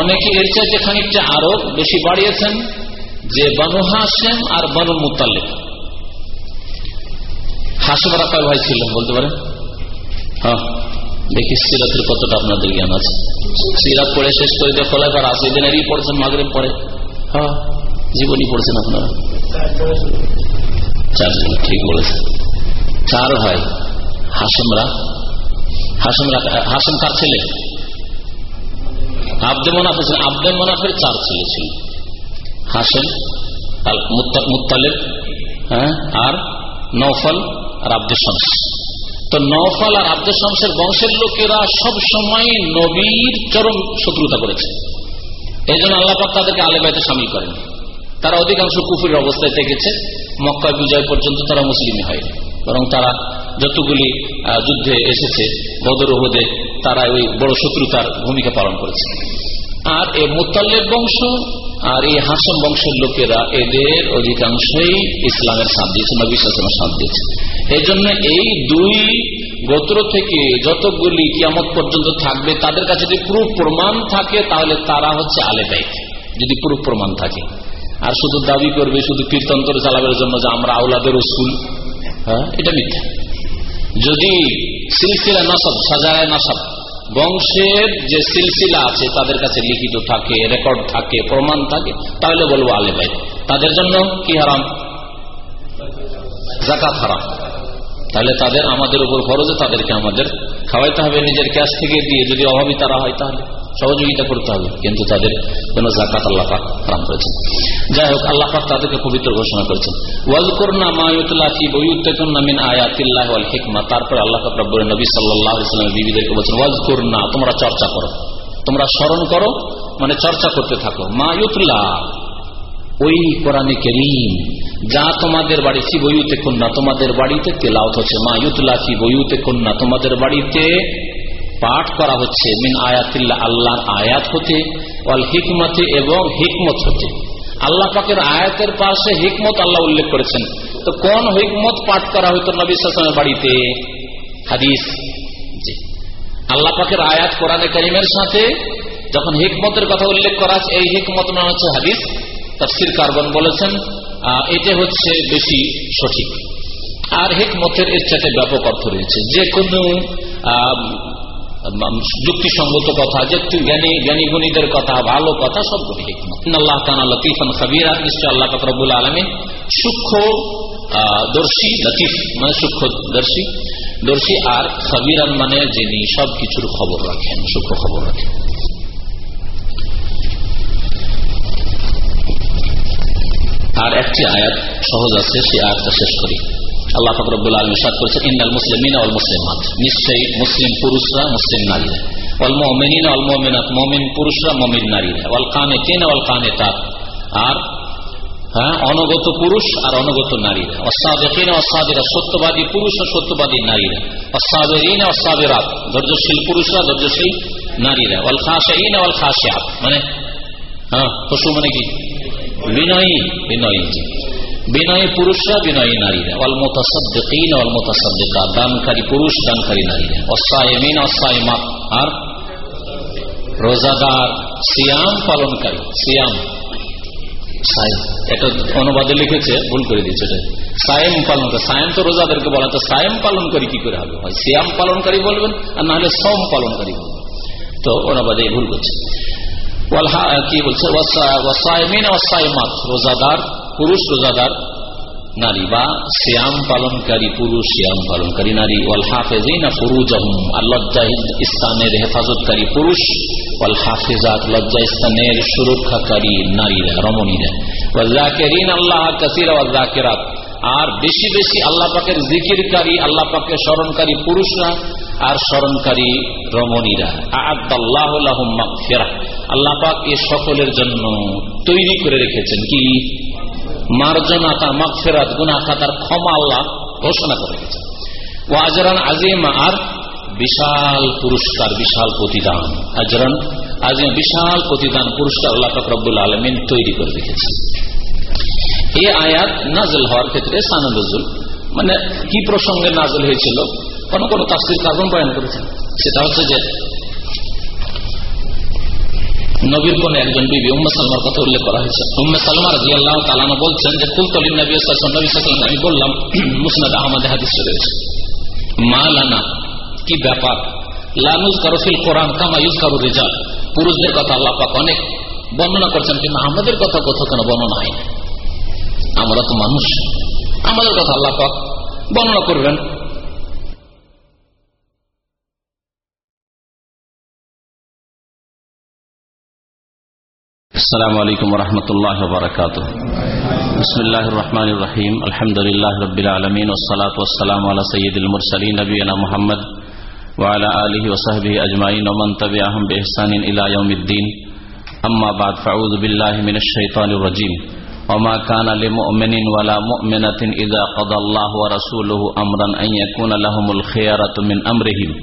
A: অনেকে এর চাইতে খানিকটা আরও বেশি বাড়িয়েছেন যে বানু হাসেম আর বানু মুতালেব হাসেমারা কয় ভাই ছিলেন বলতে হ্যাঁ দেখি সিরাতের কতটা আপনাদের জ্ঞান আছে। সিরাত পড়ে শেষ করে দিয়ে খোলা পর আসে দিনেরই পড়ছেন মাগরে পড়ে। হ্যাঁ জীবনই পড়ছেন আপনারা। ঠিক বলেছেন। চার ভাই হাসেমরা হাসেমরা হাসেম কার ছেলে? আব্দে মোনাফের ছিলেন আব্দে মোনাফের চার ছেলে ছিল। হাসেম মুতালেব হ্যাঁ আর নৌফল আর আব্দুল শামস। তো নৌফল আর শামসের বংশের লোকেরা সব সময় নবীর চরম শত্রুতা করেছে। এই জন্য আল্লাপাক তাদেরকে আলেবাইতে সামিল করেন। তারা অধিকাংশ কুফুরের অবস্থায় থেকেছে। মক্কা বিজয় পর্যন্ত তারা মুসলিমই হয় বরং তারা যতগুলি যুদ্ধে এসেছে বদর ওহদে তারা ওই বড় শত্রুতার ভূমিকা পালন করেছে। আর এই মোতাল্লের বংশ আর এই হাসম বংশের লোকেরা এদের অধিকাংশই ইসলামের সাথ দিয়েছে নবী শাসনের সাথ দিয়েছে। এই জন্য এই দুই গোত্র থেকে যতগুলি কিয়ামত পর্যন্ত থাকবে, তাদের কাছে যদি পুরো প্রমাণ থাকে, তাহলে তারা হচ্ছে আলে বাইক যদি পুরো প্রমাণ থাকে। আর শুধু দাবি করবে, শুধু কীর্তন্তর চালাবের জন্য যে আমরা আউলাদের রসুল। হ্যাঁ এটা মিথ্যা। যদি সিলসিলা নসব, সাজায় নসব, বংশের যে সিলসিলা আছে, তাদের কাছে লিখিত থাকে, রেকর্ড থাকে, প্রমাণ থাকে, তাহলে বলব আলে ভাই তাদের জন্য কি হারাম? জাকাত হারাম। তাহলে তাদের আমাদের উপর খরচে তাদেরকে আমাদের খাওয়াইতে হবে, নিজের ক্যাশ থেকে দিয়ে যদি অভাবী তারা হয় তাহলে সহযোগিতা করতে হবে, কিন্তু তাদের কোন জাকাত আল্লাপাক হারাম করেছেন। যাই হোক আল্লাপাক তাদেরকে পবিত্র ঘোষণা করেছেন। ওয়াজ করুন মায়ুতলাফি বইউত্তেকুন্নামিন আয়াতিল্লাহ হিকমা, তারপর আল্লাহ রব্বুর নবী সাল্লাহ বিবিদেরকে বলছেন ওয়াজ করুন না তোমরা চর্চা করো, তোমরা স্মরণ করো মানে চর্চা করতে থাকো। মায়ুতুল্লাহ ওই কোরআনে কেরিম, যা তোমাদের বাড়ি, ফি বইউতে কন্যা তোমাদের বাড়িতে তেলাওত হচ্ছে। মা ইউতুল্লাহ ফি বইউতে কন্যা তোমাদের বাড়িতে পাঠ করা হচ্ছে। মিন আয়াতিল্লা আল্লাহর আয়াত হতে অল হিকমতে এবং হিকমত হতে। আল্লাহ পাকের আয়াতের পাশে হিকমত আল্লাহ উল্লেখ করেছেন। তো কোন হিকমত পাঠ করা হইতো নবী বাড়িতে? হাদিস আল্লাহ পাকের আয়াত কোরআনে করিমের সাথে যখন হিকমতের কথা উল্লেখ করা আছে, এই হিকমত না হচ্ছে হাদিস। তফসির কার্বন বলেছেন এটা হচ্ছে বেশি সঠিক। আর হিকমতের এর সাথে ব্যাপক অর্থ রয়েছে। যে কোনো যুক্তিসঙ্গত কথা, যে জ্ঞানী জ্ঞানী গুণীদের কথা, ভালো কথা, সবগুলি হিকমত। আল্লাহ তানা লতিফান খাবিরা, নিশ্চয় আল্লাহ ফকরবুল আলমিন সূক্ষ্ম দর্শী, লতিফ মানে সূক্ষ্মদর্শী দর্শী আর খাবিরান মানে যিনি সবকিছুর খবর রাখেন, সূক্ষ্ম খবর রাখেন। আর একটি আয়াত সহজ আছে সেই আয়াতটা শেষ করি। আল্লাহ ফকরবুল আলম সাদ করেছেন ইন্দাল মুসলিমিন অল মুসলিমাত। নিশ্চয়ই মুসলিম পুরুষরা মুসলিম নারীরা। অল মোমিন অল মোমিনাত। মমিন পুরুষরা মমিন নারীরা। অল কানে কেন অল কানে তার আর হ্যাঁ অনগত পুরুষ আর অনগত নারীরা। অসাবেকিন অসাবেরা সত্যবাদী পুরুষ ও সত্যবাদী নারীরা। অসাবেরিন অসাবেরাত ধৈর্যশীল পুরুষরা ধৈর্যশীল নারীরা। অল খাসাইন অল খাসিয়াত মানে হ্যাঁ পশু মানে কি? বিনয়ী বিনয়ী বিনয়ী পুরুষরা, বিনয়ী নারীরা। দানকারী পুরুষ, দানকারী নারীরা। অসায়মিন অসায়মাত আর? রোজাদার, সিয়াম পালনকারী, সিয়াম। এটা অনুবাদে লিখেছে, ভুল করে দিচ্ছে সায়েম পালন করে সায়েম তো রোজাদেরকে বলা তো সায়েম পালনকারী কি করে হবে? হয় সিয়াম পালনকারী বলবেন, আর না হলে সোম পালনকারী বলবেন। তো অনুবাদে ভুল করছে। কি বলছে রোজাদার পুরুষ রোজাদার নারী বা শ্যাম পালনকারী পুরুষ শ্যাম পালনকারী নারী ওয়াল হাফেজিনা ফুরুজাহুম আর লজ্জা স্থানের হেফাজতকারী পুরুষ ওয়াল হাফেজাত লজ্জা স্থানের সুরক্ষাকারী নারীরা রমণীরা ওয়াজাকেরিন আল্লাহ কাসিরা ওয়াজাকেরাত আর বেশি বেশি আল্লাহ পাকের জিকিরকারী আল্লাহ পাকের স্মরণকারী পুরুষরা আর স্মরণকারী রমণীরা। আদাল্লাহ আল্লাহ পাক এ সকলের জন্য তৈরি করে রেখেছেন কি? মার্জনা তার মাগফেরাত গুনা খাতার ক্ষমা আল্লাহ ঘোষণা করে রেখেছেন। ও আজরান আজিম আর বিশাল পুরস্কার, বিশাল প্রতিদান। আজরান আজিম বিশাল প্রতিদান, পুরস্কার আল্লাহ ফকরবুল আলমিন তৈরি করে রেখেছে এই আয়াত নাজল হওয়ার ক্ষেত্রে সানজুল মানে কি প্রসঙ্গে নাজল হয়েছিল? কোন কোন তাস্তির কারণ বয়ান করেছেন। সেটা হচ্ছে যে, নবীর কোন একজন বিবি, উম্মা সালমার কথা উল্লেখ করা হয়েছে। উম্মা সালমা রাজি বলছেন যে কুলতলিন নবী নবী সাল্লাম আমি বললাম, [clears throat] মুসনাদ আহমদ হাদিস রয়েছে। মা লানা, কি ব্যাপার? লানুজ কারফিল কোরআন কামা ইউজ কারু রেজাল। পুরুষদের কথা আল্লাহ পাক অনেক বর্ণনা করছেন, কিন্তু আমাদের কথা কোথাও কেন বর্ণনা হয় আমরা তো মানুষ। আমাদের কথা আল্লাহ পাক বর্ণনা করবেন। السلام علیکم ورحمۃ اللہ وبرکاتہ۔ بسم اللہ الرحمن الرحیم۔ الحمد للہ رب العالمین والصلاة والسلام علی سید المرسلین نبینا محمد وعلى آله وصحبه اجمعین ومن تبعهم باحسان الى یوم الدین۔ اما بعد فعوذ باللہ من الشیطان الرجیم۔ وما كان لمؤمن ولا مؤمنة اذا قضى الله ورسوله امرا ان يكون لهم الخيارة من امرهم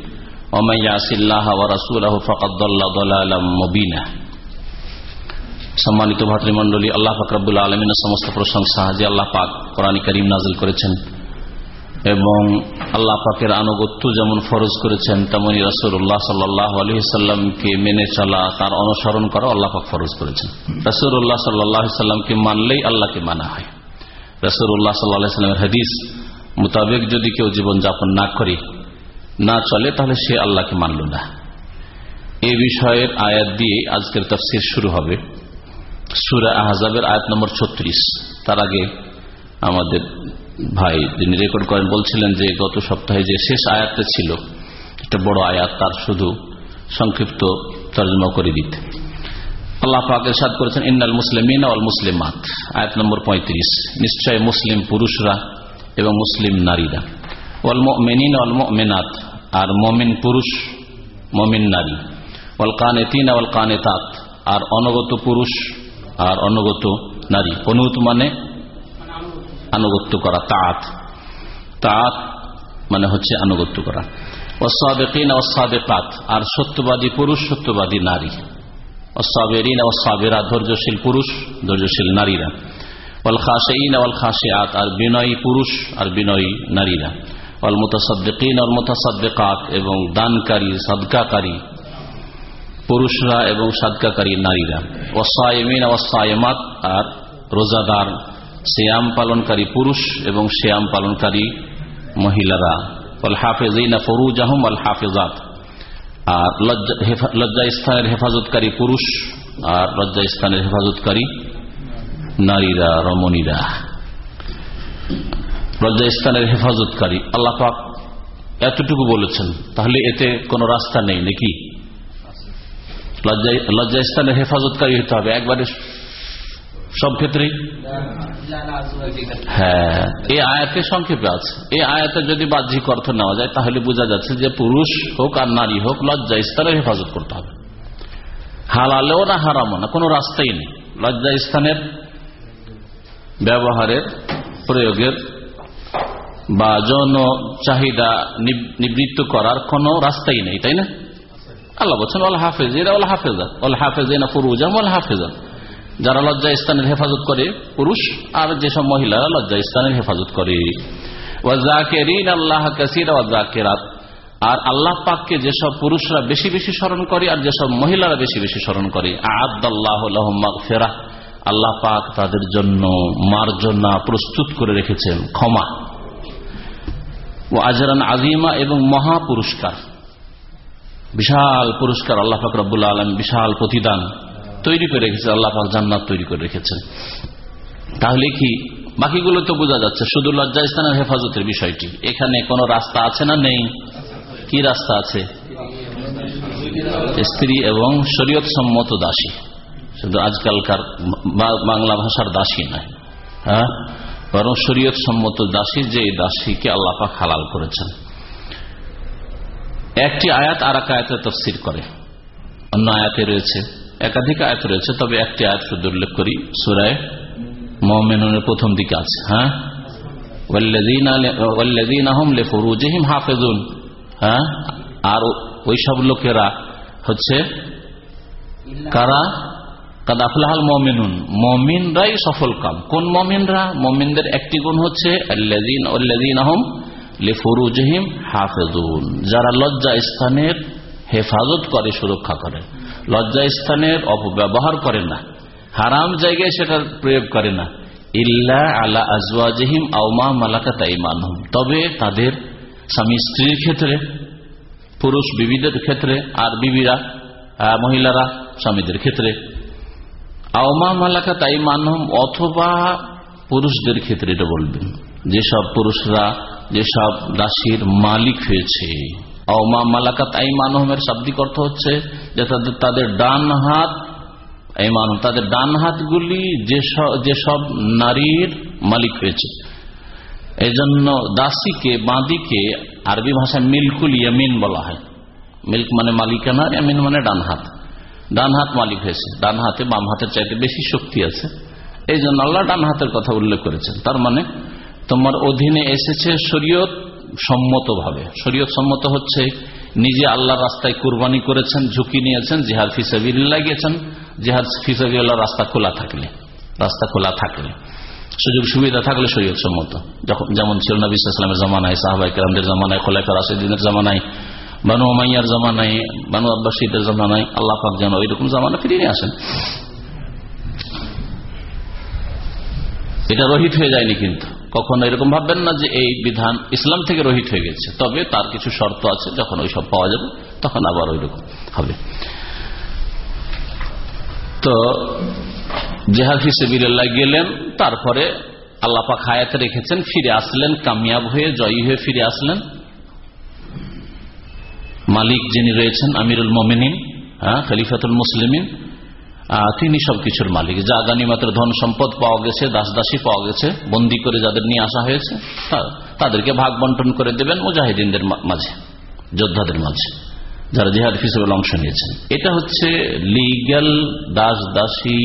A: ومن يعص الله ورسوله فقد ضل ضلالا مبينا সম্মানিত ভাতৃমণ্ডলী, আল্লাহ ফাকরাবুল আলমিনের সমস্ত প্রশংসা যে আল্লাহ পাক কোরআন করিম নাজিল করেছেন এবং আল্লাহ পাকের আনুগত্য যেমন ফরজ করেছেন, তেমনি রসুল্লাহ সাল্লাহ আলী সাল্লামকে মেনে চলা, তার অনুসরণ করা আল্লাহ পাক ফরজ করেছেন। রসুল্লাহ সাল্লাহ সাল্লামকে মানলেই আল্লাহকে মানা হয়। রসুল্লাহ সাল্লাহ সাল্লামের হাদিস মোতাবেক যদি কেউ জীবনযাপন না করে, না চলে, তাহলে সে আল্লাহকে মানল না। এ বিষয়ের আয়াত দিয়ে আজকের তফসির শুরু হবে। সুরা আহজাবের আয়াত নম্বর ছত্রিশ। তার আগে আমাদের ভাই যিনি রেকর্ড করেন বলছিলেন যে গত সপ্তাহে যে শেষ আয়াতটা ছিল, একটা বড় আয়াত, তার শুধু সংক্ষিপ্ত তর্জমা করে দিতে। আল্লাহ পাকের সাদ করেছেন, ইন্নাল মুসলিমিন অল মুসলিমাত। আয়াত নম্বর পঁয়ত্রিশ। নিশ্চয় মুসলিম পুরুষরা এবং মুসলিম নারীরা। অল মেনিন অল মেনাত আর মমিন পুরুষ, মমিন নারী। অল কানে তিন অল কানে তাঁত আর অনগত পুরুষ আর অনুগত নারী। অনুত মানে আনুগত্য করা, তাঁত। তাঁত মানে হচ্ছে আনুগত্য করা। অসাবেকিন অসাবেকাত, আর সত্যবাদী পুরুষ, সত্যবাদী নারী। অসাবেরিন অসাবেরা, ধৈর্যশীল পুরুষ, ধৈর্যশীল নারীরা। অল খাসেইন অল খাসেআত আর বিনয়ী পুরুষ আর বিনয়ী নারীরা। অল মোতাসদ্দিন অল মোতাসদ্দিকাত, এবং দানকারী, সদকাকারী পুরুষরা এবং সাদকাকারী নারীরা। ওসাইমিন ওসাইমাত আর রোজাদার শ্যাম পালনকারী পুরুষ এবং শ্যাম পালনকারী মহিলারা। অল হাফেজিনা ফরুজ আল হাফেজাত আর লজ্জা স্থানের হেফাজতকারী পুরুষ আর লজ্জা স্থানের হেফাজতকারী নারীরা, রমণীরা। লজ্জা স্থানের হেফাজতকারী আল্লাপাক এতটুকু বলেছেন, তাহলে এতে কোনো রাস্তা নেই নাকি? লজ্জা স্থানের হেফাজতকারী হতে হবে। একবারে সব ক্ষেত্রেই হ্যাঁ। এই আয়াতে সংক্ষেপে আছে। এই আয়াতে যদি বাহ্যিক অর্থ নেওয়া যায়, তাহলে বোঝা যাচ্ছে যে পুরুষ হোক আর নারী হোক লজ্জা স্থানের হেফাজত করতে হবে। হালালেও না হারামও না, কোনো রাস্তাই নেই। লজ্জা স্থানের ব্যবহারের প্রয়োগের বা যৌন চাহিদা নিবৃত্ত করার কোনো রাস্তাই নেই, তাই না? আল্লাহ বলছেন অল হাফেজ এরা অল হাফেজা অল হাফেজ না পুরুজাম অল হাফেজা। যারা লজ্জা স্থানের হেফাজত করে, পুরুষ আর যেসব মহিলারা লজ্জা স্থানের হেফাজত করে। আল্লাহ আর আল্লাহ পাককে যেসব পুরুষরা বেশি বেশি স্মরণ করে আর যেসব মহিলারা বেশি বেশি স্মরণ করে। আদাল্লাহ ফেরা আল্লাহ পাক তাদের জন্য মার্জনা প্রস্তুত করে রেখেছেন, ক্ষমা। ও আজরান আজিমা এবং মহা পুরস্কার। বিশাল পুরস্কার আল্লাহ পাক রব্বুল্লা আলম বিশাল প্রতিদান তৈরি করে রেখেছে আল্লাহ পাক জান্নাত তৈরি করে রেখেছেন। তাহলে কি? বাকিগুলো তো বোঝা যাচ্ছে, শুধু লজ্জা হেফাজতের বিষয়টি। এখানে কোনো রাস্তা আছে না নেই? কি রাস্তা আছে? স্ত্রী এবং শরীয়ত সম্মত দাসী। শুধু আজকালকার বাংলা ভাষার দাসী নয়। হ্যাঁ? বরং শরীয়ত সম্মত দাসী যে দাসীকে আল্লাহ পাক হালাল করেছেন। একটি আয়াত আর এক আয়াতে তফসির করে। অন্য আয়াতে রয়েছে, একাধিক আয়াত রয়েছে, তবে একটি আয়াত শুধু উল্লেখ করি, সুরায় মোহামেনের প্রথম দিকে আছে হ্যাঁ? হাফেজুন হ্যাঁ? আর ওই সব লোকেরা হচ্ছে, কারা? কাদাফলাহাল মমিনুন, মমিনরাই সফল কাম। কোন মমিনরা? মমিনদের একটি গুণ হচ্ছে লেফরুজহিম হাফেজুন। যারা লজ্জা স্থানের হেফাজত করে, সুরক্ষা করে। লজ্জা স্থানের অপব্যবহার করে না। হারাম জায়গায় সেটার প্রয়োগ করে না। ইল্লা আলা আজওয়াজহিম আউমা মালাকা তাইমানহুম তবে তাদের স্বামী স্ত্রীর ক্ষেত্রে, পুরুষ বিবিদের ক্ষেত্রে, আর বিবিরা মহিলারা স্বামীদের ক্ষেত্রে। আওমা মালাকা তাই মানহম অথবা পুরুষদের ক্ষেত্রে এটা বলবেন। যেসব পুরুষরা যেসব দাসীর মালিক হয়েছে। আওমা মালাকাত তাই মানহমের শাব্দিক অর্থ হচ্ছে যে তাদের তাদের ডান হাত এই মানব তাদের ডান হাতগুলি যেসব নারীর মালিক হয়েছে। এই জন্য দাসীকে বাঁদিকে আরবি ভাষায় মিল্কুল ইয়ামিন বলা হয়। মিল্ক মানে মালিকানা, ইয়ামিন মানে ডান হাত। ডান হাত মালিক হয়েছে। ডান হাতে বাম হাতের চাইতে বেশি শক্তি আছে। এই জন্য আল্লাহ ডান হাতের কথা উল্লেখ করেছেন। তার মানে তোমার অধীনে এসেছে শরীয়ত সম্মত ভাবে শরীয়ত সম্মত হচ্ছে নিজে আল্লাহ রাস্তায় কুরবানি করেছেন, ঝুঁকি নিয়েছেন, জিহাদ ফিসাবিল্লা গিয়েছেন, জিহাদ ফিসাবিল্লা রাস্তা খোলা থাকলে, রাস্তা খোলা থাকলে। সুযোগ সুবিধা থাকলে শরীয়ত সম্মত। যখন যেমন ছিল নবী ইসলামের জামানায় সাহাবাই কেরামদের জামানায় খোলাফার রাশিদিনের জামানায়, বানু মাইয়ার জামানায়, বানু আব্বাসীদের জামানায়, আল্লাহ পাক যেন ওই রকম জামানা ফিরিয়ে নিয়ে আসেন। এটা রহিত হয়ে যায়নি কিন্তু। কখনো এরকম ভাববেন না যে এই বিধান ইসলাম থেকে রহিত হয়ে গেছে। তবে তার কিছু শর্ত আছে, যখন ওই সব পাওয়া যাবে, তখন আবার ওই রকম হবে। তো, জেহাদ হিসেবিল্লাহ গেলেন, তারপরে আল্লাপাক হায়াতে রেখেছেন, ফিরে আসলেন, কামিয়াব হয়ে, জয়ী হয়ে ফিরে আসলেন। মালিক যিনি রয়েছেন, আমিরুল মোমিনিন হ্যাঁ খলিফাতুল মুসলিমিন তিনি সবকিছুর মালিক। যা মাত্র ধন সম্পদ পাওয়া গেছে, দাস দাসী পাওয়া গেছে, বন্দি করে যাদের নিয়ে আসা হয়েছে তাদেরকে ভাগ বন্টন করে দেবেন মুজাহিদিনদের মাঝে, যোদ্ধাদের মাঝে, যারা জেহাদ ফিসেবল অংশ নিয়েছেন। এটা হচ্ছে লিগাল দাস দাসী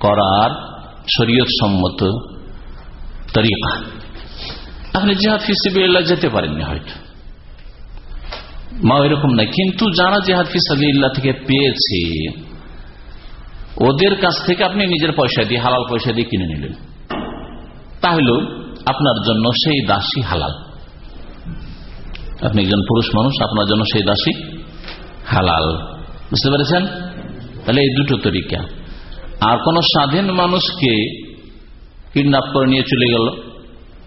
A: করার শরীয়ত সম্মত তরিকা। আপনি জেহাদ ফিসিবিল্লাহ যেতে পারেননি হয়তো। মা এরকম নাই কিন্তু যারা জেহাদ ফিসাবিল্লাহ থেকে পেয়েছে ওদের কাছ থেকে আপনি নিজের পয়সা দিয়ে হালাল পয়সা দিয়ে কিনে নিলেন। তাহলে আপনার জন্য সেই দাসী হালাল। আপনি একজন পুরুষ মানুষ, আপনার জন্য সেই দাসী হালাল। বুঝতে পেরেছেন? তাহলে এই দুটো তরিকা। আর কোন স্বাধীন মানুষকে কিডন্যাপ করে নিয়ে চলে গেল,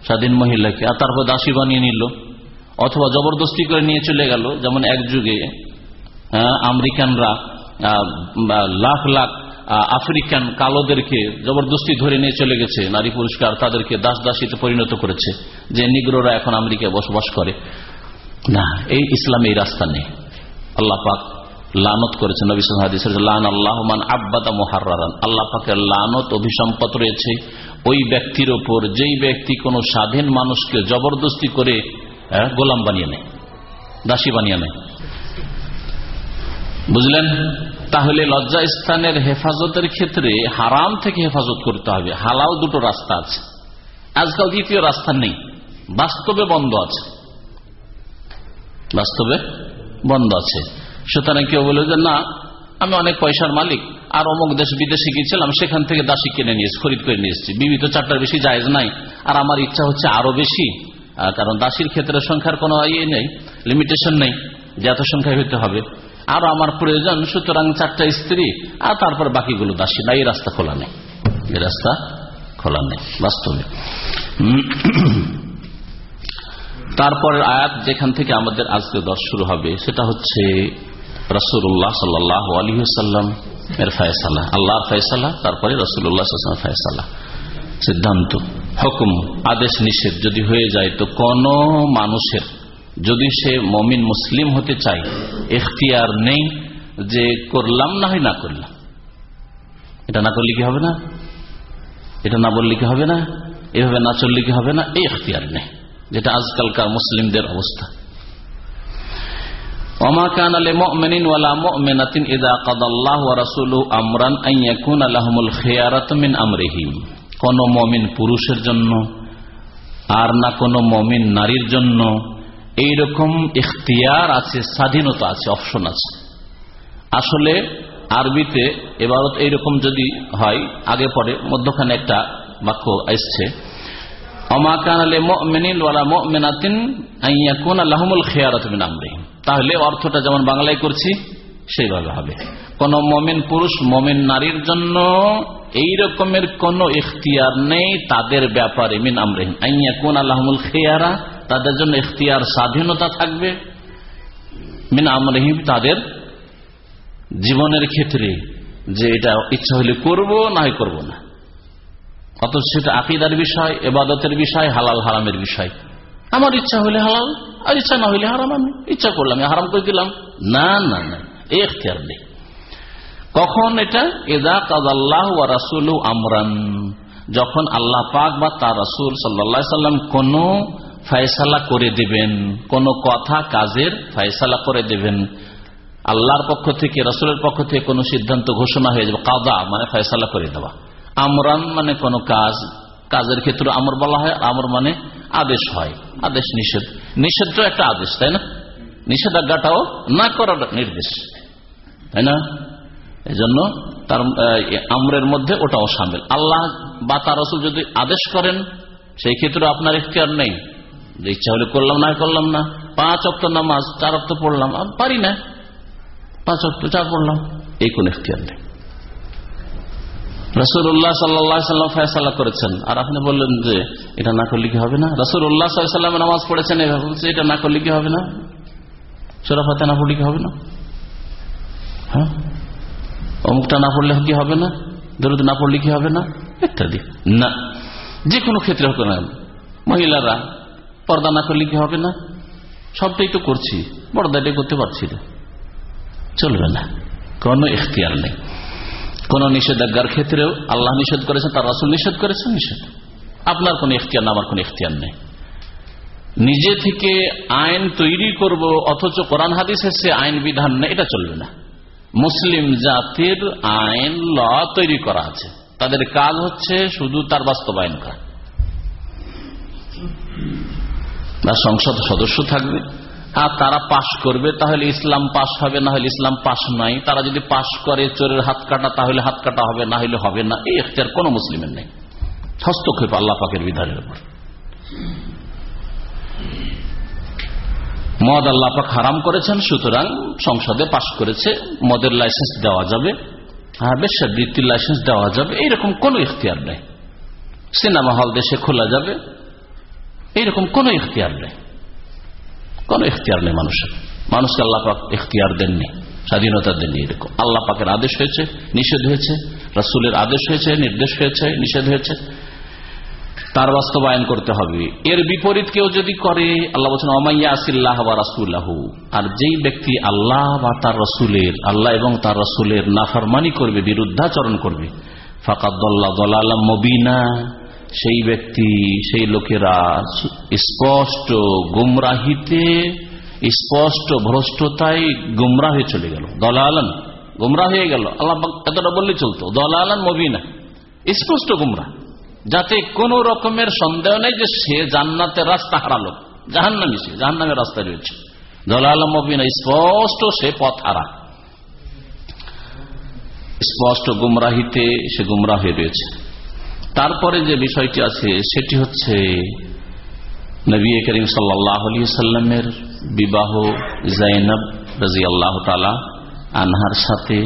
A: স্বাধীন মহিলাকে, আর তারপর দাসী বানিয়ে নিল, অথবা জবরদস্তি করে নিয়ে চলে গেল, যেমন এক যুগে আমেরিকানরা লাখ লাখ আফ্রিকান কালোদেরকে জবরদস্তি ধরে নিয়ে চলে গেছে, নারী পুরস্কার তাদেরকে দাস দাসীতে পরিণত করেছে, যে নিগ্রোরা এখন আমেরিকায় বসবাস করে। না, এই ইসলাম এই রাস্তা নেই। আল্লাহ পাক লানত করেছেন লান আল্লাহমান আব্বাদা মোহারান আল্লাহ পাকের লানত অভিসম্পদ রয়েছে। ওই ব্যক্তির ওপর যেই ব্যক্তি কোনো স্বাধীন মানুষকে জবরদস্তি করে গোলাম বানিয়ে নেয়, দাসী বানিয়ে নেয়। বুঝলেন? তাহলে লজ্জা স্থানের হেফাজতের ক্ষেত্রে হারাম থেকে হেফাজত করতে হবে। হালাল দুটো রাস্তা আছে। আজকাল দ্বিতীয় রাস্তা নেই। বাস্তবে বন্ধ আছে। বাস্তবে বন্ধ আছে। সুতরাং কেউ বলে যে, না, আমি অনেক পয়সার মালিক। আর অমুক দেশ বিদেশে গিয়েছিলাম, সেখান থেকে দাসী কিনে নিয়েছি খরিদ করে নিয়ে এসেছি। বিবি তো চারটার বেশি জায়জ নাই। আর আমার ইচ্ছা হচ্ছে আরও বেশি। কারণ দাসীর ক্ষেত্রে সংখ্যার কোনো ইয়ে নেই লিমিটেশন নেই যে এত সংখ্যায় হইতে হবে। আর আমার প্রয়োজন, সুতরাং চারটা স্ত্রী, আর তারপর বাকিগুলো দাসী। না, এই রাস্তা খোলা নেই। এই রাস্তা খোলা নেই, বাস্তবে। তারপরের আয়াত যেখান থেকে আমাদের আজকে দশ শুরু হবে, সেটা হচ্ছে রসুল্লাহ সাল্লাহ আলহিসাল্লাম এর ফায়সালা। আল্লাহর ফায়সালা, তারপরে রসুল্লাহ ফায়সালা। সিদ্ধান্ত, হুকুম, আদেশ নিষেধ যদি হয়ে যায়, তো কোন মানুষের যদি সে মমিন মুসলিম হতে চায়, এখতিয়ার নেই যে করলাম না হয় না করলাম। এটা না করলে কি হবে না? এটা না বললে কি হবে না? এভাবে না চললে কি হবে না? এই এখতিয়ার নেই, যেটা আজকালকার মুসলিমদের অবস্থা। কোন মমিন পুরুষের জন্য আর না কোনো মমিন নারীর জন্য এইরকম ইখতিয়ার আছে, স্বাধীনতা আছে অপশন আছে। আসলে আরবিতে এবারত এইরকম যদি হয়, আগে পরে মধ্যখানে একটা বাক্য এসছে তাহলে অর্থটা যেমন বাংলায় করছি, সেইভাবে হবে। কোন মমিন পুরুষ, মমিন নারীর জন্য এই রকমের কোন ইখতিয়ার নেই তাদের ব্যাপারে মিন আমরিন আইয়া কোন আল্লাহমুল খেয়ারা তাদের জন্য ইখতিয়ার স্বাধীনতা থাকবে। মিন আমরিহিম তাদের জীবনের ক্ষেত্রে যে এটা ইচ্ছা হলে করব না হয় করব না। অথচ সেটা আকিদার বিষয়, এবাদতের বিষয়, হালাল হারামের বিষয়। আমার ইচ্ছা হলে হালাল, আর ইচ্ছা না হইলে হারাম আমি। ইচ্ছা করলাম হারাম করে দিলাম। না না না, এই এখতিয়ার নেই। কখন এটা? এদা কাদাল্লাহ রাসুল আমরান। যখন আল্লাহ পাক বা তার রাসুল সাল্লা সাল্লাম কোন ফয়সালা করে দেবেন, কোন কথা কাজের ফয়সালা করে দেবেন। আল্লাহর পক্ষ থেকে, রসুলের পক্ষ থেকে কোন সিদ্ধান্ত ঘোষণা হয়ে যাবে, কাদা মানে ফয়সালা করে দেওয়া। আমরান মানে কোন কাজ, কাজের ক্ষেত্রে আমর বলা হয়, আমর মানে আদেশ হয়, আদেশ নিষেধ। নিষেধ একটা আদেশ, তাই না? নিষেধাজ্ঞাটাও না করার নির্দেশ, তাই না? এই জন্য তার আমরের মধ্যে ওটাও সামিল। আল্লাহ বা তার রসুল যদি আদেশ করেন, সেই ক্ষেত্রে আপনার ইখতিয়ার নেই। ইচ্ছা হলে করলাম, না করলাম না। পাঁচ অক্ট নামাজ, চার অক্ট পড়লাম পারি না। পাঁচ অক্ট চার পড়লাম। এই কোন ইখতিয়ার নেই। রসুল্লাহ সাল্লাম করেছেন। আর আপনি বললেন যে, এটা না করলে কি হবে না? নামাজ পড়েছেন এটা না করলে কি হবে না? সোরাফাতে না পড়লে কি হবে না? হ্যাঁ? অমুকটা না পড়লে কি হবে না? দরুদ না পড়লে কি হবে না? ইত্যাদি। না। যে কোনো ক্ষেত্রে হোক না মহিলারা পর্দা না করলে কি হবে না? সবটাই তো করছি, পর্দাটাই করতে পারছি না। চলবে না, কোন ইখতিয়ার নেই। কোন নিষেধাজ্ঞার ক্ষেত্রেও আল্লাহ নিষেধ করেছেন, তার রাসুল নিষেধ করেছেন, নিষেধ। আপনার কোন ইখতিয়ার না, আমার কোন ইখতিয়ার নেই। নিজে থেকে আইন তৈরি করব, অথচ কোরআন হাদিস এসে আইন বিধান নেই, এটা চলবে না। মুসলিম জাতির আইন, ল তৈরি করা আছে। তাদের কাজ হচ্ছে শুধু তার বাস্তবায়ন করা। সংসদ সদস্য থাকবে। আর তারা পাশ করবে, তাহলে ইসলাম পাশ হবে, না হলে ইসলাম পাশ নাই। তারা যদি পাশ করে, চোরের হাত কাটা, তাহলে হাত কাটা হবে, না হলে হবে না। এই এখতিয়ার কোন মুসলিমের নেই। হস্তক্ষেপ আল্লাহ পাকের বিধানের উপর। মদ আল্লাহ পাক হারাম করেছেন, সুতরাং সংসদে পাশ করেছে। মদের লাইসেন্স দেওয়া যাবে হ্যাঁ বৃত্তির লাইসেন্স দেওয়া যাবে। এইরকম কোন ইখতিয়ার নেই। সিনেমা হল দেশে খোলা যাবে। এইরকম কোন ইখতিয়ার নেই। কোন ইখতিয়ার নেই মানুষের। মানুষকে আল্লাহ পাক ইখতিয়ার দেননি, স্বাধীনতা দেননি এরকম। আল্লাহ পাকের আদেশ হয়েছে, নিষেধ হয়েছে, রাসুলের আদেশ হয়েছে, নির্দেশ হয়েছে, নিষেধ হয়েছে। তার বাস্তবায়ন করতে হবে। এর বিপরীত কেউ যদি করে, আল্লাহ বলছেন অমাইয়া আসিল্লাহ বা রাসুল্লাহ আর যেই ব্যক্তি আল্লাহ বা তার রসুলের, আল্লাহ এবং তার রসুলের নাফরমানি করবে, বিরুদ্ধাচরণ করবে ফাকাদ্দল্লা দলালাম মবিনা। সেই ব্যক্তি, সেই লোকেরা স্পষ্ট গুমরাহিতে, স্পষ্ট ভ্রষ্টতায় গুমরা হয়ে চলে গেল। দলালান গুমরা হয়ে গেল। আল্লাহ এতটা বললে চলতো। দলালান মবিনা। স্পষ্ট গুমরা যাতে কোন রকমের সন্দেহ নেই যে সে জান্নাতের রাস্তা হারালো। জাহান্নামি সে, জাহান্নামের রাস্তা রয়েছে। দলালাম মবিনা, স্পষ্ট সে পথ হারা। স্পষ্ট গুমরাহিতে সে গুমরা হয়ে রয়েছে। তারপরে যে বিষয়টি আছে, সেটি হচ্ছে নবী করিম সাল্লামের বিবাহ জাইনব রাজি আল্লাহ তালা আনহার সাথে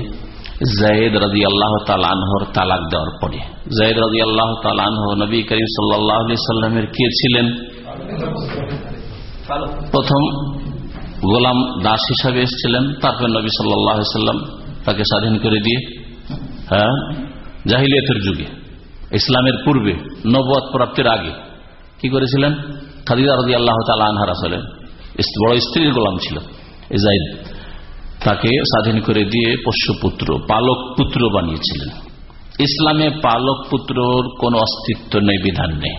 A: জায়দ রাজি আল্লাহ আনহর তালাক দেওয়ার পরে। জায়দ রাজি আল্লাহ আনহ নবী করিম সাল্লামের কে ছিলেন? প্রথম গোলাম দাস হিসাবে এসেছিলেন, তারপর নবী সাল্লাম তাকে স্বাধীন করে দিয়ে হ্যাঁ জাহিলিয়তের যুগে। ইসলামের পূর্বে নবদ প্রাপ্তির আগে। কি করেছিলেন? খাদিদা রাজি আল্লাহ আনহার আসলে বড় স্ত্রীর গোলাম ছিল। ইজাইদ তাকে স্বাধীন করে দিয়ে পোষ্যপুত্র পালক পুত্র বানিয়েছিলেন। ইসলামে পালক পুত্রর কোন অস্তিত্ব নেই, বিধান নেই।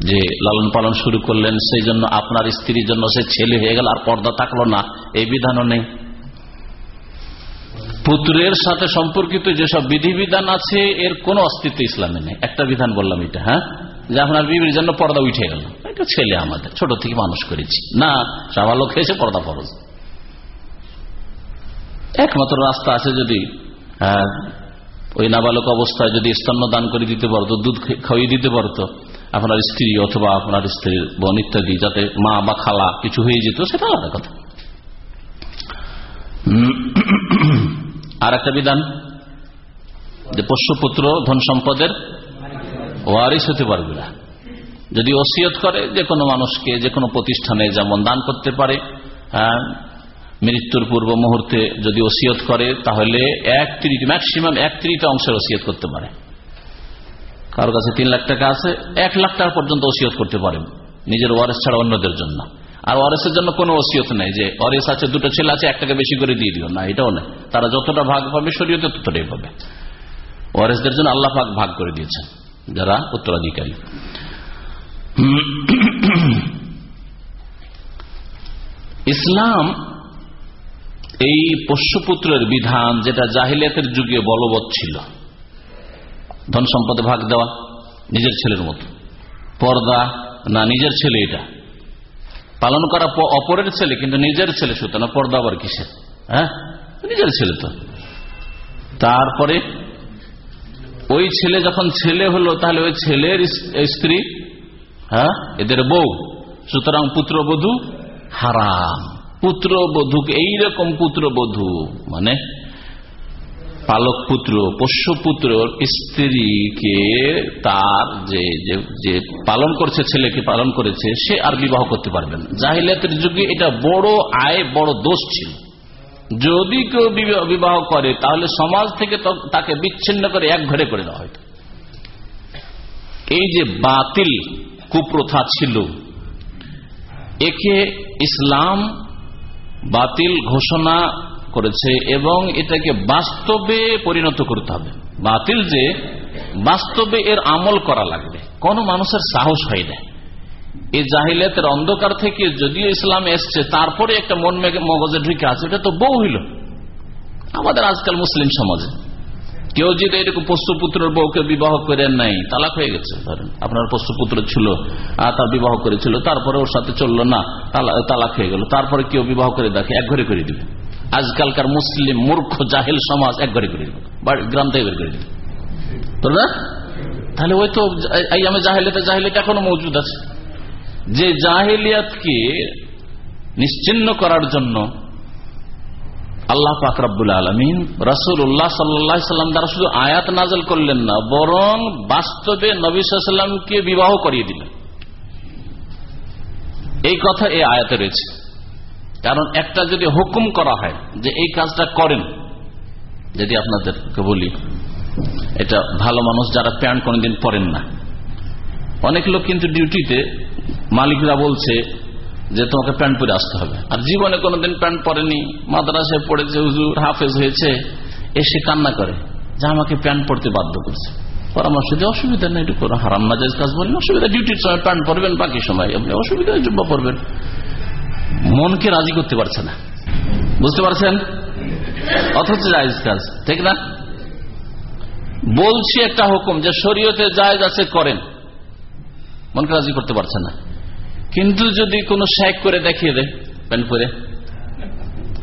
A: যে লালন পালন শুরু করলেন, সেই জন্য আপনার স্ত্রীর জন্য সে ছেলে হয়ে গেল, আর পর্দা থাকল না, এই বিধানও নেই। পুত্রের সাথে সম্পর্কিত যেসব বিধিবিধান আছে, এর কোন অস্তিত্ব ইসলামে নেই। একটা বিধান বললাম এটা হ্যাঁ? যে আপনার বিবির জন্য পর্দা উঠে গেল। এটা ছেলে আমাদের, ছোট থেকে মানুষ করেছি। না সাবালক খেয়েছে, পর্দা ফরজ। একমাত্র রাস্তা আছে যদি ওই নাবালক অবস্থায় যদি স্তন্য দান করে দিতে পারতো, দুধ খাওয়িয়ে দিতে পারতো, আপনার স্ত্রী অথবা আপনার স্ত্রীর বোন ইত্যাদি, যাতে মা বা খালা কিছু হয়ে যেত, সেটা আলাদা কথা। আর একটা বিধান যে পোষ্যপুত্র ধন সম্পদের ওয়ারিস হতে পারবে না। যদি ওসিয়ত করে যে কোনো মানুষকে, যে কোনো প্রতিষ্ঠানে যেমন দান করতে পারে মৃত্যুর পূর্ব মুহূর্তে যদি ওসিয়ত করে, তাহলে এক তৃতীয় ম্যাক্সিমাম এক তৃতীয় অংশের ওসিয়ত করতে পারে। কারোর কাছে তিন লাখ টাকা আছে, এক লাখ টাকা পর্যন্ত ওসিয়ত করতে পারেন নিজের ওয়ারেস ছাড়া অন্যদের জন্য। আর ওয়ারেসের জন্য কোনো ওসিয়ত নেই যে ওয়ারেস আছে, দুটো ছেলে আছে, একটাকে বেশি করে দিয়ে দিও। না, এটাও নেই। তারা যতটা ভাগ পাবে, শরীয়তে ততটাই পাবে। ওয়ারেসদের জন্য আল্লাহ ভাগ ভাগ করে দিয়েছেন, যারা উত্তরাধিকারী। ইসলাম এই পোষ্যপুত্রের বিধান যেটা জাহিলিয়াতের যুগে বলবৎ ছিল। ধন সম্পদে ভাগ দেওয়া, নিজের ছেলের মতো। পর্দা, না, নিজের ছেলে এটা। পালন করা অপরের ছেলে, কিন্তু নিজের ছেলে সুতরাং পর্দা আবার কিসের? হ্যাঁ? নিজের ছেলে তো। তারপরে ওই ছেলে যখন ছেলে হলো, তাহলে ওই ছেলের স্ত্রী হ্যাঁ? এদের বউ। সুতরাং পুত্রবধূ হারাম। পুত্রবধূকে এইরকম পুত্রবধূ মানে পালক পুত্র পোষ্যপুত্র স্ত্রীকে তার যে যে পালন করছে, ছেলেকে পালন করেছে, সে আর বিবাহ করতে পারবে না। জাহিলিয়াতের যুগে এটা বড় আয়, বড় দোষ ছিল। যদি কেউ বিবাহ করে, তাহলে সমাজ থেকে তাকে বিচ্ছিন্ন করে এক ঘরে করে দেওয়া হয়তো। এই যে বাতিল কুপ্রথা ছিল, একে ইসলাম বাতিল ঘোষণা করেছে এবং এটাকে বাস্তবে পরিণত করতে হবে। বাতিল যে বাস্তবে এর আমল করা লাগবে। কোন মানুষের সাহস হয় না। এই জাহিলিয়াতের অন্ধকার থেকে যদিও ইসলাম এসছে, তারপরে একটা মন মগজে ঢুকে আছে, এটা তো বউ হইল। আমাদের আজকাল মুসলিম সমাজে। কেউ যদি এরকম পুত্রের বউকে বিবাহ করে নাই, তালাক হয়ে গেছে, ধরেন। আপনার পুত্র ছিল তার বিবাহ করেছিল, তারপরে ওর সাথে চলল, না তালাক হয়ে গেল। তারপরে কেউ বিবাহ করে দেখে, এক ঘরে করে দিবে। আজকালকার মুসলিম মূর্খ জাহেল সমাজ এক করে দিবে গ্রাম থেকে করে না? তাহলে ওই তো আমি জাহেলিয়াতে, জাহেলিয়াত এখনও মজুদ আছে। যে জাহেলিয়াতকে নিশ্চিন্ন করার জন্য আল্লাহ ফাকরাবুল আলমিন রসুল উল্লাহ সাল্লাম দ্বারা শুধু আয়াত নাজল করলেন না, বরং বাস্তবে নবীলামকে বিবাহ করিয়ে দিলেন। এই কথা এই আয়াতে রয়েছে। কারণ একটা যদি হুকুম করা হয় যে এই কাজটা করেন, যদি আপনাদেরকে বলি, এটা ভালো মানুষ যারা প্যান্ট কোনদিন পরেন না। অনেক লোক কিন্তু ডিউটিতে মালিকরা বলছে যে তোমাকে প্যান্ট পরে আসতে হবে। আর জীবনে কোনোদিন প্যান্ট পরেনি মাদ্রাসে পড়েছে, হুজুর হাফেজ হয়েছে, এসে কান্না করে, যে আমাকে প্যান্ট পরতে বাধ্য করছে। পরামর্শ দিয়ে অসুবিধা নেই, একটু হারাম নাজাজ কাজ বলেন অসুবিধা, ডিউটির সময় প্যান্ট পরবেন, বাকি সময় আপনি অসুবিধা জুব্বা পরবেন। মনকে রাজি করতে পারছে না। বুঝতে পারছেন? অথচ জায়জ কাজ, ঠিক না? বলছি একটা হুকুম যে শরীয়তে জায়জ আছে করেন। মনকে রাজি করতে পারছে না। কিন্তু যদি কোনো শেখ করে দেখিয়ে দেয়, প্যান্ট পরে।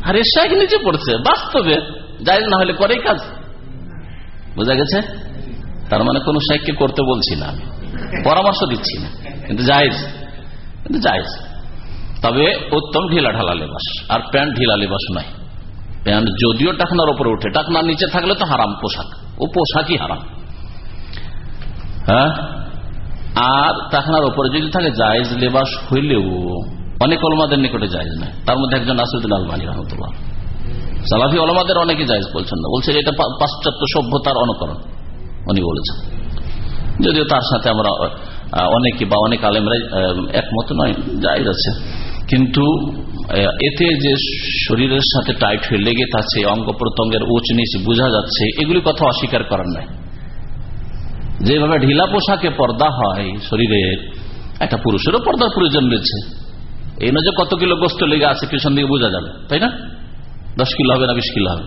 A: আরে শেখ নিচে পড়ছে, বাস্তবে। যাই না হলে করেই কাজ। বোঝা গেছে? তার মানে কোন শেখকে করতে বলছি না আমি। পরামর্শ দিচ্ছি না। কিন্তু জায়জ কিন্তু জায়জ। তবে উত্তম ঢিলা ঢালা লেবাস, আর প্যান্ট ঢিলা লেবাস নয় প্যান্ট যদিও টাকনার উপরে উঠে টাকনার নিচে থাকলে তো হারাম পোশাক। ও পোশাকই হারাম। হ্যাঁ? আর টাকনার উপরে যদি থাকে, জায়েজ লেবাস হইলেও, অনেক অলমাদের নিকটে জায়েজ নাই। তার মধ্যে একজন নাসরুদ্দিন আলমানি রহমতুল্লাহ। সালাফি অলমাদের অনেকে জায়েজ বলছেন না। বলছে এটা পাশ্চাত্য সভ্যতার অনুকরণ, উনি বলেছেন। যদিও তার সাথে আমরা অনেকে বা অনেক আলেমরাই একমত নয়, জায়েজ আছে। কিন্তু এতে যে শরীরের সাথে টাইট হয়ে লেগে থাকছে, অঙ্গ প্রত্যঙ্গের উচ নিচ বোঝা যাচ্ছে, এগুলি কথা অস্বীকার করার নাই। যেভাবে ঢিলা পোশাকে পর্দা হয় শরীরের একটা পুরুষেরও পর্দার প্রয়োজন রয়েছে। এই নয় যে কত কিলো গোস্ত লেগে আছে, পিছন দিকে বোঝা যাবে, তাই না? দশ কিলো হবে না বিশ কিলো হবে?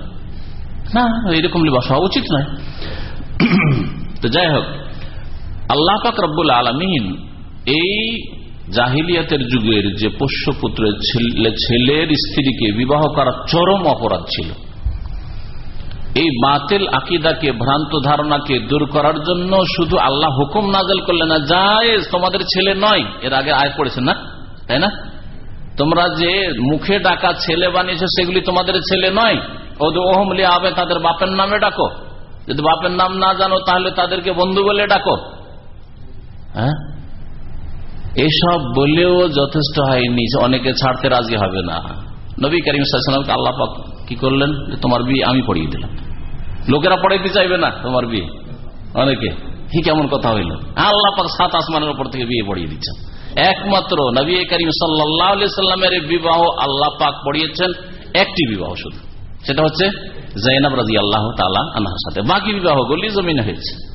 A: না, এরকম লিবাস হওয়া উচিত নয়। তো যাই হোক, আল্লাহ পাক রব্বুল আলমিন এই জাহিলিয়াতের যুগের যে পোষ্য পোষ্যপুত্রের ছেলের স্ত্রীকে বিবাহ করার চরম অপরাধ ছিল। এই বাতিল আকিদাকে, ভ্রান্ত ধারণাকে দূর করার জন্য শুধু আল্লাহ হুকুম নাজল করলে না যায় তোমাদের ছেলে নয়। এর আগে আয় পড়েছে না? তাই না? তোমরা যে মুখে ডাকা ছেলে বানিয়েছো, সেগুলি তোমাদের ছেলে নয়। ওহমলি আবে তাদের বাপের নামে ডাকো। যদি বাপের নাম না জানো, তাহলে তাদেরকে বন্ধু বলে ডাকো। হ্যাঁ? এসব বলেও যথেষ্ট হয়নি অনেকে ছাড়তে রাজি হবে না। নবী করিম সাল্লামকে আল্লাহ কি করলেন? তোমার বিয়ে আমি পড়িয়ে দিলাম। লোকেরা পড়াইতে চাইবে না তোমার বিয়ে। অনেকে। কি কেমন কথা হইল। আল্লাহ পাক সাত আসমানের উপর থেকে বিয়ে পড়িয়ে দিচ্ছেন। একমাত্র নবী করিম সাল্লামের বিবাহ আল্লাহ পাক পড়িয়েছেন, একটি বিবাহ শুধু। সেটা হচ্ছে জাইনাব রাজি আল্লাহ তালা আনহার সাথে। বাকি বিবাহ গুলি জমিন হয়েছে।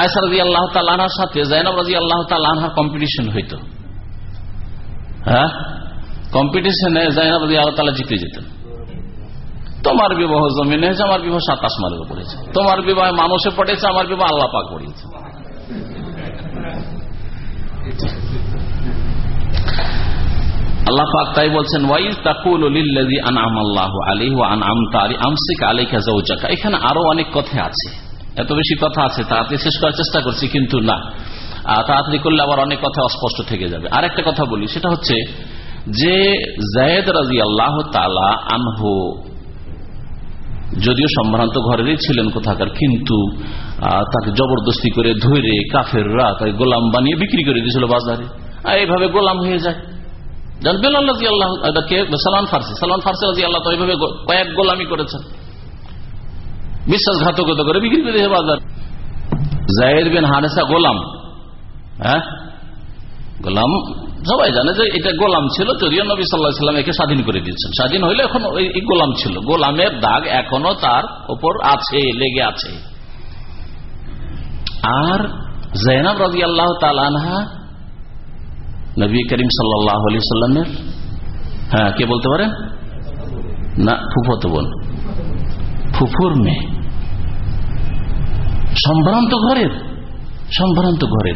A: আয়সা রাজি আল্লাহ সাথে রাজি আল্লাহ কম্পিটিশন হইত। কম্পিটিশনে রাজি আল্লাহ জিতে যেতেন তোমার বিবাহ জমিনে হয়েছে, আমার বিবাহ সাত আসমানের পড়েছে তোমার বিবাহ মানুষে পড়েছে, আমার বিবাহ আল্লাহ পাক পড়িয়েছে। আল্লাহ পাক তাই বলছেন ওয়াইজ তাকুল লিল্লাযী আনআম আল্লাহু আলাইহি আমসিক আলাইকা যাওজাকা। এখানে আরও অনেক কথা আছে। এত বেশি কথা আছে, তাড়াতাড়ি শেষ করার চেষ্টা করছি, কিন্তু না। তাড়াতাড়ি করলে আবার অনেক কথা অস্পষ্ট থেকে যাবে। আর একটা কথা বলি, সেটা হচ্ছে যে জায়দ রাজি আল্লাহ তালা আনহু, যদিও সম্ভ্রান্ত ঘরেরই ছিলেন কোথাকার, কিন্তু তাকে জবরদস্তি করে ধরে কাফেররা তাকে গোলাম বানিয়ে বিক্রি করে দিয়েছিল বাজারে। আর এইভাবে গোলাম হয়ে যায়। জানবেন আল্লাহ সালমান ফার্সি। সালমান ফার্সি রাজি আল্লাহ তো এইভাবে কয়েক গোলামি করেছেন। বিশ্বাসঘাতকতা করে বিক্রি করে বাজার। জাহেদ বিন হানেসা গোলাম হ্যাঁ? গোলাম সবাই জানে যে এটা গোলাম ছিল, যদিও নবী সাল্লাহ সাল্লাম একে স্বাধীন করে দিয়েছেন। স্বাধীন হইলে এখন ওই গোলাম ছিল। গোলামের দাগ এখনও তার ওপর আছে, লেগে আছে। আর জৈনাব রাজি আল্লাহ তালানহা নবী করিম সাল্লাহ আলি সাল্লামের হ্যাঁ কে বলতে পারেন না, ফুফত বোন। ফুফুর মেয়ে। সম্ভ্রান্ত ঘরের সম্ভ্রান্ত ঘরের।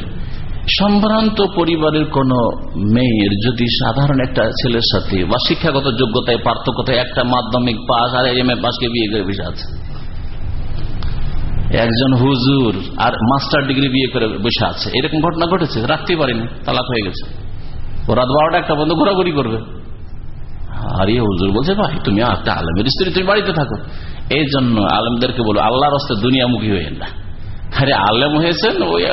A: সম্ভ্রান্ত পরিবারের কোন মেয়ের যদি সাধারণ একটা ছেলের সাথে বা শিক্ষাগত যোগ্যতায়, পার্থক্যতায় একটা মাধ্যমিক পাস আর এম এ পাসকে বিয়ে করে বসে আছে। একজন হুজুর আর মাস্টার ডিগ্রি বিয়ে করে বসে আছে। এরকম ঘটনা ঘটেছে? রাখতে পারেনি, তালাক হয়ে গেছে। ও রাত বারোটা একটা বন্ধু ঘোরাঘুরি করবে। এই হুজুর বলছে ভাই, তুমি একটা আলমের স্ত্রী, তুমি বাড়িতে থাকো। এই জন্য আলমদেরকে বলো, আল্লাহর দুনিয়ামুখী না। আরে হয়েছেন, ওই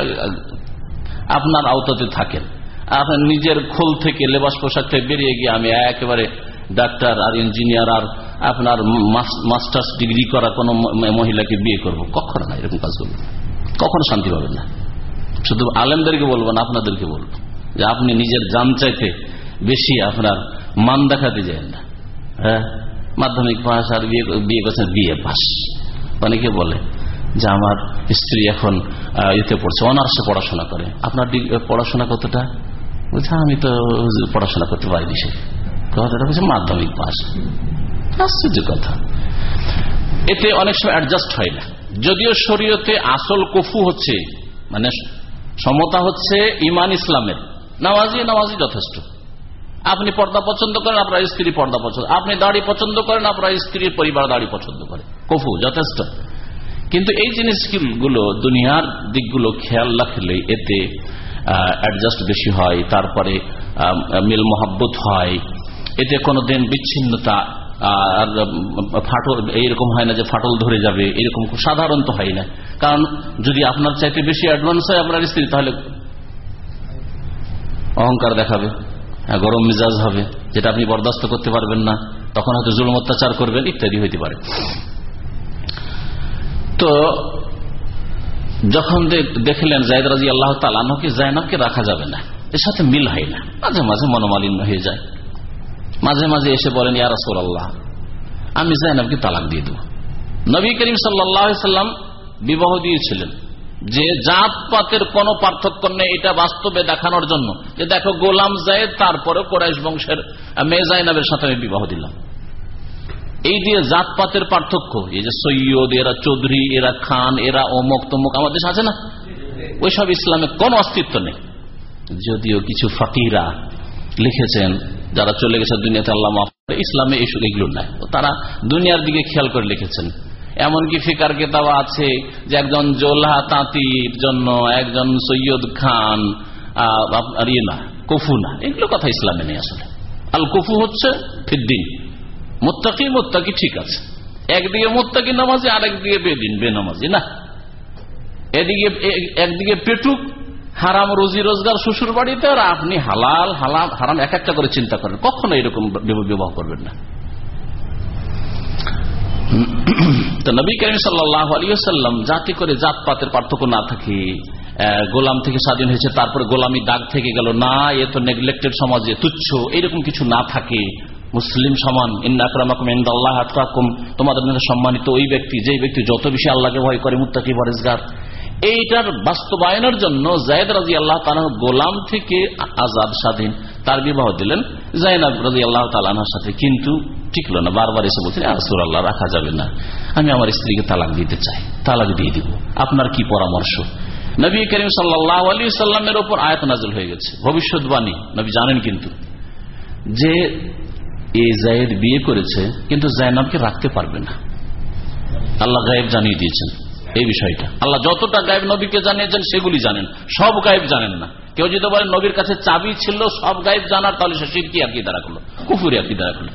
A: আপনার আওতাতে থাকেন। আপনার নিজের খোল থেকে লেবাস পোশাক থেকে বেরিয়ে গিয়ে আমি একেবারে ডাক্তার আর ইঞ্জিনিয়ার আর আপনার মাস্টার্স ডিগ্রি করা কোন মহিলাকে বিয়ে করব। কখন না, এরকম কাজ করব। কখনো শান্তি পাবেন না। শুধু আলেমদেরকে বলব না, আপনাদেরকে বলব যে আপনি নিজের জান চাইতে বেশি আপনার মান দেখাতে যায় না। হ্যাঁ? মাধ্যমিক পাস আর বিয়ে বিয়ে করছেন বিয়ে পাস অনেকে বলে যে আমার স্ত্রী এখন ইতে পড়ছে, অনার্সে পড়াশোনা করে। আপনার পড়াশোনা কতটা? বলছে, আমি তো পড়াশোনা করতে পারিনি সে। কথাটা হচ্ছে মাধ্যমিক পাস আশ্চর্য কথা। এতে অনেক সময় অ্যাডজাস্ট হয় না। যদিও শরীয়তে আসল কফু হচ্ছে মানে সমতা হচ্ছে ইমান ইসলামের। নামাজি নামাজি যথেষ্ট। আপনি পর্দা পছন্দ করেন, আপনার স্ত্রী পর্দা পছন্দ আপনি দাড়ি পছন্দ করেন, আপনার স্ত্রীর পরিবার দাড়ি পছন্দ করে। কফু, যথেষ্ট। কিন্তু এই জিনিসগুলো, দুনিয়ার দিকগুলো খেয়াল রাখলে এতে অ্যাডজাস্ট বেশি হয়, তারপরে মিল মোহাব্বত হয়। এতে কোনোদিন বিচ্ছিন্নতা আর ফাটল এইরকম হয় না যে ফাটল ধরে যাবে, এরকম সাধারণত হয় না। কারণ যদি আপনার চাইতে বেশি অ্যাডভান্স হয় আপনার স্ত্রী, তাহলে অহংকার দেখাবে। গরম মেজাজ হবে, যেটা আপনি বরদাস্ত করতে পারবেন না, তখন হয়তো জুলম অত্যাচার করবেন, ইত্যাদি হইতে পারে। তো যখন দেখলেন জায়দ রাজি আল্লাহ তালানকে জায়নাবকে রাখা যাবে না, এর সাথে মিল হয় না, মাঝে মাঝে মনোমালিন্য হয়ে যায়। মাঝে মাঝে এসে বলেন, ইয়া রসোল আল্লাহ আমি জায়নাবকে তালাক দিয়ে দেব। নবী করিম সাল্লাম বিবাহ দিয়েছিলেন। যে জাত পাতের কোন পার্থক্য নেই, এটা বাস্তবে দেখানোর জন্য। যে দেখো, গোলাম জায়দ, তারপরে কোরাইশ বংশের মেয়ে জাইনাবের সাথে আমি বিবাহ দিলাম। এই দিয়ে জাতপাতের পার্থক্য, এই যে সৈয়দ, এরা চৌধুরী, এরা খান, এরা অমক তমক, আমাদের দেশ আছে না? ওইসব ইসলামে কোনো অস্তিত্ব নেই। যদিও কিছু ফাকিরা লিখেছেন, যারা চলে গেছে দুনিয়াতে, আল্লাহ ইসলামে এইসব এগুলো নাই। তারা দুনিয়ার দিকে খেয়াল করে লিখেছেন এমনকি ফিকার কেতাব আছে যে একজন জোলা তাঁতির জন্য একজন সৈয়দ খান আর ইয়ে না, কফু না। এগুলো কথা ইসলামে নেই আসলে। আল কফু হচ্ছে ফিদ্দিন। মোত্তাকি মোত্তাকি ঠিক আছে। একদিকে মোত্তাকি নামাজি আরেকদিকে বেদিন, বেনামাজি, না? এদিকে একদিকে পেটুক, হারাম রুজি রোজগার শ্বশুর বাড়িতে, আর আপনি হালাল, হালাম, হারাম, এক একটা করে চিন্তা করেন। কখনো এরকম বিবাহ করবেন না। তো নবী করিম সাল্লাহ আলিয়াল্লাম যাতে করে জাতপাতের পার্থক্য না থাকে গোলাম থেকে স্বাধীন হয়েছে, তারপরে গোলামি দাগ থেকে গেল, না, এ তো নেগলেক্টেড সমাজে, তুচ্ছ, এরকম কিছু না থাকে। মুসলিম সমান ইন্দাকরামাকুম আতরাকুম তোমাদের সম্মানিত ওই ব্যক্তি যে ব্যক্তি যত বেশি আল্লাহকে ভয় করে, মুত্তাকি বরেজগার এইটার বাস্তবায়নের জন্য জায়দ রাজি আল্লাহ গোলাম থেকে আজাদ স্বাধীন। তার বিবাহ দিলেন। জাইনাব রাজি আল্লাহ তালার সাথে কিন্তু টিকলো না। বারবার এসে বলছেন আসুর আল্লাহ রাখা যাবে না। আমি আমার স্ত্রীকে তালাক দিতে চাই। তালাক দিয়ে দিব। আপনার কি পরামর্শ? নবী করিম সাল্লাহ আলী সাল্লামের ওপর আয়াত নাজল হয়ে গেছে। ভবিষ্যৎবাণী। নবী জানেন কিন্তু যে এই জায়দ বিয়ে করেছে, কিন্তু জায়নাবকে রাখতে পারবে না। আল্লাহ গায়েব জানিয়ে দিয়েছেন। এই বিষয়টা। আল্লাহ যতটা গায়েব নবীকে জানিয়েছেন সেগুলি জানেন। সব গায়েব জানেন না। কেউ যদি বলেন, নবীর কাছে চাবি ছিল, সব গায়েব জানার তাহলে সে শিরকি আঁকিয়ে রাখল, কুফুরি আঁকিয়ে রাখল।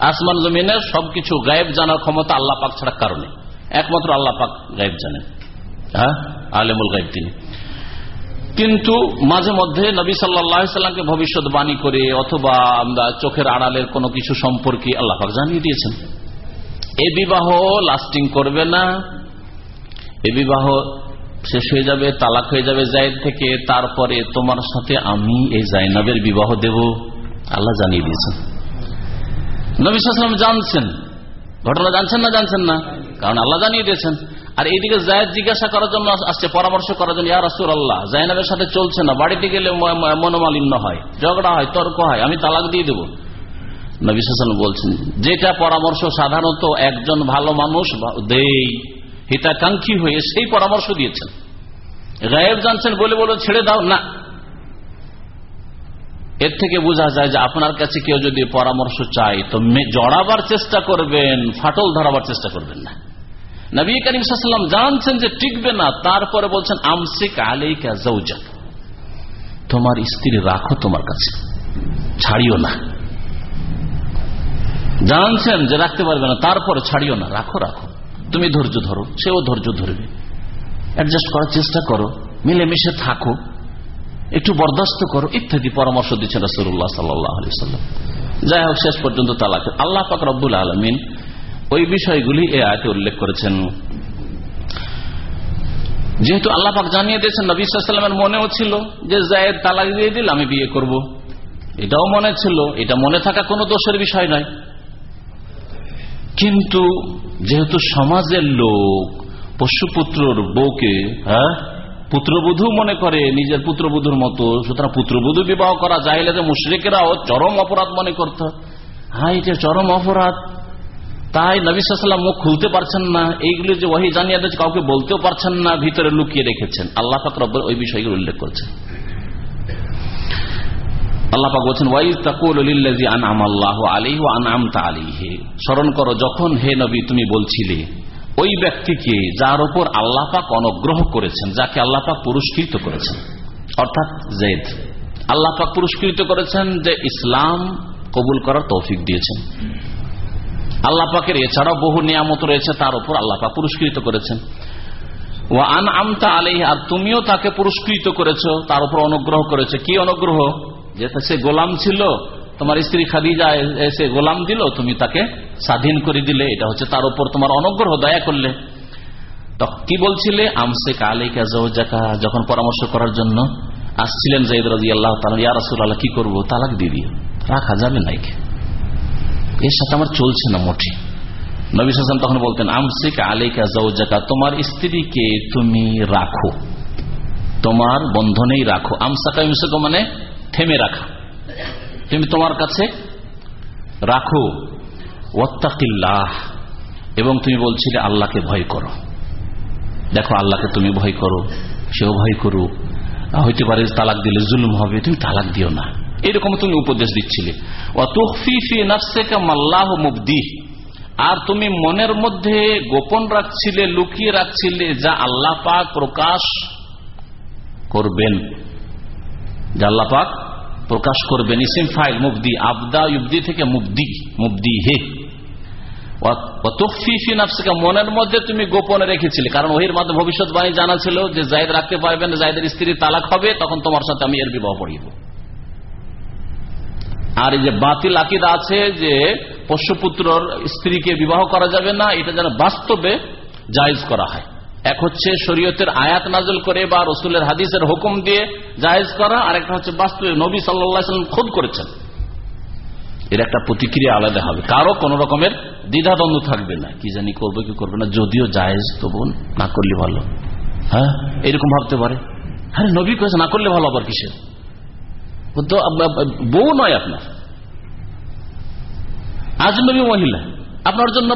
A: আসমান জমিনের সবকিছু গায়েব জানার ক্ষমতা আল্লাহ পাক ছাড়া কারণে একমাত্র আল্লাহ পাক গায়েব জানেন। হ্যাঁ? আলেমুল গায়েব তিনি। কিন্তু মাঝে মধ্যে নবী সাল্লামকে ভবিষ্যৎবাণী করে অথবা আমরা চোখের আড়ালের কোনো কিছু সম্পর্কে আল্লাহ পাক জানিয়ে দিয়েছেন। এ বিবাহ লাস্টিং করবে না। এ বিবাহ শেষ হয়ে যাবে, তালাক হয়ে যাবে জায়দ থেকে, তারপরে তোমার সাথে আমি এই জাইনাবের বিবাহ দেব। আল্লাহ জানিয়ে দিয়েছেন। নবী সালাম জানছেন। ঘটনা জানছেন না জানছেন না? কারণ আল্লাহ জানিয়ে দিয়েছেন। আর এইদিকে জায়দ জিজ্ঞাসা করার জন্য আসছে, পরামর্শ করার জন্য ইয়ার আসুর আল্লাহ জাইনাবের সাথে চলছে না, বাড়িতে গেলে মনোমালিন্য হয়, ঝগড়া হয়, তর্ক হয়, আমি তালাক দিয়ে দেবো। নবী সালাম বলছেন, যেটা পরামর্শ সাধারণত একজন ভালো মানুষ দেই। হিতাকাঙ্ক্ষী হয়ে সেই পরামর্শ দিয়েছেন। গায়েব জানছেন বলে বলে ছেড়ে দাও, না। এর থেকে বোঝা যায় যে আপনার কাছে কেউ যদি পরামর্শ চাই তো জড়াবার চেষ্টা করবেন, ফাটল ধরাবার চেষ্টা করবেন না। নবী করিম সাল্লাম জানছেন যে টিকবে না, তারপরে বলছেন, আমসিক আলাইকা জৌজা তোমার স্ত্রী রাখো তোমার কাছে, ছাড়িও না। জানছেন যে রাখতে পারবে না, তারপরে ছাড়িও না, রাখো রাখো। তুমি ধৈর্য ধরো, সেও ধৈর্য ধরবে। অ্যাডজাস্ট করার চেষ্টা করো, মিলেমিশে থাকো, একটু বরদাস্ত করো, ইত্যাদি পরামর্শ দিচ্ছেন রসুল্লাহ সাল্লাম যাই হোক, শেষ পর্যন্ত তালাক। আল্লাহ পাক রব্বুল আলমিন ওই বিষয়গুলি এ আয়তে উল্লেখ করেছেন। যেহেতু আল্লাহ পাক জানিয়ে দিয়েছেন, নবী সাল্লামের মনেও ছিল যে জায়দ তালাক দিয়ে দিল, আমি বিয়ে করব। এটাও মনে ছিল, এটা মনে থাকা কোনো দোষের বিষয় নয়। কিন্তু যেহেতু সমাজের লোক, পশুপুত্রর বউকে হ্যাঁ পুত্রবধূ মনে করে, নিজের পুত্রবধূর মতো, সুতরাং পুত্রবধূ বিবাহ করা যাইলে যে মুশ্রিকেরাও চরম অপরাধ মনে করত। হ্যাঁ এটা চরম অপরাধ। তাই নবিসাল্লাম মুখ খুলতে পারছেন না, এইগুলি যে ওহি জানিয়ে দিয়েছে, কাউকে বলতেও পারছেন না, ভিতরে লুকিয়ে রেখেছেন। আল্লাহ রব্বর ওই বিষয়গুলো উল্লেখ করছেন। আল্লাপাক আলিহে স্মরণ করো, যখন হে নবী তুমি বলছিলে, ওই ব্যক্তিকে যার উপর আল্লাপাক অনুগ্রহ করেছেন, যাকে আল্লাপাক পুরস্কৃত করেছেন। অর্থাৎ জেদ। আল্লাপাক পুরস্কৃত করেছেন যে ইসলাম কবুল করার তৌফিক দিয়েছেন। আল্লাহ পাকের এছাড়াও বহু নিয়ামত রয়েছে, তার উপর আল্লাহ পাক পুরস্কৃত করেছেন। ও আন আমতা আলী আর তুমিও তাকে পুরস্কৃত করেছ, তার উপর অনুগ্রহ করেছে। কি অনুগ্রহ? যে সে গোলাম ছিল, তোমার স্ত্রী খাদিজা এসে গোলাম দিল, তুমি তাকে স্বাধীন করে দিলে, এটা হচ্ছে তার উপর তোমার অনুগ্রহ, দয়া করলে। কি বলছিলে? আমসে কালে কাজা যখন পরামর্শ করার জন্য আসছিলেন জাইদ রাজি আল্লাহ ইয়া রাসুল আল্লাহ কি করব? তালাক দিয়ে রাখা যাবে নাইকে এর সাথে আমার চলছে না মোটে। নবী হাসান তখন বলতেন, আমসিক আলিকা জৌজাকা তোমার স্ত্রীকে তুমি রাখো। তোমার বন্ধনেই রাখো। আমসাকা মানে থেমে রাখা। তুমি তোমার কাছে রাখো ওত্তাকিল্লাহ এবং তুমি বলছিলে আল্লাহকে ভয় করো। দেখো, আল্লাহকে তুমি ভয় করো, সেও ভয় করুক। হইতে পারে তালাক দিলে জুলুম হবে, তুমি তালাক দিও না। এরকম তুমি উপদেশ দিচ্ছিলে। আর তুমি মনের মধ্যে গোপন রাখছিলে, লুকিয়ে রাখছিলে যা আল্লাহ পাক প্রকাশ করবেন। যা আল্লাহ পাক প্রকাশ করবেন ইসিম ফাইল মুবদি, আবদা ইবদি থেকে মুবদি মুবদি হে। মনের মধ্যে তুমি গোপনে রেখেছিলে। কারণ ওহির মাধ্যমে ভবিষ্যৎবাণী জানা ছিল যে জায়দ রাখতে পারবেন জায়দের স্ত্রী তালাক হবে, তখন তোমার সাথে আমি এর বিবাহ পড়িব আর এই যে বাতিল আকিদা আছে যে পশুপুত্রর স্ত্রীকে বিবাহ করা যাবে না, এটা যেন বাস্তবে জায়জ করা হয়। এক হচ্ছে শরীয়তের আয়াত নাজল করে বা রসুলের হাদিসের হুকুম দিয়ে জায়েজ করা আর একটা হচ্ছে বাস্তবে নবী সাল্লাম খোদ করেছেন। এর একটা প্রতিক্রিয়া আলাদা হবে। কারও কোন রকমের দ্বিধাদ্বন্দ্ব থাকবে না। কি জানি করবে, কি করবে না। যদিও জায়েজ তবু না করলে ভালো। হ্যাঁ? এরকম ভাবতে পারে। হ্যাঁ নবী কেছে না করলে ভালো আবার কিসের? তো বউ নয় আপনার। আজ নবী মহিলা। আপনার জন্য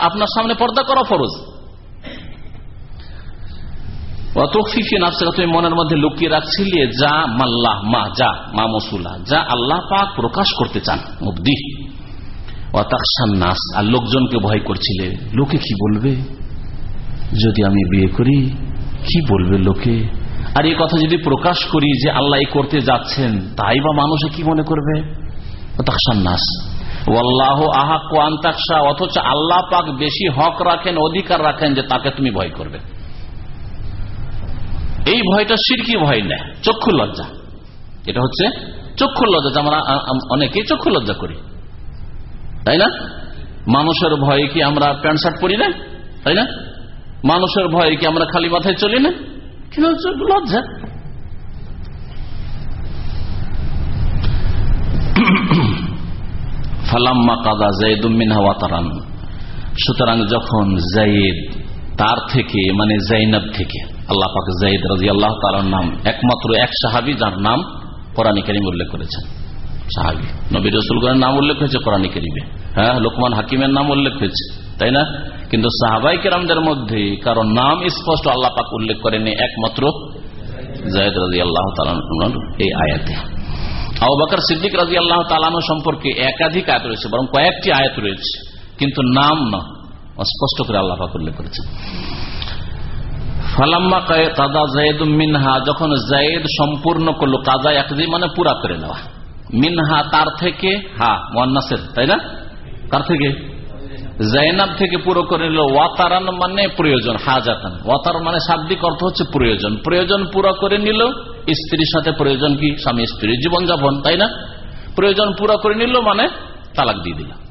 A: আপনার সামনে পর্দা করা ফরজ। তুমি মনের মধ্যে লুকিয়ে রাখছিলে যা মাল্লাহ, মা, যা মা মসুলা, যা আল্লাহ পাক প্রকাশ করতে চান মুবদি নাস, আর লোকজনকে ভয় করছিলে, লোকে কি বলবে? যদি আমি বিয়ে করি, কি বলবে লোকে? আর এই কথা যদি প্রকাশ করি যে আল্লাহ করতে যাচ্ছেন, তাই বা মানুষে কি মনে করবে? নাস। আল্লাহ আহা কোয়ান্তাকসা অথচ আল্লাহ পাক বেশি হক রাখেন, অধিকার রাখেন যে তাকে তুমি ভয় করবে। এই ভয়টা সিরকি ভয় নেয় চক্ষু লজ্জা। এটা হচ্ছে চক্ষু লজ্জা আমরা অনেকেই চক্ষু লজ্জা করি। তাই না? মানুষের ভয়ে কি আমরা প্যান্ট শার্ট পরি না? তাই না? মানুষের ভয়ে কি আমরা খালি মাথায় চলি না? লজ্জা। [coughs] ফালাম্মা কাদা জাইদুমিনহা ওয়াতারান। সুতরাং যখন জাইদ তার থেকে মানে জাইনাব থেকে আল্লাহ পাক জাইদ রাজি আল্লাহ তালার নাম একমাত্র এক সাহাবি যার নাম কোরআন উল্লেখ করেছেন। সাহাবি। নবী রসুল রসুলগণের নাম উল্লেখ হয়েছে কোরআন হ্যাঁ লোকমান হাকিমের নাম উল্লেখ হয়েছে, তাই না? কিন্তু সাহাবাই কেরামদের মধ্যে কারণ নাম স্পষ্ট আল্লাহ পাক উল্লেখ করেনি একমাত্র জায়দ রাজি আল্লাহ এই আয়াতে। আবাকর সিদ্দিক রাজি আল্লাহ তালানো সম্পর্কে একাধিক আয়াত রয়েছে, বরং কয়েকটি আয়াত রয়েছে, কিন্তু নাম না স্পষ্ট করে আল্লাহ পাক উল্লেখ করেছে ফালাম্মা কাদা জায়দ মিনহা, যখন জায়দ সম্পূর্ণ করল, কাদা একদি মানে পুরা করে নেওয়া। মিনহা তার থেকে, হা, মোয়ান্নাসের, তাই না? কার থেকে? জাইনাব থেকে পুরো করে নিল। ওয়াতারান মানে প্রয়োজন, হাজাতান। ওয়াতার মানে শাব্দিক অর্থ হচ্ছে প্রয়োজন। প্রয়োজন পুরো করে নিল, স্ত্রীর সাথে প্রয়োজন কি? স্বামী, স্ত্রীর জীবনযাপন, তাই না? প্রয়োজন পুরো করে নিল মানে তালাক দিয়ে দিল।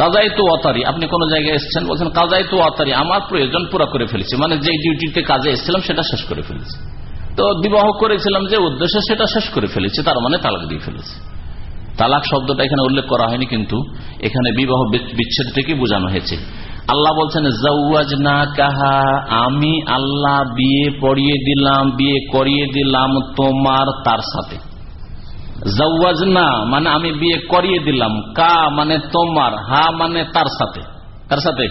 A: কাজাই তো অতারি আপনি কোন জায়গায় এসছেন, বলছেন কাজাই তো অতারি আমার প্রয়োজন পুরো করে ফেলেছি। মানে যে ডিউটিতে কাজে এসেছিলাম, সেটা শেষ করে ফেলেছি। তো বিবাহ করেছিলাম যে উদ্দেশ্যে, সেটা শেষ করে ফেলেছি, তার মানে তালাক দিয়ে ফেলেছি। তালাক শব্দটা এখানে উল্লেখ করা হয়নি, কিন্তু এখানে বিবাহ বিচ্ছেদ থেকে বোঝানো হয়েছে। আল্লাহ বলছেন জাউয়াজ না কাহা আমি আল্লাহ বিয়ে পড়িয়ে দিলাম, বিয়ে করিয়ে দিলাম তোমার তার সাথে। জাউয়াজ না মানে আমি বিয়ে করিয়ে দিলাম। কা মানে তোমার, হা মানে তার সাথে। তার সাথে?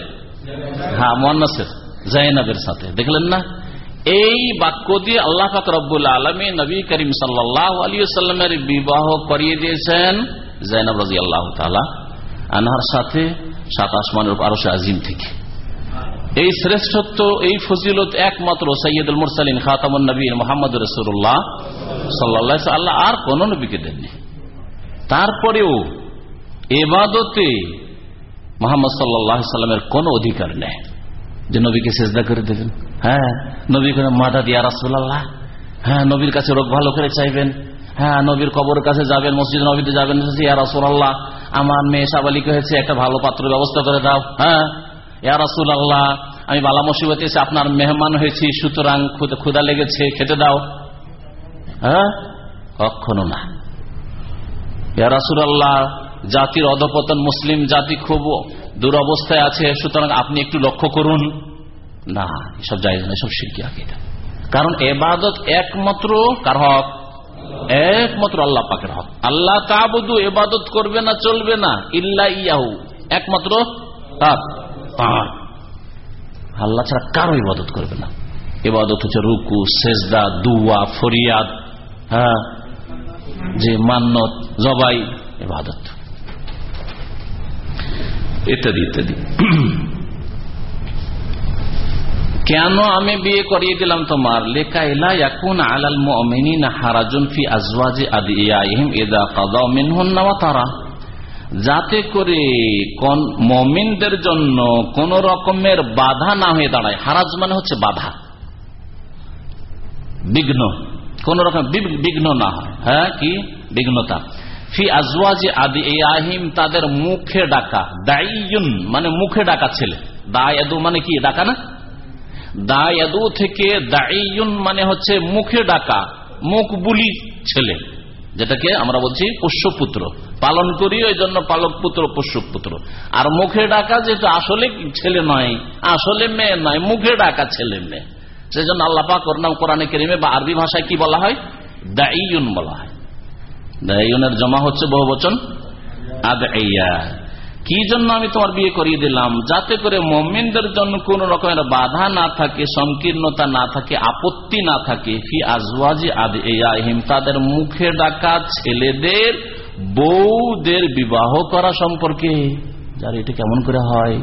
A: হা মোহান্নাসের জাইনাবের সাথে। দেখলেন না? এই বাক্য দিয়ে আল্লাহ পাক রব্বুল আলমী নবী করিম সাল্লামের বিবাহ করিয়ে দিয়েছেন জাইনাব রাজি আল্লাহ আনহার সাথে সাত আসমানের আরও সে আজিম থেকে। এই শ্রেষ্ঠত্ব, এই ফজিলত একমাত্র সৈয়দুল মুরসালিন খাতামুন নবীন মোহাম্মদ রসুল্লাহ সাল্লাহ আল্লাহ, আর কোন নবীকে দেননি। তারপরেও এবাদতে মোহাম্মদ সাল্লাহ সাল্লামের কোন অধিকার নেই। যে নবীকে সেজদা করে দেবেন। হ্যাঁ নবী করে মাদা দিয়া রাসুল্লাহ হ্যাঁ নবীর কাছে রোগ ভালো করে চাইবেন। হ্যাঁ নবীর কবর কাছে যাবেন, মসজিদ নবীতে যাবেন ইয়া আমার মেয়ে সাবালিক হয়েছে, একটা ভালো পাত্র ব্যবস্থা করে দাও। হ্যাঁ রাসুল আল্লাহ আমি বালা মুসিবত এসে আপনার মেহমান হয়েছি, সুতরাং ক্ষুদা লেগেছে, খেতে দাও। হ্যাঁ? কখনো না। ইয়া রাসুল আল্লাহ জাতির অধপতন মুসলিম জাতি খুব দুরবস্থায় আছে, সুতরাং আপনি একটু লক্ষ্য করুন। না, এসব যাই না, এসব শিল্পী আকিদা। কারণ এবাদত একমাত্র কার হক? একমাত্র আল্লাহ পাকের হক। আল্লাহ তাবুদু এবাদত করবে না, চলবে না, ইল্লা ইয়াহু। একমাত্র তার আল্লাহ ছাড়া কারও ইবাদত করবে না। ইবাদত হচ্ছে রুকু, সেজদা, দুয়া, ফরিয়াদ হ্যাঁ? যে মান্নত, জবাই, ইবাদত। ইত্যাদি ইত্যাদি। কেন আমি বিয়ে করিয়ে দিলাম তোমার? এলা এখন আলাল মিন হারাজুন তারা। যাতে করে কোন মমিনদের জন্য কোন রকমের বাধা না হয়ে দাঁড়ায়। হারাজ মানে হচ্ছে বাধা। বিঘ্ন। কোন রকম বিঘ্ন না হয়। হ্যাঁ কি? বিঘ্নতা। ফি আজওয়াজে আদি এই আহিম তাদের মুখে ডাকা। দাইয়ুন মানে মুখে ডাকা ছেলে। দায়াদু মানে কি? ডাকা না? দায়াদু থেকে দাইয়ুন মানে হচ্ছে মুখে ডাকা, মুখ বুলি ছেলে। যেটাকে আমরা বলছি পুষ্যপুত্র। পালন করি ওই জন্য পালক পুত্র পুষ্যপুত্র। আর মুখে ডাকা যেটা আসলে ছেলে নয়, আসলে মেয়ে নয়, মুখে ডাকা ছেলে মেয়ে। সেই জন্য আল্লাপা করনাম কোরআনে কেরিমে বা আরবি ভাষায় কি বলা হয়? দায়ুন বলা হয়। দায়ুনের জমা হচ্ছে বহু বচন। আদ কি জন্য আমি তোমার বিয়ে করিয়ে দিলাম? যাতে করে মমিনদের জন্য কোন রকমের বাধা না থাকে, সংকীর্ণতা না থাকে, আপত্তি না থাকে। ফি আজওয়াজি আদিম তাদের মুখে ডাকা ছেলেদের, বউদের বিবাহ করা সম্পর্কে। যার এটা কেমন করে হয়?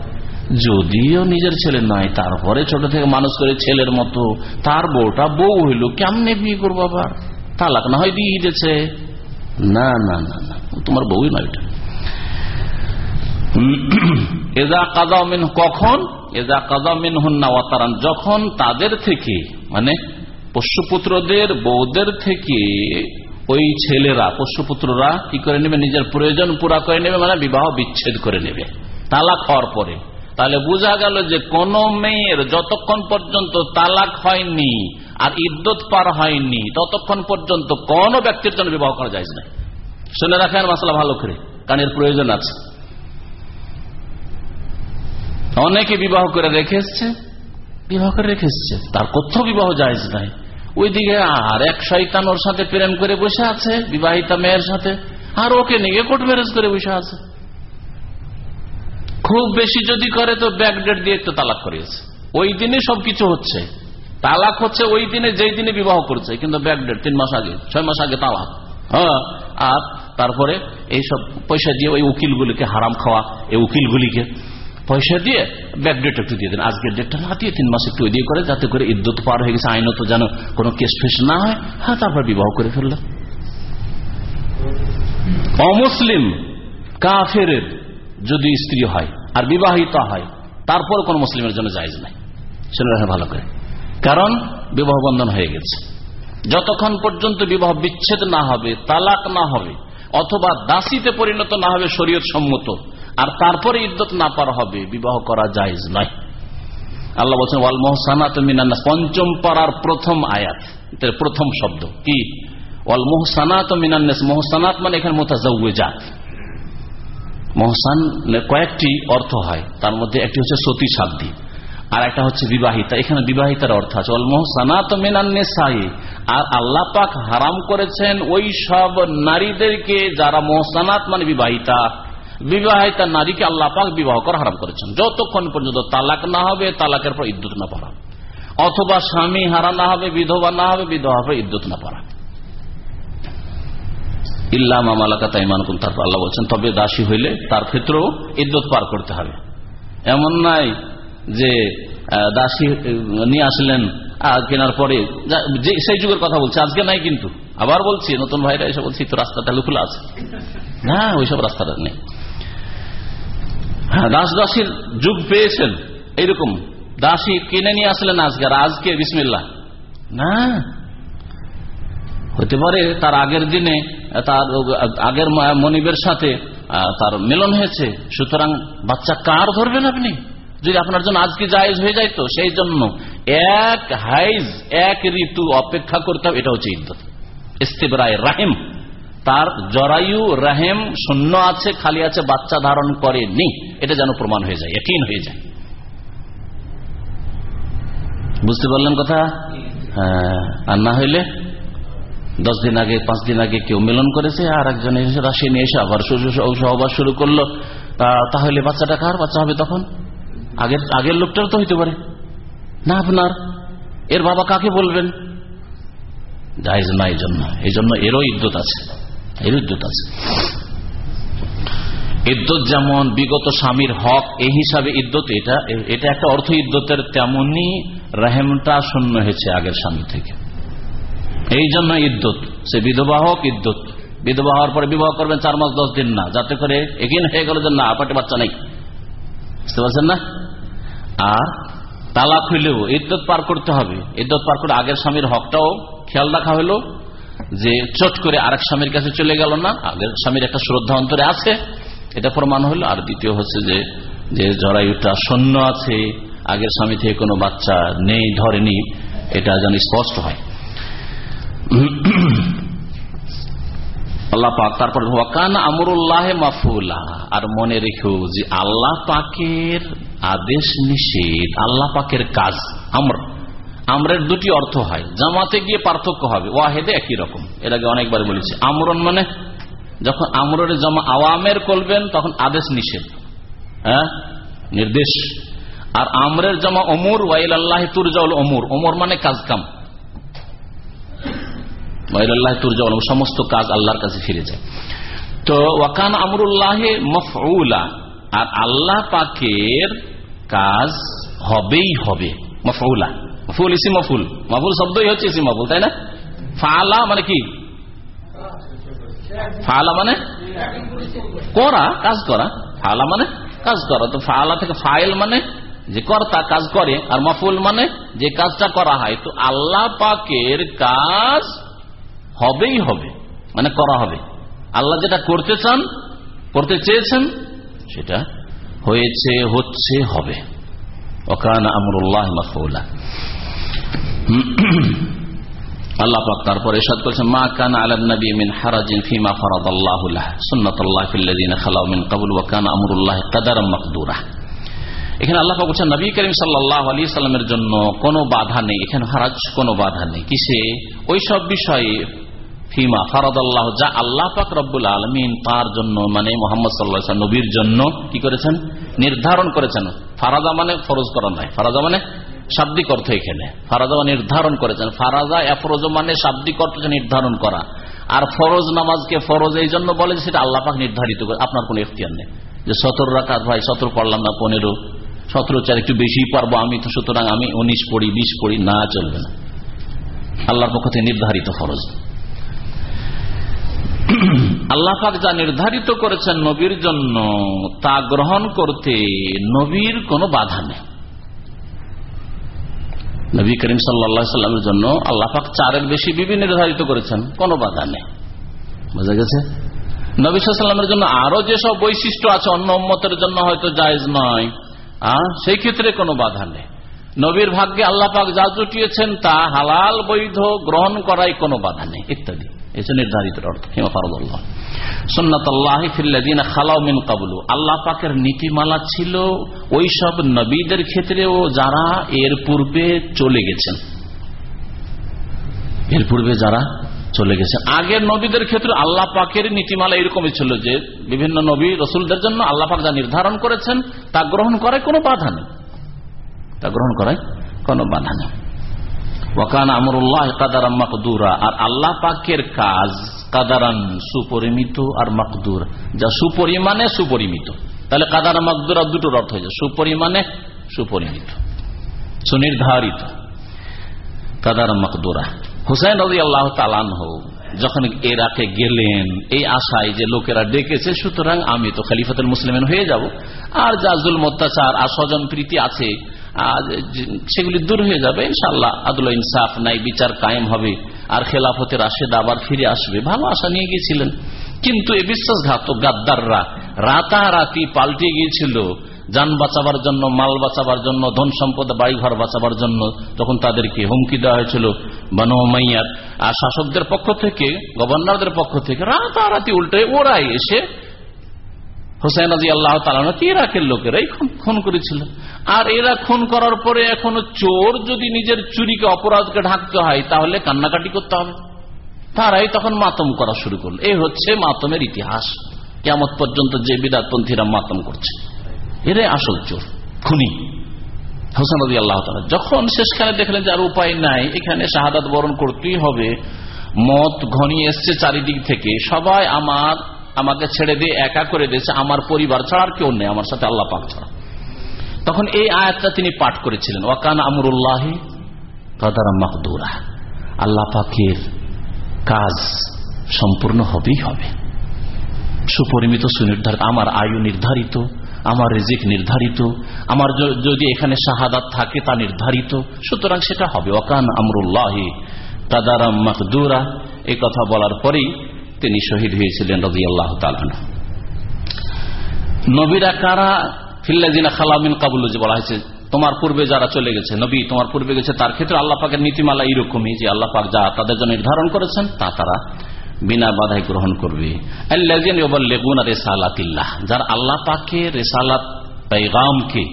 A: যদিও নিজের ছেলে নয়, তারপরে ছোট থেকে মানুষ করে ছেলের মতো, তার বউটা বউ হইল, কেমনে বিয়ে করব আবার? তালাক না হয় দিয়ে দিয়েছে। না না না না, তোমার বউই নয় এটা। [coughs] এজা কাদামিন কখন? এজা কাদামিন হন্না ওয়াতারান। যখন তাদের থেকে মানে পশুপুত্রদের বৌদের থেকে ওই ছেলেরা, পশুপুত্ররা কি করে নেবে? নিজের প্রয়োজন পুরা করে নেবে মানে বিবাহ বিচ্ছেদ করে নেবে। তালাক হওয়ার পরে। তাহলে বোঝা গেল যে কোন মেয়ের যতক্ষণ পর্যন্ত তালাক হয়নি আর ইদ্যত পার হয়নি, ততক্ষণ পর্যন্ত কোন ব্যক্তির জন্য বিবাহ করা যায় না। শুনে রাখেন মশলা ভালো করে, কানের প্রয়োজন আছে। অনেকে বিবাহ করে রেখে এসছে, বিবাহ করে রেখে এসছে। তার কোথাও বিবাহ যায় নাই। ওইদিকে আর এক শৈতান ওর সাথে প্রেম করে বসে আছে, বিবাহিতা মেয়ের সাথে, আর ওকে নিয়ে কোর্ট ম্যারেজ করে বসে আছে। খুব বেশি যদি করে তো ব্যাকডেট দিয়ে একটু তালাক করিয়েছে। ওই দিনে সবকিছু হচ্ছে। তালাক হচ্ছে ওই দিনে, যেই দিনে বিবাহ করছে, কিন্তু ব্যাকডেট তিন মাস আগে, ছয় মাস আগে তালাক। হ্যাঁ আর তারপরে এইসব পয়সা দিয়ে ওই উকিলগুলিকে হারাম খাওয়া, এই উকিলগুলিকে। পয়সা দিয়ে ব্যাক ডেট একটু দিয়ে দেন। আজকের ডেটটা না দিয়ে তিন মাস একটু দিয়ে করে যাতে করে ইদ্যুৎ পার হয়ে গেছে, আইনত যেন কোনো কেস ফেস না হয়। হ্যাঁ তারপর বিবাহ করে ফেলল অমুসলিম, কাফের যদি স্ত্রী হয় আর বিবাহিত হয়, তারপর কোন মুসলিমের জন্য জায়জ নাই। শুনে রাখা ভালো করে। কারণ বিবাহ বন্ধন হয়ে গেছে। যতক্ষণ পর্যন্ত বিবাহ বিচ্ছেদ না হবে, তালাক না হবে, অথবা দাসিতে পরিণত না হবে শরীয়ত সম্মত আর তারপরে ইদ্যত না পার হবে, বিবাহ করা যায় নয়। আল্লাহ বলছেন, ওয়াল মোহসানাত মিনান্নাস পঞ্চম পাড়ার প্রথম আয়াত। প্রথম শব্দ। কি? ওয়াল মোহসানাত মিনান্নাস মোহসানাত মানে এখানে মোতাজাউজাত মহসান কয়েকটি অর্থ হয়। তার মধ্যে একটি হচ্ছে সতী সাধ্য আর একটা হচ্ছে বিবাহিতা। এখানে বিবাহিতার অর্থ আছে অল মোহসানাত মিনান্নেসাই আর আল্লাহ পাক হারাম করেছেন ওই সব নারীদেরকে যারা মোহসানাত মানে বিবাহিতা। বিবাহিতা নারীকে আল্লাহ পাক বিবাহ করা হারাম করেছেন। যতক্ষণ পর্যন্ত তালাক না হবে, তালাকের পর ইদ্যুৎ না পড়া। অথবা স্বামী হারা না হবে, বিধবা না হবে, বিধবা হবে ইদ্যুৎ না পড়া। ইল্লাম আমালাকা তাইমান তারপর আল্লাহ বলছেন, তবে দাসী হইলে তার ক্ষেত্রেও ইদ্যুৎ পার করতে হবে। এমন নাই যে দাসী নিয়ে আসলেন কেনার পরে সেই যুগের কথা বলছে, আজকে নাই কিন্তু। আবার বলছি, নতুন ভাইরা এসে বলছি তো রাস্তাটা লুকুলা আছে। না, ওইসব রাস্তাটা নেই। দাস দাসীর যুগ পেয়েছেন। এইরকম। দাসী কিনে নিয়ে আসলেন আজকে আজকে বিসমিল্লা না। হতে পারে তার আগের দিনে, তার আগের মনিবের সাথে তার মিলন হয়েছে। সুতরাং বাচ্চা কার ধরবেন আপনি? যদি আপনার জন্য আজকে জায়েজ হয়ে যায় তো, সেই জন্য এক হাইজ, এক ঋতু অপেক্ষা করতে হবে, এটা হচ্ছে ইদ্যত ইস্তেবরায় রাহিম। তার জরায়ু, রাহেম শূন্য আছে, খালি আছে, বাচ্চা ধারণ করেনি। এটা যেন প্রমাণ হয়ে যায় একই হয়ে যায়। বুঝতে পারলেন কথা? হ্যাঁ আর না হইলে দশ দিন আগে, পাঁচ দিন আগে কেউ মিলন করেছে, আর একজন এসে রাশি নিয়ে এসে আবার সহবাস শুরু করল। তাহলে বাচ্চাটা কার? বাচ্চা হবে তখন? আগের আগের লোকটার তো হইতে পারে। না আপনার? এর বাবা কাকে বলবেন? জাহেজ না, এই জন্য এই জন্য এরও ইদ্যত আছে। এর ইদ্যত আছে। ইদ্যত যেমন বিগত স্বামীর হক, এই হিসাবে ইদ্যত এটা এটা একটা অর্থ ইদ্যতের তেমনি রাহেমটা শূন্য হয়েছে আগের স্বামী থেকে। এই জন্য ইদ্যত সে বিধবা হোক ইদ্যত বিধবা হওয়ার পরে বিবাহ করবেন চার মাস, দশ দিন না, যাতে করে এগিন হয়ে গেল যে না, আপাটে বাচ্চা নেই। বুঝতে পারছেন না? আর তালাক হইলেও ইদ্যত পার করতে হবে। ইদ্যত পার করে আগের স্বামীর হকটাও খেয়াল রাখা হলো। যে চট করে আরেক স্বামীর কাছে চলে গেল না, আগের স্বামীর একটা শ্রদ্ধা অন্তরে আছে, এটা প্রমাণ হলো। আর দ্বিতীয় হচ্ছে যে যে জরায়ুটা শূন্য আছে, আগের স্বামী থেকে কোনো বাচ্চা নেই, ধরেনি, এটা যেন স্পষ্ট হয়। আল্লাহ পাক তারপর ওয়াকান আমরুল্লাহ মাফুল্লাহ আর মনে রেখেও যে আল্লাহ পাকের আদেশ নিষেধ, আল্লাহ পাকের কাজ, আমর। আমরের দুটি অর্থ হয়। জামাতে গিয়ে পার্থক্য হবে। ওয়াহেদে একই রকম। এর আগে অনেকবার বলেছি। আমরন মানে যখন আমরের জমা আওয়ামের করবেন, তখন আদেশ নিষেধ। হ্যাঁ? নির্দেশ। আর আমরের জমা অমুর ওয়াইল আল্লাহ তুরজাউল অমুর অমর মানে কাজ কাম ওয়াইল্লাহ তুরজাউল সমস্ত কাজ আল্লাহর কাছে ফিরে যায়। তো ওয়াকান আমরুল্লাহ মফউলা। আর আল্লাহ পাকের কাজ হবেই হবে। মফউলা। মফুল, ইসি মফুল। মফুল শব্দই হচ্ছে ইসি তাই না? ফালা মানে কি? ফালা মানে? করা, কাজ করা। ফালা মানে? কাজ করা। তো ফালা থেকে ফাইল মানে যে কর্তা কাজ করে, আর মফুল মানে যে কাজটা করা হয়। তো আল্লাহ পাকের কাজ হবেই হবে মানে করা হবে। আল্লাহ যেটা করতে চান, করতে চেয়েছেন, সেটা হয়েছে, হচ্ছে, হবে। ওখান আমরুল্লাহ মফুল্লাহ [clears throat] আল্লাহ মা নবী মিন হারাজিন ফিমা আমরুল্লাহ এখানে বলেন নবী করিম সাল্লাল্লাহু সাল্লামের জন্য কোনো বাধা নেই, এখানে হারাজ কোনো বাধা নেই। কিসে? ওই সব বিষয়ে। ফিমা ফারাদাল্লাহ, যা আল্লাহ রব্বুল আলমিন তার জন্য মানে মোহাম্মদ সাল্লাহ নবীর জন্য কি করেছেন? নির্ধারণ করেছেন। ফারাদা মানে ফরজ করা নাই। ফারাদা মানে শাব্দিক অর্থ এখানে। ফারাজা নির্ধারণ করেছেন। ফারাজা এফরোজ মানে শাব্দিক অর্থ নির্ধারণ করা। আর ফরজ নামাজকে ফরজ এই জন্য বলে সেটা আল্লাপাক নির্ধারিত করে। আপনার কোন এখতিয়ার নেই। যে সতেরো রাখাত ভাই, সতেরো পড়লাম না, পনেরো। সতেরো চার একটু বেশি পারব আমি তো, সুতরাং আমি উনিশ পড়ি, বিশ পড়ি, না চলবে না। আল্লাহর পক্ষ থেকে নির্ধারিত ফরজ। আল্লাহ পাক যা নির্ধারিত করেছেন নবীর জন্য, তা গ্রহণ করতে নবীর কোনো বাধা নেই। নবী করিম সাল্লা সাল্লামের জন্য আল্লাহাক চারের বেশি বিবি নির্ধারিত করেছেন। কোনো বাধা নেই। বোঝা গেছে? নবী সাল্লামের জন্য আরও যেসব বৈশিষ্ট্য আছে অন্য উম্মতের জন্য হয়তো জায়জ নয়। সেই ক্ষেত্রে কোনো বাধা নেই। নবীর ভাগ্যে আল্লাহ পাক যা জুটিয়েছেন তা হালাল, বৈধ, গ্রহণ করাই কোনো বাধা নেই, ইত্যাদি। নীতিমালা ছিল ওই সব নবীদের যারা এর পূর্বে চলে গেছেন। এর পূর্বে যারা চলে গেছেন। আগের নবীদের ক্ষেত্রে আল্লাহ পাকের নীতিমালা এরকমই ছিল যে, বিভিন্ন নবী রসুলদের জন্য আল্লাহ পাক যা নির্ধারণ করেছেন, তা গ্রহণ করায় কোনো বাধা নেই। তা গ্রহণ করায় কোনো বাধা নেই। ওয়াকান আমরুল্লাহ কাদারাম মাকদুরা আর আল্লাহ পাকের কাজ কাদারান সুপরিমিত আর মাকদুর যা সুপরিমাণে সুপরিমিত তাহলে কাদার মাকদুরা দুটোর অর্থ হয়েছে সুপরিমাণে সুপরিমিত সুনির্ধারিত কাদার মাকদুরা হুসাইন রাজি আল্লাহ তালান হোক যখন এরাকে গেলেন এই আশায় যে লোকেরা ডেকেছে সুতরাং আমি তো খালিফাতুল মুসলিমেন হয়ে যাব আর যা জুল অত্যাচার আর স্বজন প্রীতি আছে সেগুলি দূর হয়ে যাবে ইনশাল্লাহ আদুল ইনসাফ নাই, বিচার কায়েম হবে। আর খেলাফতের রাশেদ আবার ফিরে আসবে। ভালো আশা নিয়ে গিয়েছিলেন। কিন্তু এই বিশ্বাসঘাতক গাদ্দাররা রাতারাতি পাল্টে গিয়েছিল। যান বাঁচাবার জন্য, মাল বাঁচাবার জন্য, ধন সম্পদ, বাড়িঘর বাঁচাবার জন্য তখন তাদেরকে হুমকি দেওয়া হয়েছিল। বানো মাইয়ার আর শাসকদের পক্ষ থেকে, গভর্নরদের পক্ষ থেকে রাতারাতি উল্টে ওরাই এসে হোসেন রাজি আল্লাহ ইরাকের লোকেরাই খুন করেছিল। আর এরা খুন করার পরে এখনও চোর যদি নিজের চুরিকে অপরাধকে ঢাকতে হয়, তাহলে কান্নাকাটি করতে হবে। তারাই তখন মাতম করা শুরু করল। এই হচ্ছে মাতমের ইতিহাস। কেমন পর্যন্ত যে বিদাতপন্থীরা মাতম করছে, এরাই আসল চোর, খুনি। হোসেন রদি আল্লাহ তালা যখন শেষখানে দেখলেন যে আর উপায় নাই, এখানে শাহাদাত বরণ করতেই হবে। মত ঘনিয়ে এসছে চারিদিক থেকে। সবাই আমার আমাকে ছেড়ে দিয়ে একা করে দিয়েছে, আমার পরিবার ছাড়া আর কেউ নেই, আমার সাথে আল্লাহ পাক ছাড়া। তখন এই আয়াতটা তিনি পাঠ করেছিলেন, ওয়াকান আমরুল্লাহ মাহদুরা আল্লাহ পাকের কাজ সম্পূর্ণ হবেই হবে। সুপরিমিত, সুনির্ধারিত, আমার আয়ু নির্ধারিত, আমার রেজিক নির্ধারিত, আমার যদি এখানে শাহাদাত থাকে তা নির্ধারিত, সুতরাং সেটা হবে। ওকান আমরুল্লাহ কাদারাম মাহদুরা এই কথা বলার পরেই তিনি শহীদ হয়েছিলেন রাজি আল্লাহ নবীরা কারা? ফিল্লাজিনা খালামিন কাবুল বলা হয়েছে, তোমার পূর্বে যারা চলে গেছে, নবী তোমার পূর্বে গেছে, তার ক্ষেত্রে আল্লাহ পাকের নীতিমালা এইরকমই যে আল্লাহ পাক যা তাদের জন্য নির্ধারণ করেছেন, তা তারা বিনা বাধাই গ্রহণ করবে। যার আল্লাহ পাকে রেসালাত পেগামকে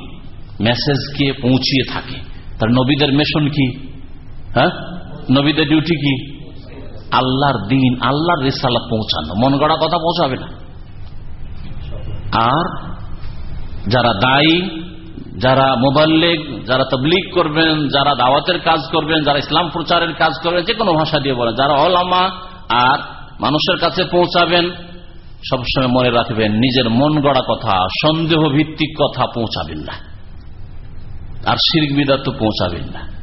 A: মেসেজকে পৌঁছিয়ে থাকে। তার নবীদের মেশন কি? হ্যাঁ? নবীদের ডিউটি কি? আল্লাহর দিন, আল্লাহর রেসালাত পৌঁছানো। মন গড়া কথা পৌঁছাবে না। আর যারা দায়ী, যারা মোবাল্লেগ যারা তবলিগ করবেন, যারা দাওয়াতের কাজ করবেন, যারা ইসলাম প্রচারের কাজ করবেন, যে কোনো ভাষা দিয়ে বলেন, যারা অলামা আর মানুষের কাছে পৌঁছাবেন, সবসময় মনে রাখবেন, নিজের মন গড়া কথা সন্দেহ ভিত্তিক কথা পৌঁছাবেন না। আর শিরিক বিদার তো পৌঁছাবেন না।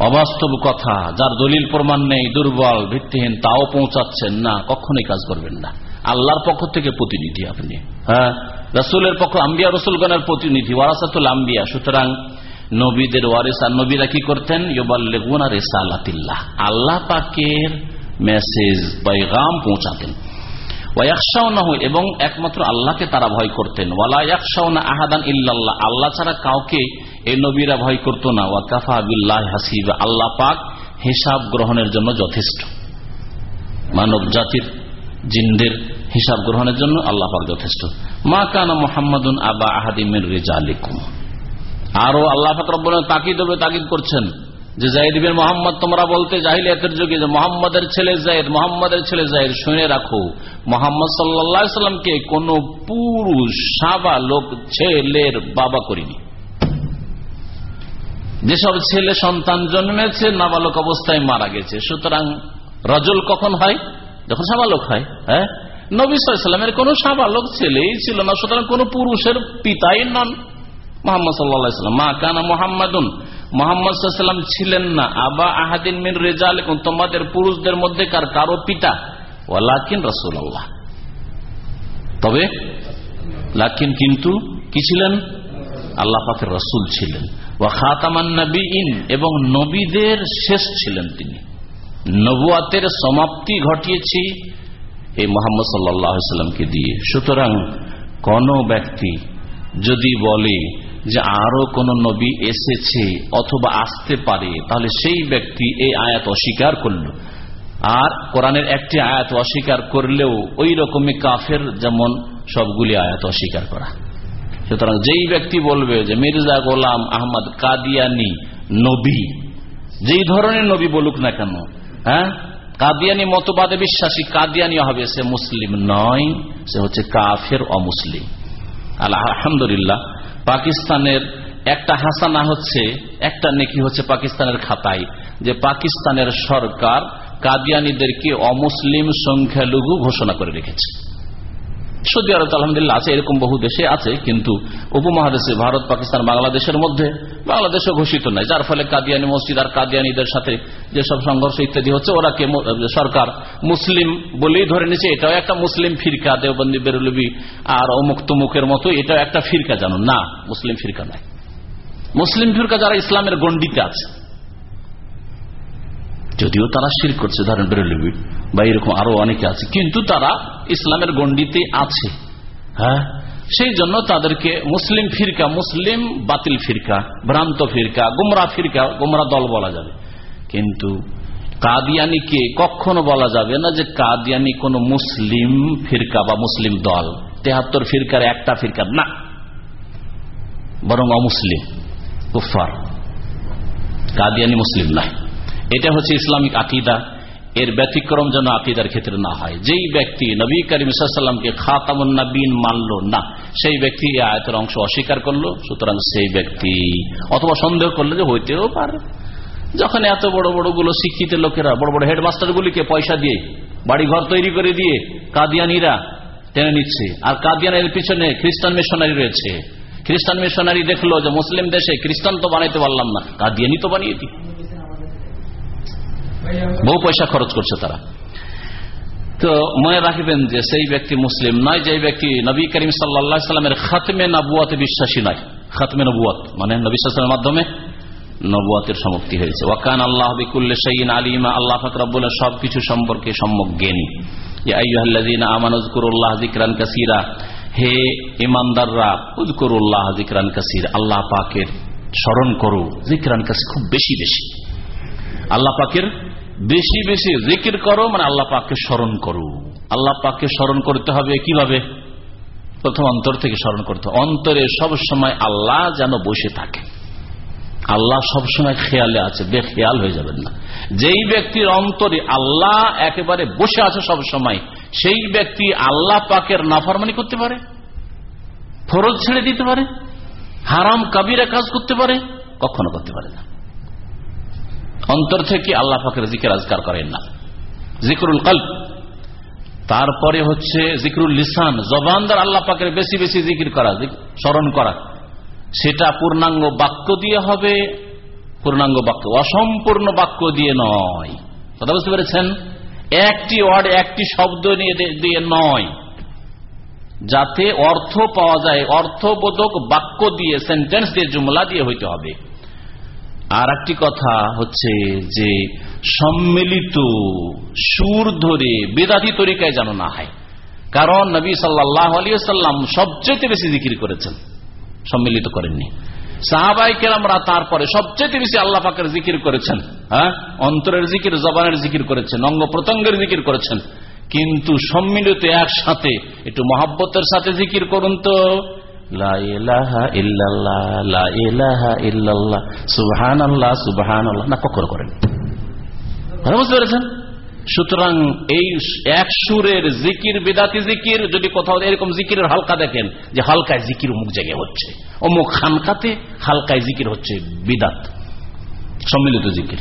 A: অবাস্তব কথা, যার দলিল প্রমাণ নেই, দুর্বল, ভিত্তিহীন, তাও পৌঁছাচ্ছেন না, কখনই কাজ করবেন না। আল্লাহর পক্ষ থেকে প্রতিনিধি আপনি। হ্যাঁ? রসুলের পক্ষ, আম্বিয়া, রসুলগণের প্রতিনিধি, ওয়ারাসাতুল আম্বিয়া। সুতরাং নবীদের ওয়ারিস, নবীরা কি করতেন? ইবাল্লেগুনা রেসালাতিল্লাহ। আল্লাহ পাকের মেসেজ বাইগাম পৌঁছাতেন। এবং একমাত্র আল্লাহকে তারা ভয় করতেন। আহাদান ইল্লাল্লাহ। আল্লাহ ছাড়া কাউকে এই নবীরা ভয় করতো না। ওয়াকাফা বিল্লাহ হাসিব। আল্লাহ পাক হিসাব গ্রহণের জন্য যথেষ্ট। মানব জাতির, জিনদের হিসাব গ্রহণের জন্য আল্লাহ পাক যথেষ্ট। মা কানা মোহাম্মদ আবা আহাদিমের রেজা আলিকুম আরও আল্লাহ পাক রব্বন তাকিদ হবে তাকিদ করছেন যে জাহিদ বিন মোহাম্মদ তোমরা বলতে জাহিলিয়াতের যুগে যে, মোহাম্মদের ছেলে জাহিদ মোহাম্মদের ছেলে জাহিদ শুনে রাখো। মোহাম্মদ সাল্লামকে কোন পুরুষ, সাবা লোক, ছেলের বাবা করিনি। যেসব ছেলে সন্তান জন্মেছে, নাবালক অবস্থায় মারা গেছে। সুতরাং রজল কখন হয়? যখন সাবালক হয় হ্যাঁ? নবী সাল্লামের কোন সাবালক ছেলেই ছিল না, সুতরাং কোন পুরুষের পিতাই নন। মোহাম্মদ সাল্লাম, মা কানা মোহাম্মদুন। মোহাম্মদ ছিলেন না। আবা আহাদিন মিন রেজাল তোমাদের পুরুষদের মধ্যে কার কারও পিতা। ও লাকিন রসুল্লাহ তবে, লাকিন কিন্তু কি ছিলেন? আল্লাহ পাকের রসুল ছিলেন। নবী ইন এবং নবীদের শেষ ছিলেন তিনি। নবুয়াতের সমাপ্তি ঘটিয়েছি এই মোহাম্মদ সাল্লামকে দিয়ে। সুতরাং কোন ব্যক্তি যদি বলে যে আরও কোন নবী এসেছে অথবা আসতে পারে, তাহলে সেই ব্যক্তি এই আয়াত অস্বীকার করল। আর কোরআনের একটি আয়াত অস্বীকার করলেও ওই রকমই কাফের যেমন সবগুলি আয়াত অস্বীকার করা। সুতরাং যেই ব্যক্তি বলবে যে, মির্জা গোলাম আহমদ কাদিয়ানি নবী, যেই ধরনের নবী বলুক না কেন হ্যাঁ? কাদিয়ানি মতবাদে বিশ্বাসী কাদিয়ানি হবে, সে মুসলিম নয়, সে হচ্ছে কাফের অমুসলিম। আলহামদুলিল্লাহ, পাকিস্তানের একটা হাসানা হচ্ছে, একটা নেকি হচ্ছে পাকিস্তানের খাতায়, যে পাকিস্তানের সরকার কাদিয়ানিদেরকে অমুসলিম সংখ্যালঘু ঘোষণা করে রেখেছে। সৌদি আরব আলহামদুলিল্লাহ আছে, এরকম বহু দেশে আছে, কিন্তু উপমহাদেশে ভারত, পাকিস্তান, বাংলাদেশের মধ্যে বাংলাদেশে ঘোষিত নাই, যার ফলে কাদিয়ানি মসজিদ আর কাদিয়ানিদের সাথে যেসব সংঘর্ষ ইত্যাদি হচ্ছে, ওরা কে সরকার মুসলিম বলেই ধরে নিচ্ছে এটাও একটা মুসলিম ফিরকা, দেওবন্দি, বেরুলবি আর অমুক তমুকের মতো, এটাও একটা ফিরকা জানো। না, মুসলিম ফিরকা নাই। মুসলিম ফিরকা যারা ইসলামের গণ্ডিতে আছে যদিও তারা শির করছে, ধরেন বেরোলিবি, বা এরকম আরও অনেকে আছে, কিন্তু তারা ইসলামের গণ্ডিতে আছে হ্যাঁ? সেই জন্য তাদেরকে মুসলিম ফিরকা, মুসলিম বাতিল ফিরকা, ভ্রান্ত ফিরকা, গুমরা ফিরকা, গুমরা দল বলা যাবে। কিন্তু কাদিয়ানিকে কখনো বলা যাবে না যে কাদিয়ানি কোন মুসলিম ফিরকা বা মুসলিম দল। তেহাত্তর ফিরকার একটা ফিরকার না। বরং অমুসলিম কুফার কাদিয়ানি মুসলিম নাই এটা হচ্ছে ইসলামিক আকিদা। এর ব্যতিক্রম যেন আকিদার ক্ষেত্রে না হয়। যেই ব্যক্তি নবী করিম সাল্লামকে খাতামুন্নাবিন মানল না, সেই ব্যক্তি আয়তের অংশ অস্বীকার করল, সুতরাং সেই ব্যক্তি অথবা সন্দেহ করল যে হইতেও পারে। যখন এত বড় বড়গুলো শিক্ষিত লোকেরা, বড় বড় হেডমাস্টার গুলিকে পয়সা দিয়ে বাড়ি ঘর তৈরি করে দিয়ে কাদিয়ানিরা টেনে নিচ্ছে, আর কাদিয়ানের পিছনে খ্রিস্টান মিশনারি রয়েছে। খ্রিস্টান মিশনারি দেখল যে মুসলিম দেশে খ্রিস্টান তো বানাইতে পারলাম না, কাদিয়ানি তো বানিয়ে দিই। বহু পয়সা খরচ করছে তারা। তো মনে রাখবেন যে সেই ব্যক্তি মুসলিম নয় যে ব্যক্তি নবী করিম সাল্লামের খাতমে নবুয়াতে বিশ্বাসী নয়। খাতমে নবুয়াত মানে নবী সাল্লামের মাধ্যমে নবুয়াতের সমাপ্তি হয়েছে। ওয়াকান আল্লাহ বিকুল্লে সঈন আলিমা, আল্লাহ ফাকরাবুল্লাহ সবকিছু সম্পর্কে সম্যক জ্ঞানী। হে ইমানদাররা উজকুরুল্লাহ জিকরান কাসির, আল্লাহ পাকের স্মরণ করো। জিকরান কাসির খুব বেশি বেশি। আল্লাহ পাকের বেশি বেশি জিকির করো মানে আল্লাহ পাককে স্মরণ করো। আল্লাহ পাককে স্মরণ করতে হবে কীভাবে? প্রথম অন্তর থেকে স্মরণ করতে অন্তরে সব সময় আল্লাহ যেন বসে থাকে। আল্লাহ সবসময় খেয়ালে আছে, বেখেয়াল হয়ে যাবেন না। যেই ব্যক্তির অন্তরে আল্লাহ একেবারে বসে আছে সব সময় সেই ব্যক্তি আল্লাহ পাকের নাফারমানি করতে পারে? ফরজ ছেড়ে দিতে পারে? হারাম কাবিরা কাজ করতে পারে? কখনো করতে পারে না। অন্তর থেকে আল্লাহ পাকের জিকের আজকার করেন না। জিকরুল কল্প তারপরে হচ্ছে জিকরুল লিসান জবানদার আল্লাহ পাকের বেশি বেশি জিকির করা স্মরণ করা। সেটা পূর্ণাঙ্গ বাক্য দিয়ে হবে, পূর্ণাঙ্গ বাক্য, অসম্পূর্ণ বাক্য দিয়ে নয়। কথা বুঝতে পেরেছেন? একটি ওয়ার্ড, একটি শব্দ নিয়ে দিয়ে নয়। যাতে অর্থ পাওয়া যায়, অর্থবোধক বাক্য দিয়ে সেন্টেন্স দিয়ে, জুমলা দিয়ে হইতে হবে। আর একটি কথা হচ্ছে যে সম্মিলিত সুর ধরে বেদাতি তরিকায় যেন না হয়। কারণ নবী সাল্লাহ সাল্লাম সবচেয়ে বেশি জিকির করেছেন, সম্মিলিত করেননি। সাহাবাই কেরামরা তারপরে সবচেয়ে বেশি আল্লাহ পাকের জিকির করেছেন হ্যাঁ? অন্তরের জিকির, জবানের জিকির করেছেন অঙ্গ প্রত্যঙ্গের জিকির করেছেন। কিন্তু সম্মিলিত একসাথে একটু মহাব্বতের সাথে জিকির করুন তো। সুতরাং এই এক সুরের জিকির, বেদাতি জিকির, যদি কোথাও এরকম জিকিরের হালকা দেখেন, যে হালকায় জিকির অমুক জায়গায় হচ্ছে, অমুক খানকাতে হালকায় জিকির হচ্ছে বিদাত, সম্মিলিত জিকির।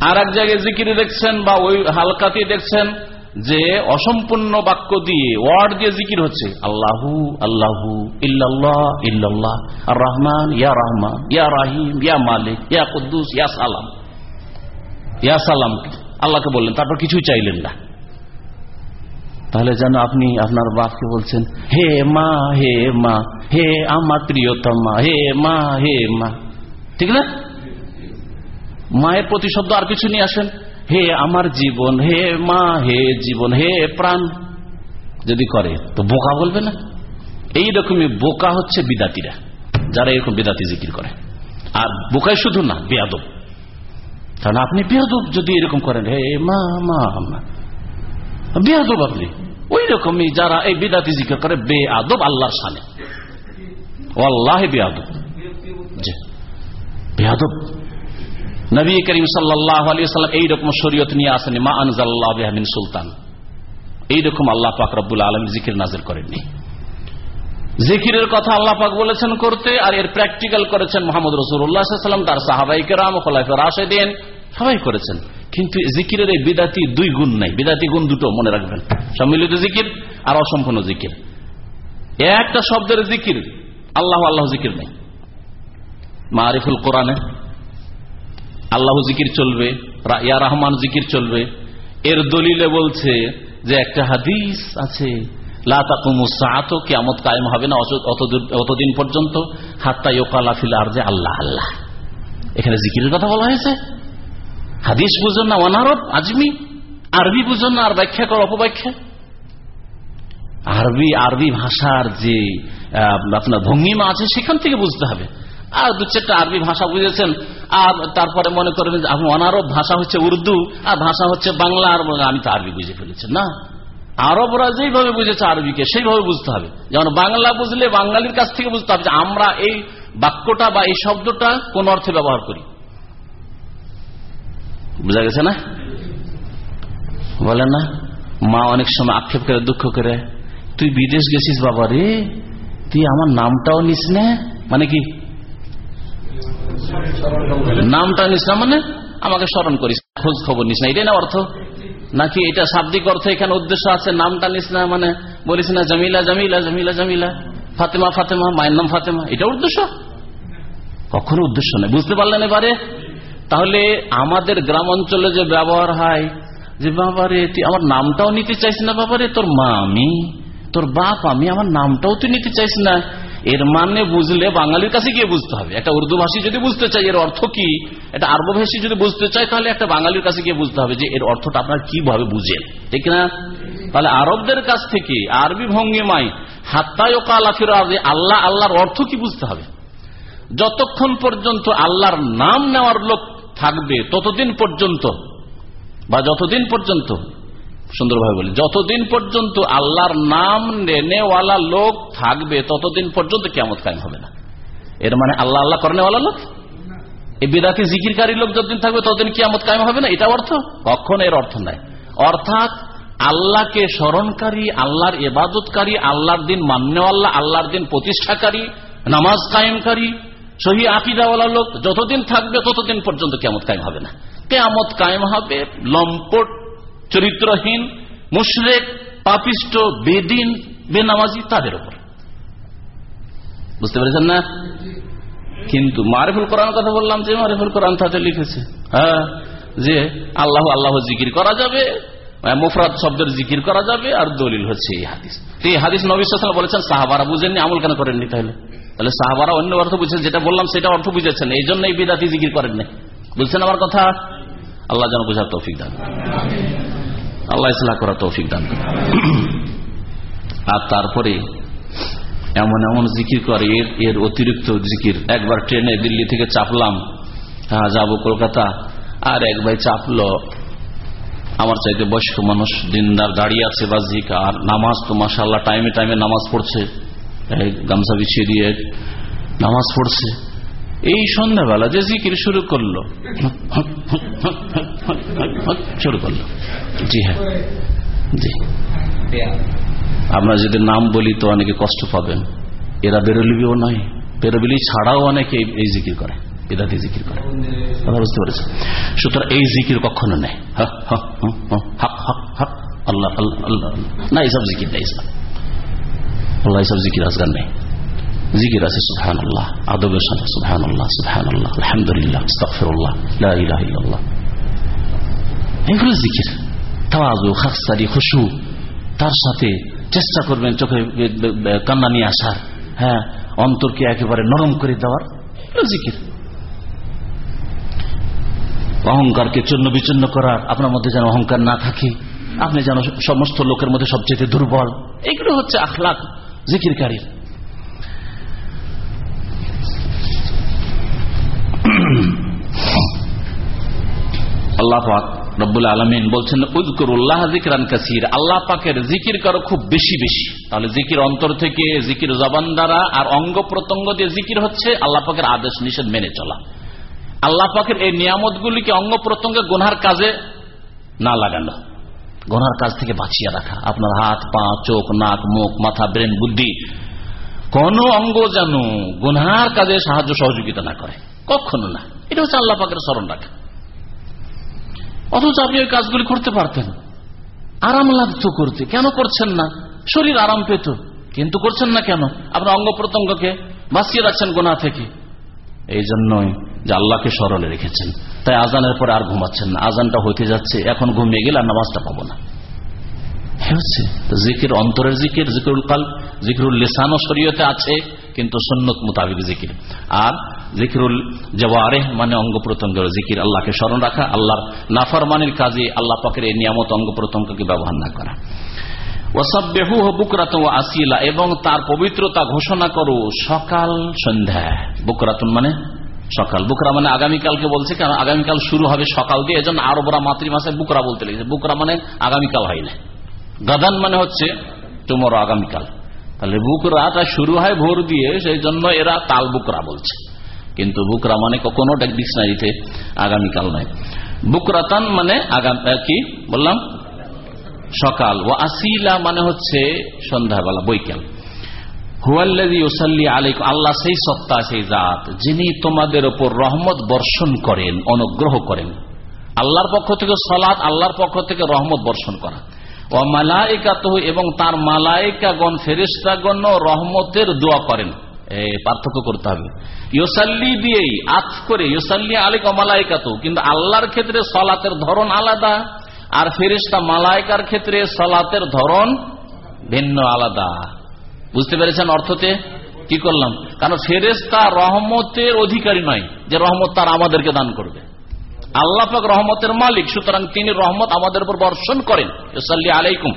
A: আর এক জায়গায় জিকির দেখছেন বা ওই হালকাতে দেখছেন যে অসম্পূর্ণ বাক্য দিয়ে ওয়ার্ড দিয়ে জিকির হচ্ছে, আল্লাহু আল্লাহু, ইল্লাল্লাহ ইল্লাল্লাহ আর রহমান ইয়া রহমান, ইয়া রাহিম, ইয়া মালিক, ইয়া কুদ্দুস, ইয়া সালাম। ইয়া সালাম আল্লাহকে বললেন, তারপর কিছুই চাইলেন না। তাহলে যেন আপনি আপনার বাপকে বলছেন, হে মা হে মা, হে আমার প্রিয়তমা, হে মা হে মা। ঠিক না? মায়ের প্রতি শব্দ আর কিছু নিয়ে আসেন? হে আমার জীবন, হে মা, হে জীবন, হে প্রাণ। যদি করে, তো বোকা বলবে না? এই রকমই বোকা হচ্ছে বিদাতিরা, যারা এরকম বিদাতি জিকির করে। আর বোকায় শুধু না, বেয়াদব। কারণ আপনি বেয়াদব যদি এরকম করেন, হে মা মা মা। বেয়াদব আপনি। ওই রকমই যারা এই বিদাতি জিকির করে বে আদব আল্লাহর ও আল্লাহ বেয়াদব। বেয়াদব। নবী করিম সাল্লাম এইরকম শরীয়ত নিয়ে আসেনি মা আনজাল্লাহ সুলতান। এইরকম আল্লাহ পাক রব্বুল আলম জিকির নাজির করেননি। জিকিরের কথা আল্লাহ পাক বলেছেন করতে, আর এর প্র্যাকটিক্যাল করেছেন মোহাম্মদ রসুল্লাহাম তার সাহাবাইকে রাম খোলাফের রাশেদিন, সবাই করেছেন। কিন্তু জিকিরের এই বিদাতি দুই গুণ নাই। বিদাতি গুণ দুটো, মনে রাখবেন। সম্মিলিত জিকির আর অসম্পূর্ণ জিকির। একটা শব্দের জিকির, আল্লাহ আল্লাহ জিকির নেই। মারিফুল কোরআনে আল্লাহ জিকির চলবে ইয়া রহমান জিকির চলবে। এর দলিলে বলছে যে একটা হাদিস আছে কেমত কায়েম হবে না অতদিন পর্যন্ত, হাত্তা ইয়োকালাফিল আর যে আল্লাহ আল্লাহ। এখানে জিকিরের কথা বলা হয়েছে। হাদিস বুঝুন না, অনারব, আজমি। আরবি বুঝুন না, আর ব্যাখ্যা কর, অপব্যাখ্যা। আরবি আরবি ভাষার যে আপনার ভঙ্গিমা আছে, সেখান থেকে বুঝতে হবে। আর দু চারটা আরবি ভাষা বুঝেছেন আর তারপরে মনে করবেন অনারব ভাষা হচ্ছে উর্দু, আর ভাষা হচ্ছে বাংলা, আর আমি তো আরবি বুঝে ফেলেছি। না। আরবরা যেইভাবে বুঝেছে আরবিকে, সেইভাবে বুঝতে হবে। যেমন বাংলা বুঝলে বাঙালির কাছ থেকে বুঝতে হবে যে, আমরা এই বাক্যটা বা এই শব্দটা কোন অর্থে ব্যবহার করি। বুঝা গেছে না? বলে না, মা অনেক সময় আক্ষেপ করে, দুঃখ করে, তুই বিদেশ গেছিস বাবা রে? তুই আমার নামটাও নিস না? মানে কি? নামটা নিস না মানে? আমাকে স্মরণ করিস। খোঁজ খবর নিস না। এটাই না অর্থ? নাকি এটা শাব্দিক অর্থ? এখানে উদ্দেশ্য আছে, নামটা নিস না মানে? বলিস না, জামিলা জামিলা জামিলা জামিলা। ফাতেমা ফাতেমা, মায়ের নাম ফাতেমা। এটা উদ্দেশ্য? কখনো উদ্দেশ্য নেই বুঝতে পারলেন এবারে? তাহলে আমাদের গ্রাম অঞ্চলে যে ব্যবহার হয়, যে বাবারে, তুই আমার নামটাও নিতে চাইস না বাবারে? তোর মা আমি? তোর বাপ আমি? আমার নামটাও তুই নিতে চাইস না? এর মানে বুঝলে বাঙালির কাছে গিয়ে বুঝতে হবে। একটা উর্দু ভাষী যদি বুঝতে চাই এর অর্থ কি? একটা আরব ভাষী যদি বুঝতে চাই তাহলে একটা বাঙালির কাছে গিয়ে বুঝতে হবে যে এর অর্থটা আপনার কীভাবে বুঝেন। ঠিক না? তাহলে আরবদের কাছ থেকে, আরবি ভঙ্গিমাই হাত্তায় কালাফির আল্লাহ, আল্লাহর অর্থ কি বুঝতে হবে? যতক্ষণ পর্যন্ত আল্লাহর নাম নেওয়ার লোক থাকবে, ততদিন পর্যন্ত বা যতদিন পর্যন্ত সুন্দরভাবে বলি, যতদিন পর্যন্ত আল্লাহর নাম নেনেওয়ালা লোক থাকবে, ততদিন পর্যন্ত কেমন কায়েম হবে না। এর মানে আল্লাহ আল্লাহ করেনেওয়ালা লোক? এই বিদাতি জিকিরকারী লোক যতদিন থাকবে, ততদিন কিয়ামত কায়েম হবে না? এটা অর্থ? কখন এর অর্থ নাই। অর্থাৎ আল্লাহকে স্মরণকারী, আল্লাহর এবাদতকারী আল্লাহর দিন মান্যওয়াল্লাহ আল্লাহর দিন প্রতিষ্ঠাকারী, নামাজ কায়েমকারী, সহি আকিদাওয়ালা লোক যতদিন থাকবে, ততদিন পর্যন্ত কেমত কায়েম হবে না। কেয়ামত কায়েম হবে লম্পট চরিত্রহীন, মুশরেক, পাপিষ্ট, বেদিন, বেনামাজি, তাদের উপর। বুঝতে পেরেছেন না? কিন্তু মারেফুল কোরআন কথা বললাম যে, মারেফুল কোরআন তাতে লিখেছে হ্যাঁ যে আল্লাহ আল্লাহ জিকির করা যাবে মুফরাদ শব্দের জিকির করা যাবে, আর দলিল হচ্ছে এই হাদিস। এই হাদিস নবী বলেছেন, সাহাবারা বুঝেননি, আমল কেন করেননি তাহলে? তাহলে সাহাবারা অন্য অর্থ বুঝছেন, যেটা বললাম সেটা অর্থ বুঝেছেন এই জন্য এই বিদাতি জিকির করেননি। বুঝছেন আমার কথা? আল্লাহ যেন বুঝার তৌফিক দান আল্লাহ ইসলাম করা তৌফিক দান আর তারপরে এমন এমন জিকির করে, এর এর অতিরিক্ত জিকির। একবার ট্রেনে দিল্লি থেকে চাপলাম হ্যাঁ যাব কলকাতা, আর এক ভাই চাপলো, আমার চাইতে বয়স্ক মানুষ দিনদার দাঁড়িয়ে আছে বা আর নামাজ তো মাসাল্লাহ টাইমে টাইমে নামাজ পড়ছে। গামছা বিছিয়ে দিয়ে নামাজ পড়ছে। এই সন্ধ্যাবেলা যে জিকির শুরু করল শুরু করল জি হ্যাঁ। জি। আমরা যদি নাম বলি তো অনেকে কষ্ট পাবেন। এরা বেরোলিবিও নয়। বেরোবিলি ছাড়াও অনেকে এই জিকির করে। বেদাতি জিকির করে। কথা বুঝতে পেরেছে সুতরাং এই জিকির কখনো নেই। আল্লাহ আল্লাহ না এইসব জিকির নেই আল্লাহ এইসব জিকির আজগার নেই। জিকির আছে সুহান আল্লাহ আদবের সাথে সুহান আল্লাহ সুহান আল্লাহ আলহামদুলিল্লাহ এগুলো জিকির। তাওয়াজু খাকসারি খুশু, তার সাথে চেষ্টা করবেন চোখে কান্না নিয়ে আসার। হ্যাঁ অন্তরকে একেবারে নরম করে দেওয়ার। জিকির। অহংকারকে বিচন্ন করার, আপনার মধ্যে যেন অহংকার না থাকে, আপনি যেন সমস্ত লোকের মধ্যে সবচেয়ে দুর্বল। এগুলো হচ্ছে আখলাক জিকিরকারীর [clears throat] আল্লাহ রব্বুল আলমিন বলছেন উদ্করুল্লাহ জিকরান কাসির। আল্লাহ পাকের জিকির করো খুব বেশি বেশি। তাহলে জিকির অন্তর থেকে জিকির জবান দ্বারা আর অঙ্গ প্রত্যঙ্গ দিয়ে জিকির হচ্ছে, আল্লাহ পাকের আদেশ নিষেধ মেনে চলা। আল্লাহ পাকের এই নিয়ামত গুলিকে অঙ্গ প্রত্যঙ্গে গোনার কাজে না লাগানো। গোনার কাজ থেকে বাঁচিয়ে রাখা। আপনার হাত, পা, চোখ, নাক, মুখ, মাথা, ব্রেন, বুদ্ধি, কোন অঙ্গ যেন গুনহার কাজে সাহায্য, সহযোগিতা না করে। কখনো না। এটা হচ্ছে আল্লাহ পাকের স্মরণ রাখা। অথচ আপনি ওই কাজগুলি করতে পারতেন। আরাম লাগতো করতে। কেন করছেন না? শরীর আরাম পেত। কিন্তু করছেন না কেন? আপনার অঙ্গ প্রত্যঙ্গকে বাঁচিয়ে রাখছেন গোনা থেকে। এই জন্যই যে আল্লাহকে স্মরণে রেখেছেন। তাই আজানের পরে আর ঘুমাচ্ছেন না। আজানটা হইতে যাচ্ছে। এখন ঘুমিয়ে গেলে আর নামাজটা পাবো না। জিকির, অন্তরের জিকির, জিকিরুল কাল জিকিরুল লেসানো শরীয়তে আছে। কিন্তু সন্ন্যত মোতাবিক জিকির। আর জিকিরুল জওয়ারে মানে অঙ্গ প্রত্যঙ্গের জিকির, আল্লাহকে স্মরণ রাখা, আল্লাহর নাফরমানির কাজে আল্লাহ পাকের এই নিয়ামত অঙ্গ প্রত্যঙ্গকে ব্যবহার না করা। এবং তার পবিত্রতা ঘোষণা করো, সকাল সন্ধ্যা। বুকরাতুন মানে সকাল। বুকরা মানে আগামীকালকে বলছে, কারণ আগামীকাল শুরু হবে সকাল দিয়ে, এজন্য আরবরা মাতৃমাসে বুকরা বলতে লেগেছে। বুকরা মানে আগামীকাল হয় না। গাদান মানে হচ্ছে টুমোরো আগামীকাল। তাহলে বুকরাটা শুরু হয় ভোর দিয়ে, সেই জন্য এরা তাল বুকরা বলছে। কিন্তু বুকরা মানে কখনো ডিকশনারিতে আগামীকাল নয়। বুকরাতান মানে কি বললাম? সকাল। ও আসিলা মানে হচ্ছে সন্ধ্যাবেলা, বৈকাল। আল্লাহ সেই সত্তা সেই জাত, যিনি তোমাদের ওপর রহমত বর্ষণ করেন, অনুগ্রহ করেন। আল্লাহর পক্ষ থেকে সলাৎ, আল্লাহর পক্ষ থেকে রহমত বর্ষণ করা। এবং তার মালাইকাগণ ফেরিস্তাগণ রহমতের দোয়া করেন। পার্থক্য করতে হবে। ইয়োসাল্লি দিয়েই আজ করে ইয়োসাল্লি আলিক মালাইকাত কিন্তু আল্লাহর ক্ষেত্রে সলাতের ধরন আলাদা, আর ফেরিস্তা মালাইকার ক্ষেত্রে সলাতের ধরন ভিন্ন, আলাদা। বুঝতে পেরেছেন অর্থতে? কি করলাম? কারণ ফেরেস্তা রহমতের অধিকারী নয় যে রহমত তার আমাদেরকে দান করবে। আল্লাহ পাক রহমতের মালিক, সুতরাং তিনি রহমত আমাদের উপর বর্ষণ করেন। আলাইকুম।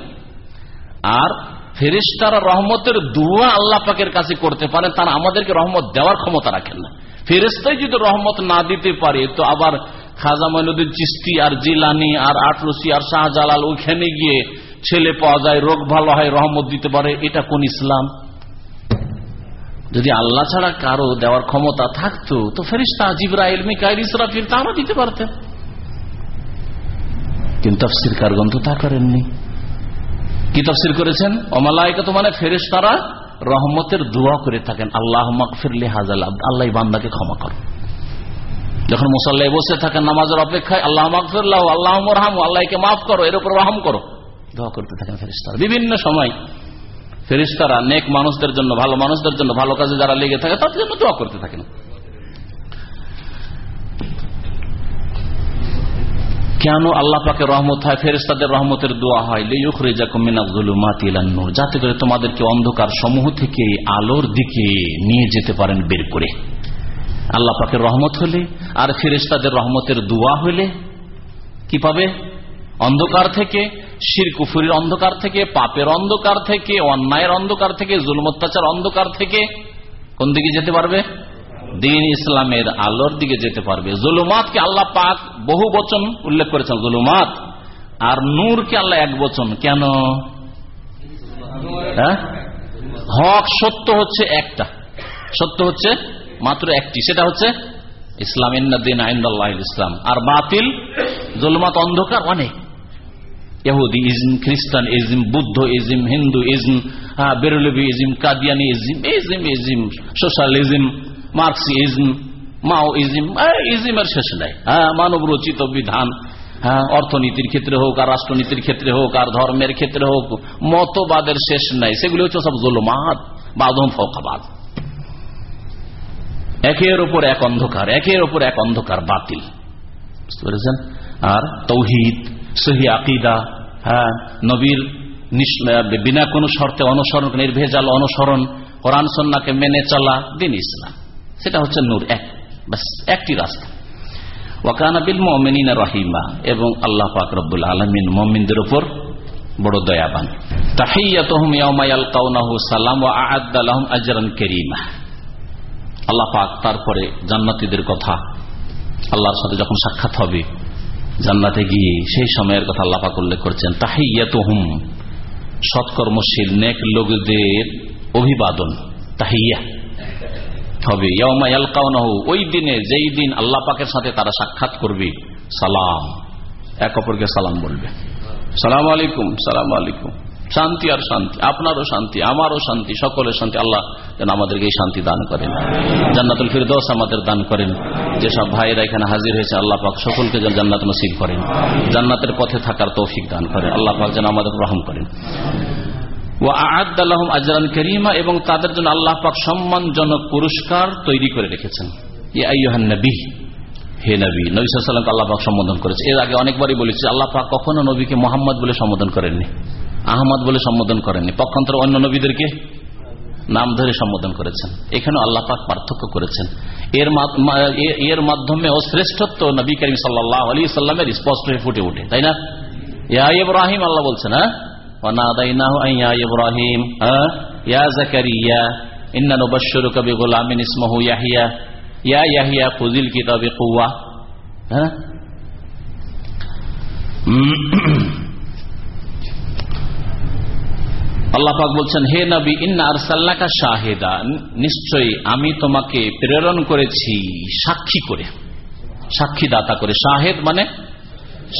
A: আর ফেরিস্তারা রহমতের দুয়া আল্লাহ পাকের কাছে করতে পারেন, তারা আমাদেরকে রহমত দেওয়ার ক্ষমতা রাখেন না। ফেরিস্তাই যদি রহমত না দিতে পারে, তো আবার খাজা মইনুদ্দিন চিস্তি আর জিলানি আর আটরসি আর শাহজালাল ওইখানে গিয়ে ছেলে পাওয়া যায়, রোগ ভালো হয়, রহমত দিতে পারে, এটা কোন ইসলাম? যদি আল্লাহ ছাড়া কারও দেওয়ার ক্ষমতা থাকতো, তো ফেরিস্তা জিব্রাইল, মিকাইল ইসরাফির তারা দিতে পারতেন। কিন্তু তফসির কারগন তো তা করেননি। কি তফসির করেছেন? অমালায়িকা মানে ফেরিস্তারা রহমতের দোয়া করে থাকেন। আল্লাহ মকফিরলি হাজাল আল্লাহ বান্দাকে ক্ষমা করো যখন মুসাল্লাহ বসে থাকেন নামাজের অপেক্ষায় আল্লাহ মকফিল্লাহ আল্লাহ রহাম আল্লাহকে মাফ করো, এর উপর রহম করো। দোয়া করতে থাকেন ফেরিস্তারা বিভিন্ন সময় ফেরিস্তারা নেক মানুষদের জন্য, ভালো মানুষদের জন্য, ভালো কাজে যারা লেগে থাকে, তাদের জন্য দোয়া করতে থাকেন। কেন আল্লাহ পাকে রহমত হয়? ফেরিস্তাদের রহমতের দোয়া হয় যাতে করে তোমাদেরকে অন্ধকার সমূহ থেকে আলোর দিকে নিয়ে যেতে পারেন বের করে। আল্লাহ পাকের রহমত হলে আর ফেরিস্তাদের রহমতের দোয়া হলে কি পাবে? অন্ধকার থেকে শিরকুফুরির অন্ধকার থেকে, পাপের অন্ধকার থেকে, অন্যায়ের অন্ধকার থেকে, জুলম অত্যাচার অন্ধকার থেকে, কোন দিকে যেতে পারবে? দিন ইসলামের আলোর দিকে যেতে পারবে। জুলুমাতকে আল্লাহ পাক বহু বচন উল্লেখ করেছেন, জুলুমাত। আর নূরকে আল্লাহ এক বচন। কেন? হ্যাঁ? হক সত্য হচ্ছে একটা। সত্য হচ্ছে মাত্র একটি। সেটা হচ্ছে ইসলাম। ইন্দিন আইন্দাল্লাহ ইসলাম। আর বাতিল, জুলমাত অন্ধকার অনেক। ইহুদি ইজম খ্রিস্টান ism Buddha ism Hindu ism Barelvi ism Qadiani ism ism ism socialism Marxism Mao ism ইজমের শেষ নাই। হ্যাঁ মানব রচিত বিধান হ্যাঁ অর্থনীতির ক্ষেত্রে হোক আর রাষ্ট্রনীতির ক্ষেত্রে হোক আর ধর্মের ক্ষেত্রে হোক, মতবাদের শেষ নাই। সেগুলি হচ্ছে সব জলমাত বাদম ফকাবাদ। একের ওপর এক অন্ধকার, একের ওপর এক অন্ধকার বাতিল। বুঝতে পেরেছেন? আর তৌহিদ সহি আকিদা হ্যাঁ নবীর বিনা কোনো শর্তে অনুসরণ, নির্ভেজাল অনুসরণ, কোরআন সন্নাকে মেনে চলা দিন ইসলাম। সেটা হচ্ছে নূর এক একটি রাস্তা। ওয়াকানা বিল মমিনা রহিমা, এবং আল্লাহ পাক আলমিন মমিনদের উপর বড় দয়াবান। আল্লাহ পাক তারপরে জান্নাতীদের কথা, আল্লাহর সাথে যখন সাক্ষাৎ হবে জান্নাতে গিয়ে সেই সময়ের কথা আল্লাপাক উল্লেখ করছেন, তাহিয়াতহুম, সৎকর্মশীল, নেক লোকদের অভিবাদন, তাহিয়া। হবে ওই দিনে যেই দিন আল্লাহ পাকের সাথে তারা সাক্ষাৎ করবে, সালাম। এক অপরকে সালাম বলবে। সালাম আলাইকুম সালাম আলাইকুম। শান্তি আর শান্তি, আপনারও শান্তি, আমারও শান্তি, সকলের শান্তি, আল্লাহ যেন আমাদেরকে এই শান্তি দান করেন। জান্নাতুল ফিরদোস আমাদের দান করেন। যেসব ভাইয়েরা এখানে হাজির হয়েছে, আল্লাহ পাক সকলকে যেন জান্নাত নসিব করেন। জান্নাতের পথে থাকার তৌফিক দান করেন। আল্লাহ পাক যেন আমাদের রহম করেন। ও আদাল্লাহম আজরান করিমা এবং তাদের জন্য আল্লাহ পাক সম্মানজনক পুরস্কার তৈরি করে রেখেছেন। নবী, হে নবী নবী সাল্লামকে আল্লাহ পাক সম্বোধন করেছে। এর আগে অনেকবারই বলেছি, আল্লাহ পাক কখনো নবীকে মোহাম্মদ বলে সম্বোধন করেননি। আহমদ বলে সম্বোধন করেননি। পক্ষান্তর অন্য নবীদেরকে নাম ধরে সম্বোধন করেছেন। এখানে আল্লাহ পাক পার্থক্য করেছেন। এর এর মাধ্যমে ও শ্রেষ্ঠত্ব নবী করিম সাল্লাহ আলী সাল্লামের স্পষ্ট হয়ে ফুটে উঠে তাই না? ইয়া ইব্রাহিম, আল্লাহ বলছেন হ্যাঁ? ইব্রাহিম হ্যাঁ? ইয়া গোলামিন ইয়া ইয়াহিয়া ফুজিল কিতাবে হ্যাঁ? আল্লাহাক বলছেন, হে নবী, ইন্না আরসাল্লাকা শাহেদা। নিশ্চয়ই আমি তোমাকে প্রেরণ করেছি সাক্ষী করে। সাক্ষী দাতা করে। শাহেদ মানে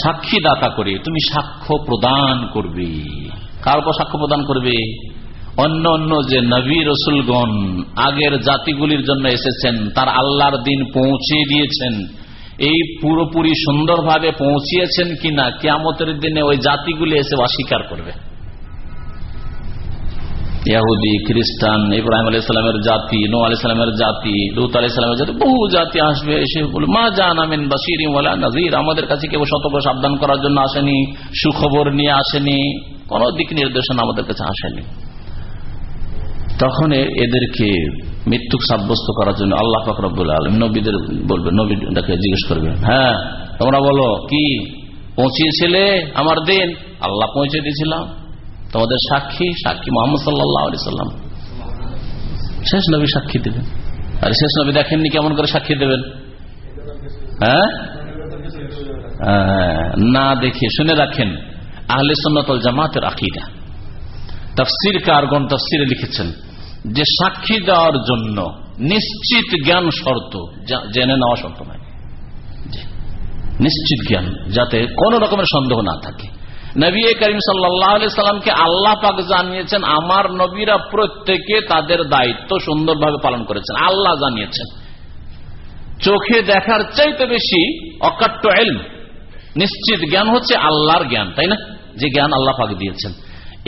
A: সাক্ষী দাতা করে। তুমি সাক্ষ্য প্রদান করবে। কার উপর সাক্ষ্য প্রদান করবে? অন্য অন্য যে নবী রসুলগণ আগের জাতিগুলির জন্য এসেছেন, তার আল্লাহর দিন পৌঁছে দিয়েছেন। এই পুরোপুরি সুন্দরভাবে পৌঁছিয়েছেন কিনা, কেয়ামতের দিনে ওই জাতিগুলি এসে অস্বীকার করবে। ইয়াহুদি খ্রিস্টান, ইব্রাহিম আলাইসালামের জাতি নো আলাইসালামের জাতি, লুত আলাইসালামের জাতি, বহু জাতি আসবে এসে বলে, মা জান আমিন বাসির নাজির আমাদের কাছে কেউ সতর্ক সাবধান করার জন্য আসেনি, সুখবর নিয়ে আসেনি, কোন দিক নির্দেশনা আমাদের কাছে আসেনি। তখন এদেরকে মৃত্যুক সাব্যস্ত করার জন্য আল্লাহ ফকরবুল আলম নবীদের বলবে, নবী নবীটাকে জিজ্ঞেস করবে হ্যাঁ তোমরা বলো, কি? পৌঁছিয়েছিলে আমার দিন? আল্লাহ পৌঁছে দিয়েছিলাম। তোমাদের সাক্ষী সাক্ষী মোহাম্মদ সাল্লাম। শেষ নবী সাক্ষী দেবেন। আর শেষ নবী দেখেননি কেমন করে সাক্ষী দেবেন? হ্যাঁ? না দেখে শুনে রাখেন। আহলে সন্ন্যতল জামাতের আকিদা। তফসির কারগণ তফসিরে লিখেছেন, যে সাক্ষী দেওয়ার জন্য নিশ্চিত জ্ঞান শর্ত জেনে নেওয়া শর্ত নয় নিশ্চিত জ্ঞান, যাতে কোন রকমের সন্দেহ না থাকে। নবী করিম সাল্লামকে আল্লাহ পাক জানিয়েছেন, আমার নবীরা প্রত্যেকে তাদের দায়িত্ব সুন্দরভাবে পালন করেছেন, আল্লাহ জানিয়েছেন। চোখে দেখার চাইতে বেশি অকাট্য এলম, নিশ্চিত জ্ঞান হচ্ছে আল্লাহর জ্ঞান, তাই না? যে জ্ঞান আল্লাহ পাক দিয়েছেন।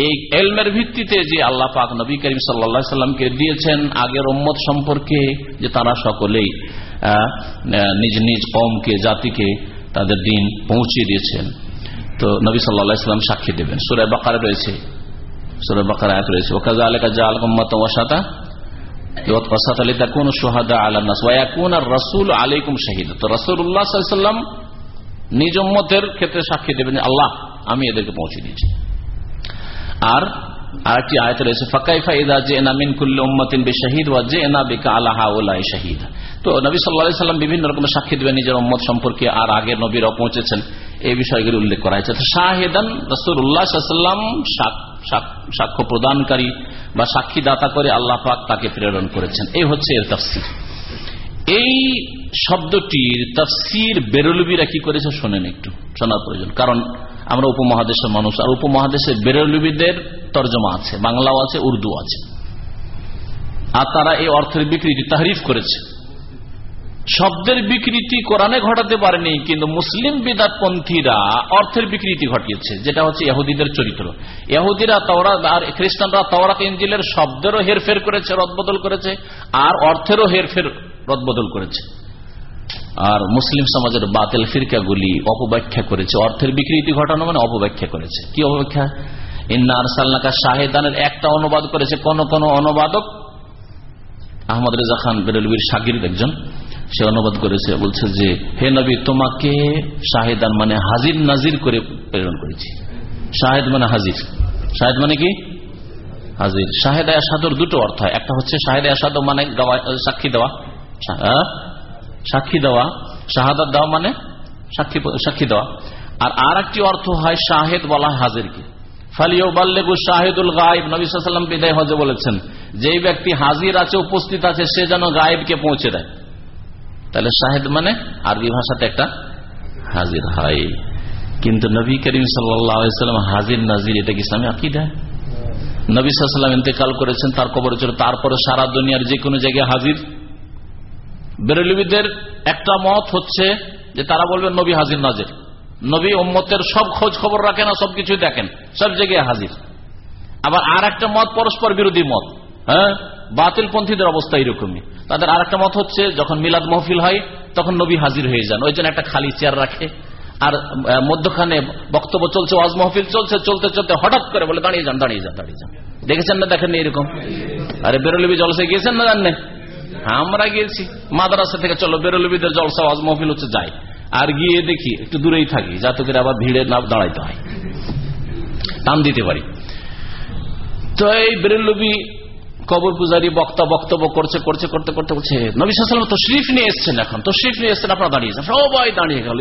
A: এই এলমের ভিত্তিতে যে আল্লাহ পাক নবী করিম সাল্লা সাল্লামকে দিয়েছেন, আগের ওম্মত সম্পর্কে যে তারা সকলেই নিজ নিজ কমকে জাতিকে তাদের দিন পৌঁছে দিয়েছেন। তো নবী সাল্লাম সাক্ষী দেবেন। সুরায় বাকারে রয়েছে। সুরায় বাকার আয়াত রয়েছে। ওকাজা আলেকা জা ওয়াসাতা নিজ উম্মতের ক্ষেত্রে সাক্ষী দেবেন আল্লাহ, আমি এদেরকে পৌঁছে দিয়েছি। আর আরেকটি আয়ত রয়েছে, ফাকাইফা ইদা আলাহা তো নবী সাল্লাহ বিভিন্ন রকমের সাক্ষী দেবেন, নিজের উম্মত সম্পর্কে আর আগে নবীরা পৌঁছেছেন। এই বিষয়গুলি উল্লেখ করা হয়েছে। শাহেদান রসুল উল্লাহাম সাক্ষ্য প্রদানকারী বা সাক্ষী দাতা করে আল্লাহ পাক তাকে প্রেরণ করেছেন। এই হচ্ছে এর তফসির। এই শব্দটির তফসির বেরলবিরা কি করেছে শোনেন একটু, শোনার প্রয়োজন। কারণ আমরা উপমহাদেশের মানুষ, আর উপমহাদেশে বেরলবিদের তর্জমা আছে, বাংলাও আছে উর্দু আছে। আর তারা এই অর্থের বিকৃতি, তাহরিফ করেছে। শব্দের বিকৃতি কোরআনে ঘটাতে পারেনি, কিন্তু মুসলিম বিদাতপন্থীরা অর্থের বিকৃতি ঘটিয়েছে, যেটা হচ্ছে ইহুদিদের চরিত্র। ইহুদিরা তাওরা আর খ্রিস্টানরা তাওরাত ইঞ্জিলের শব্দেরও হেরফের করেছে, রদবদল করেছে, আর অর্থেরও হেরফের রদবদল করেছে। আর মুসলিম সমাজের বাতিল ফিরকাগুলি অপব্যাখ্যা করেছে, অর্থের বিকৃতি ঘটানো মানে অপব্যাখ্যা করেছে। কি অপব্যাখ্যা? ইন্না আরসাল্লাকা শাহেদানের একটা অনুবাদ করেছে, কোন কোন অনুবাদক, আহমদ রেজা খান বেরলবির সাকির একজন। সে অনুবাদ করেছে, বলছে যে, হে নবী, তোমাকে শাহেদান মানে হাজির নাজির করে প্রেরণ করেছি। শাহেদ মানে হাজির। শাহেদ মানে কি? হাজির। শাহেদ আসাদর দুটো অর্থ হয়। একটা হচ্ছে শাহেদ আসাদ মানে সাক্ষী দেওয়া। সাক্ষী দেওয়া। শাহাদাত দেওয়া মানে সাক্ষী সাক্ষী দেওয়া। আর আর একটি অর্থ হয় শাহেদ বলা নবীলাম বিদায় হজে বলেছেন, যেই ব্যক্তি হাজির আছে, উপস্থিত আছে, সে যেন গায়েবকে পৌঁছে দেয়। তাহলে শাহেদ মানে আরবি ভাষাতে একটা হাজির হয়। কিন্তু নবী করিম সাল্লাম হাজির নাজির, এটা কি ইসলামে আকিদা? নবী সাল্লাম ইন্তেকাল করেছেন, তার কবর ছিল, তারপরে সারা দুনিয়ার যে কোনো জায়গায় হাজির। বেরলিবিদের একটা মত হচ্ছে যে তারা বলবেন নবী হাজির নাজির। নবী ওম্মতের সব খোঁজ খবর রাখেন আর সবকিছু দেখেন, সব জায়গায় হাজির। আবার আর একটা মত পরস্পর বিরোধী মত হ্যাঁ? বাতিল পন্থীদের অবস্থা এরকমই তাদের আর মত হচ্ছে, যখন মিলাদ মহফিল হয়, তখন নবী হাজির হয়ে যান। ওই জন্য একটা খালি চেয়ার রাখে। আর মধ্যখানে বক্তব্য চলছে, ওয়াজ মহফিল চলছে, চলতে চলতে হঠাৎ করে বলে, দাঁড়িয়ে যান দাঁড়িয়ে যান দাঁড়িয়ে যান। দেখেছেন না, দেখেননি এরকম? আরে, বেরোলবি জলসে গিয়েছেন না, জানেন? আমরা গিয়েছি। মাদ্রাসা থেকে, চলো, বেরোলবিদের জলসা, ওয়াজ মহফিল হচ্ছে, যাই। আর গিয়ে দেখি, একটু দূরেই থাকি যাতে করে আবার ভিড়ে না দাঁড়াইতে হয়। টান দিতে পারি। তো এই বেরুল্লবী কবর পূজারী বক্তা বক্তব্য করছে করছে, করতে করতে করছে নবী সালাম তো নিয়ে এসছেন এখন। তো নিয়ে এসছেন আপনারা দাঁড়িয়েছেন সবাই দাঁড়িয়ে গেল।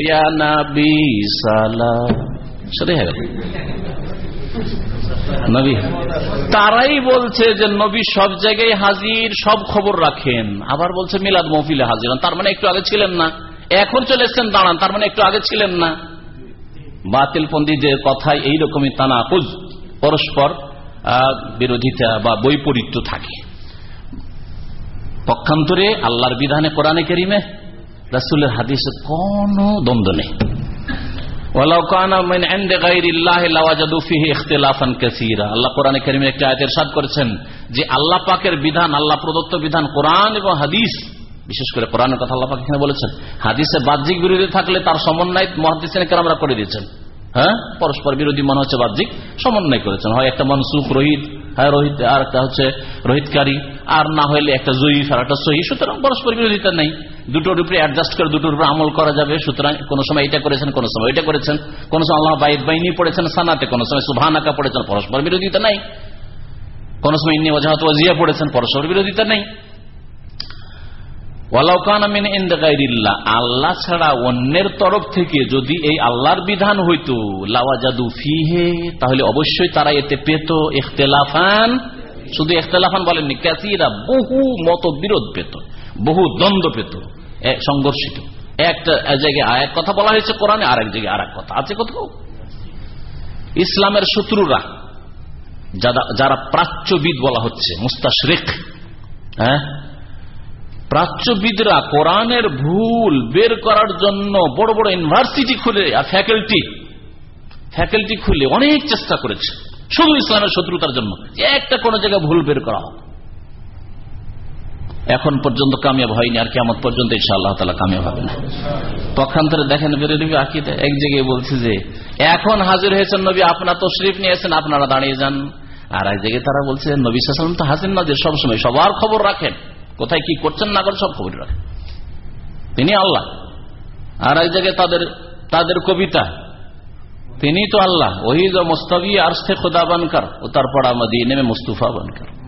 A: তারাই বলছে যে নবী সব জায়গায় হাজির, সব খবর রাখেন। আবার বলছে মিলাদ মহফিলে হাজির তার মানে একটু আগে ছিলেন না। এখন চলে এসছেন, দাঁড়ান। তার মানে একটু আগে ছিলেন না। বাতিলপন্থীদের কথায় এইরকমই তানাকুজ, পরস্পর বিরোধিতা বা বৈপরীত্য থাকে। পক্ষান্তরে আল্লাহর বিধানে কোরআনে কেরিমে রাসুলের হাদিসে কোন দ্বন্দ্ব নেই। যে আল্লাহ পাকের বিধান, আল্লাহ প্রদত্ত বিধান কোরআন এবং হাদিস, বিশেষ করে কথা আল্লাহ বলেছেন, হাদিসে বাহ্যিক বিরোধী থাকলে তার সমন্বয় মহাদিসের আমরা করে দিয়েছেন। হ্যাঁ? পরস্পর বিরোধী মনে হচ্ছে বাহ্যিক সমন্বয় করেছেন। হয় একটা মনসুখ রোহিত হ্যাঁ রোহিত, আর একটা হচ্ছে রোহিতকারী। আর না হলে একটা জয়ীফ আর একটা সহি। সুতরাং পরস্পর বিরোধিতা নেই। দুটোর উপরে অ্যাডজাস্ট করে দুটোর উপরে আমল করা যাবে। সুতরাং কোন সময় এটা করেছেন, কোন সময় এটা করেছেন। কোন সময় আল্লাহ বাইদ বাইনি পড়েছেন সানাতে, কোন সময় সুভানাকা পড়েছেন। পরস্পর বিরোধিতা নাই। কোন সময় ইন্নি ওজাহাত ওয়াজিয়া পড়েছেন, পরস্পর বিরোধিতা নেই। আল্লাহ ছাড়া অন্যের তরফ থেকে যদি এই আল্লাহর বিধান হইতো, লাওয়াজাদু ফিহে, তাহলে অবশ্যই তারা এতে পেত ইখতলাফান। শুধু ইখতলাফান বলেননি ক্যাসিরা বহু মত বিরোধ পেত, বহু দ্বন্দ্ব পেত সংঘর্ষিত। একটা জায়গায় এক কথা বলা হয়েছে কোরআনে আর এক জায়গায় আর কথা। আছে কোথাও? ইসলামের শত্রুরা যারা প্রাচ্যবিদ বলা হচ্ছে, মুস্তাশরেক হ্যাঁ? প্রাচ্যবিদরা কোরআনের ভুল বের করার জন্য বড় বড় ইউনিভার্সিটি খুলে আর ফ্যাকাল্টি ফ্যাকাল্টি খুলে অনেক চেষ্টা করেছে। শুধু ইসলামের শত্রুতার জন্য। একটা কোন জায়গায় ভুল বের করা হোক। এখন পর্যন্ত কামিয়াব হয়নি, আর কেমন পর্যন্ত ইসা আল্লাহ তালা কামিয়াব হবে না। পক্ষান্তরে দেখেন বেরোবি এক জায়গায় বলছে যে, এখন হাজির হয়েছেন নবী আপনার তো শরীফ নিয়েছেন, আপনারা দাঁড়িয়ে যান। আর এক জায়গায় তারা বলছে, নবী সালাম তো হাজির না যে সবসময় সবার খবর রাখেন। কোথায় কি করছেন না করেন সব খবর রাখেন তিনি আল্লাহ। আর এক জায়গায় তাদের তাদের কবিতা। তিনি তো আল্লাহ। ওহিদ মোস্তাবি আর্সে খোদা বানকার। ও তারপর আমাদের নেমে মুস্তুফা বানকার।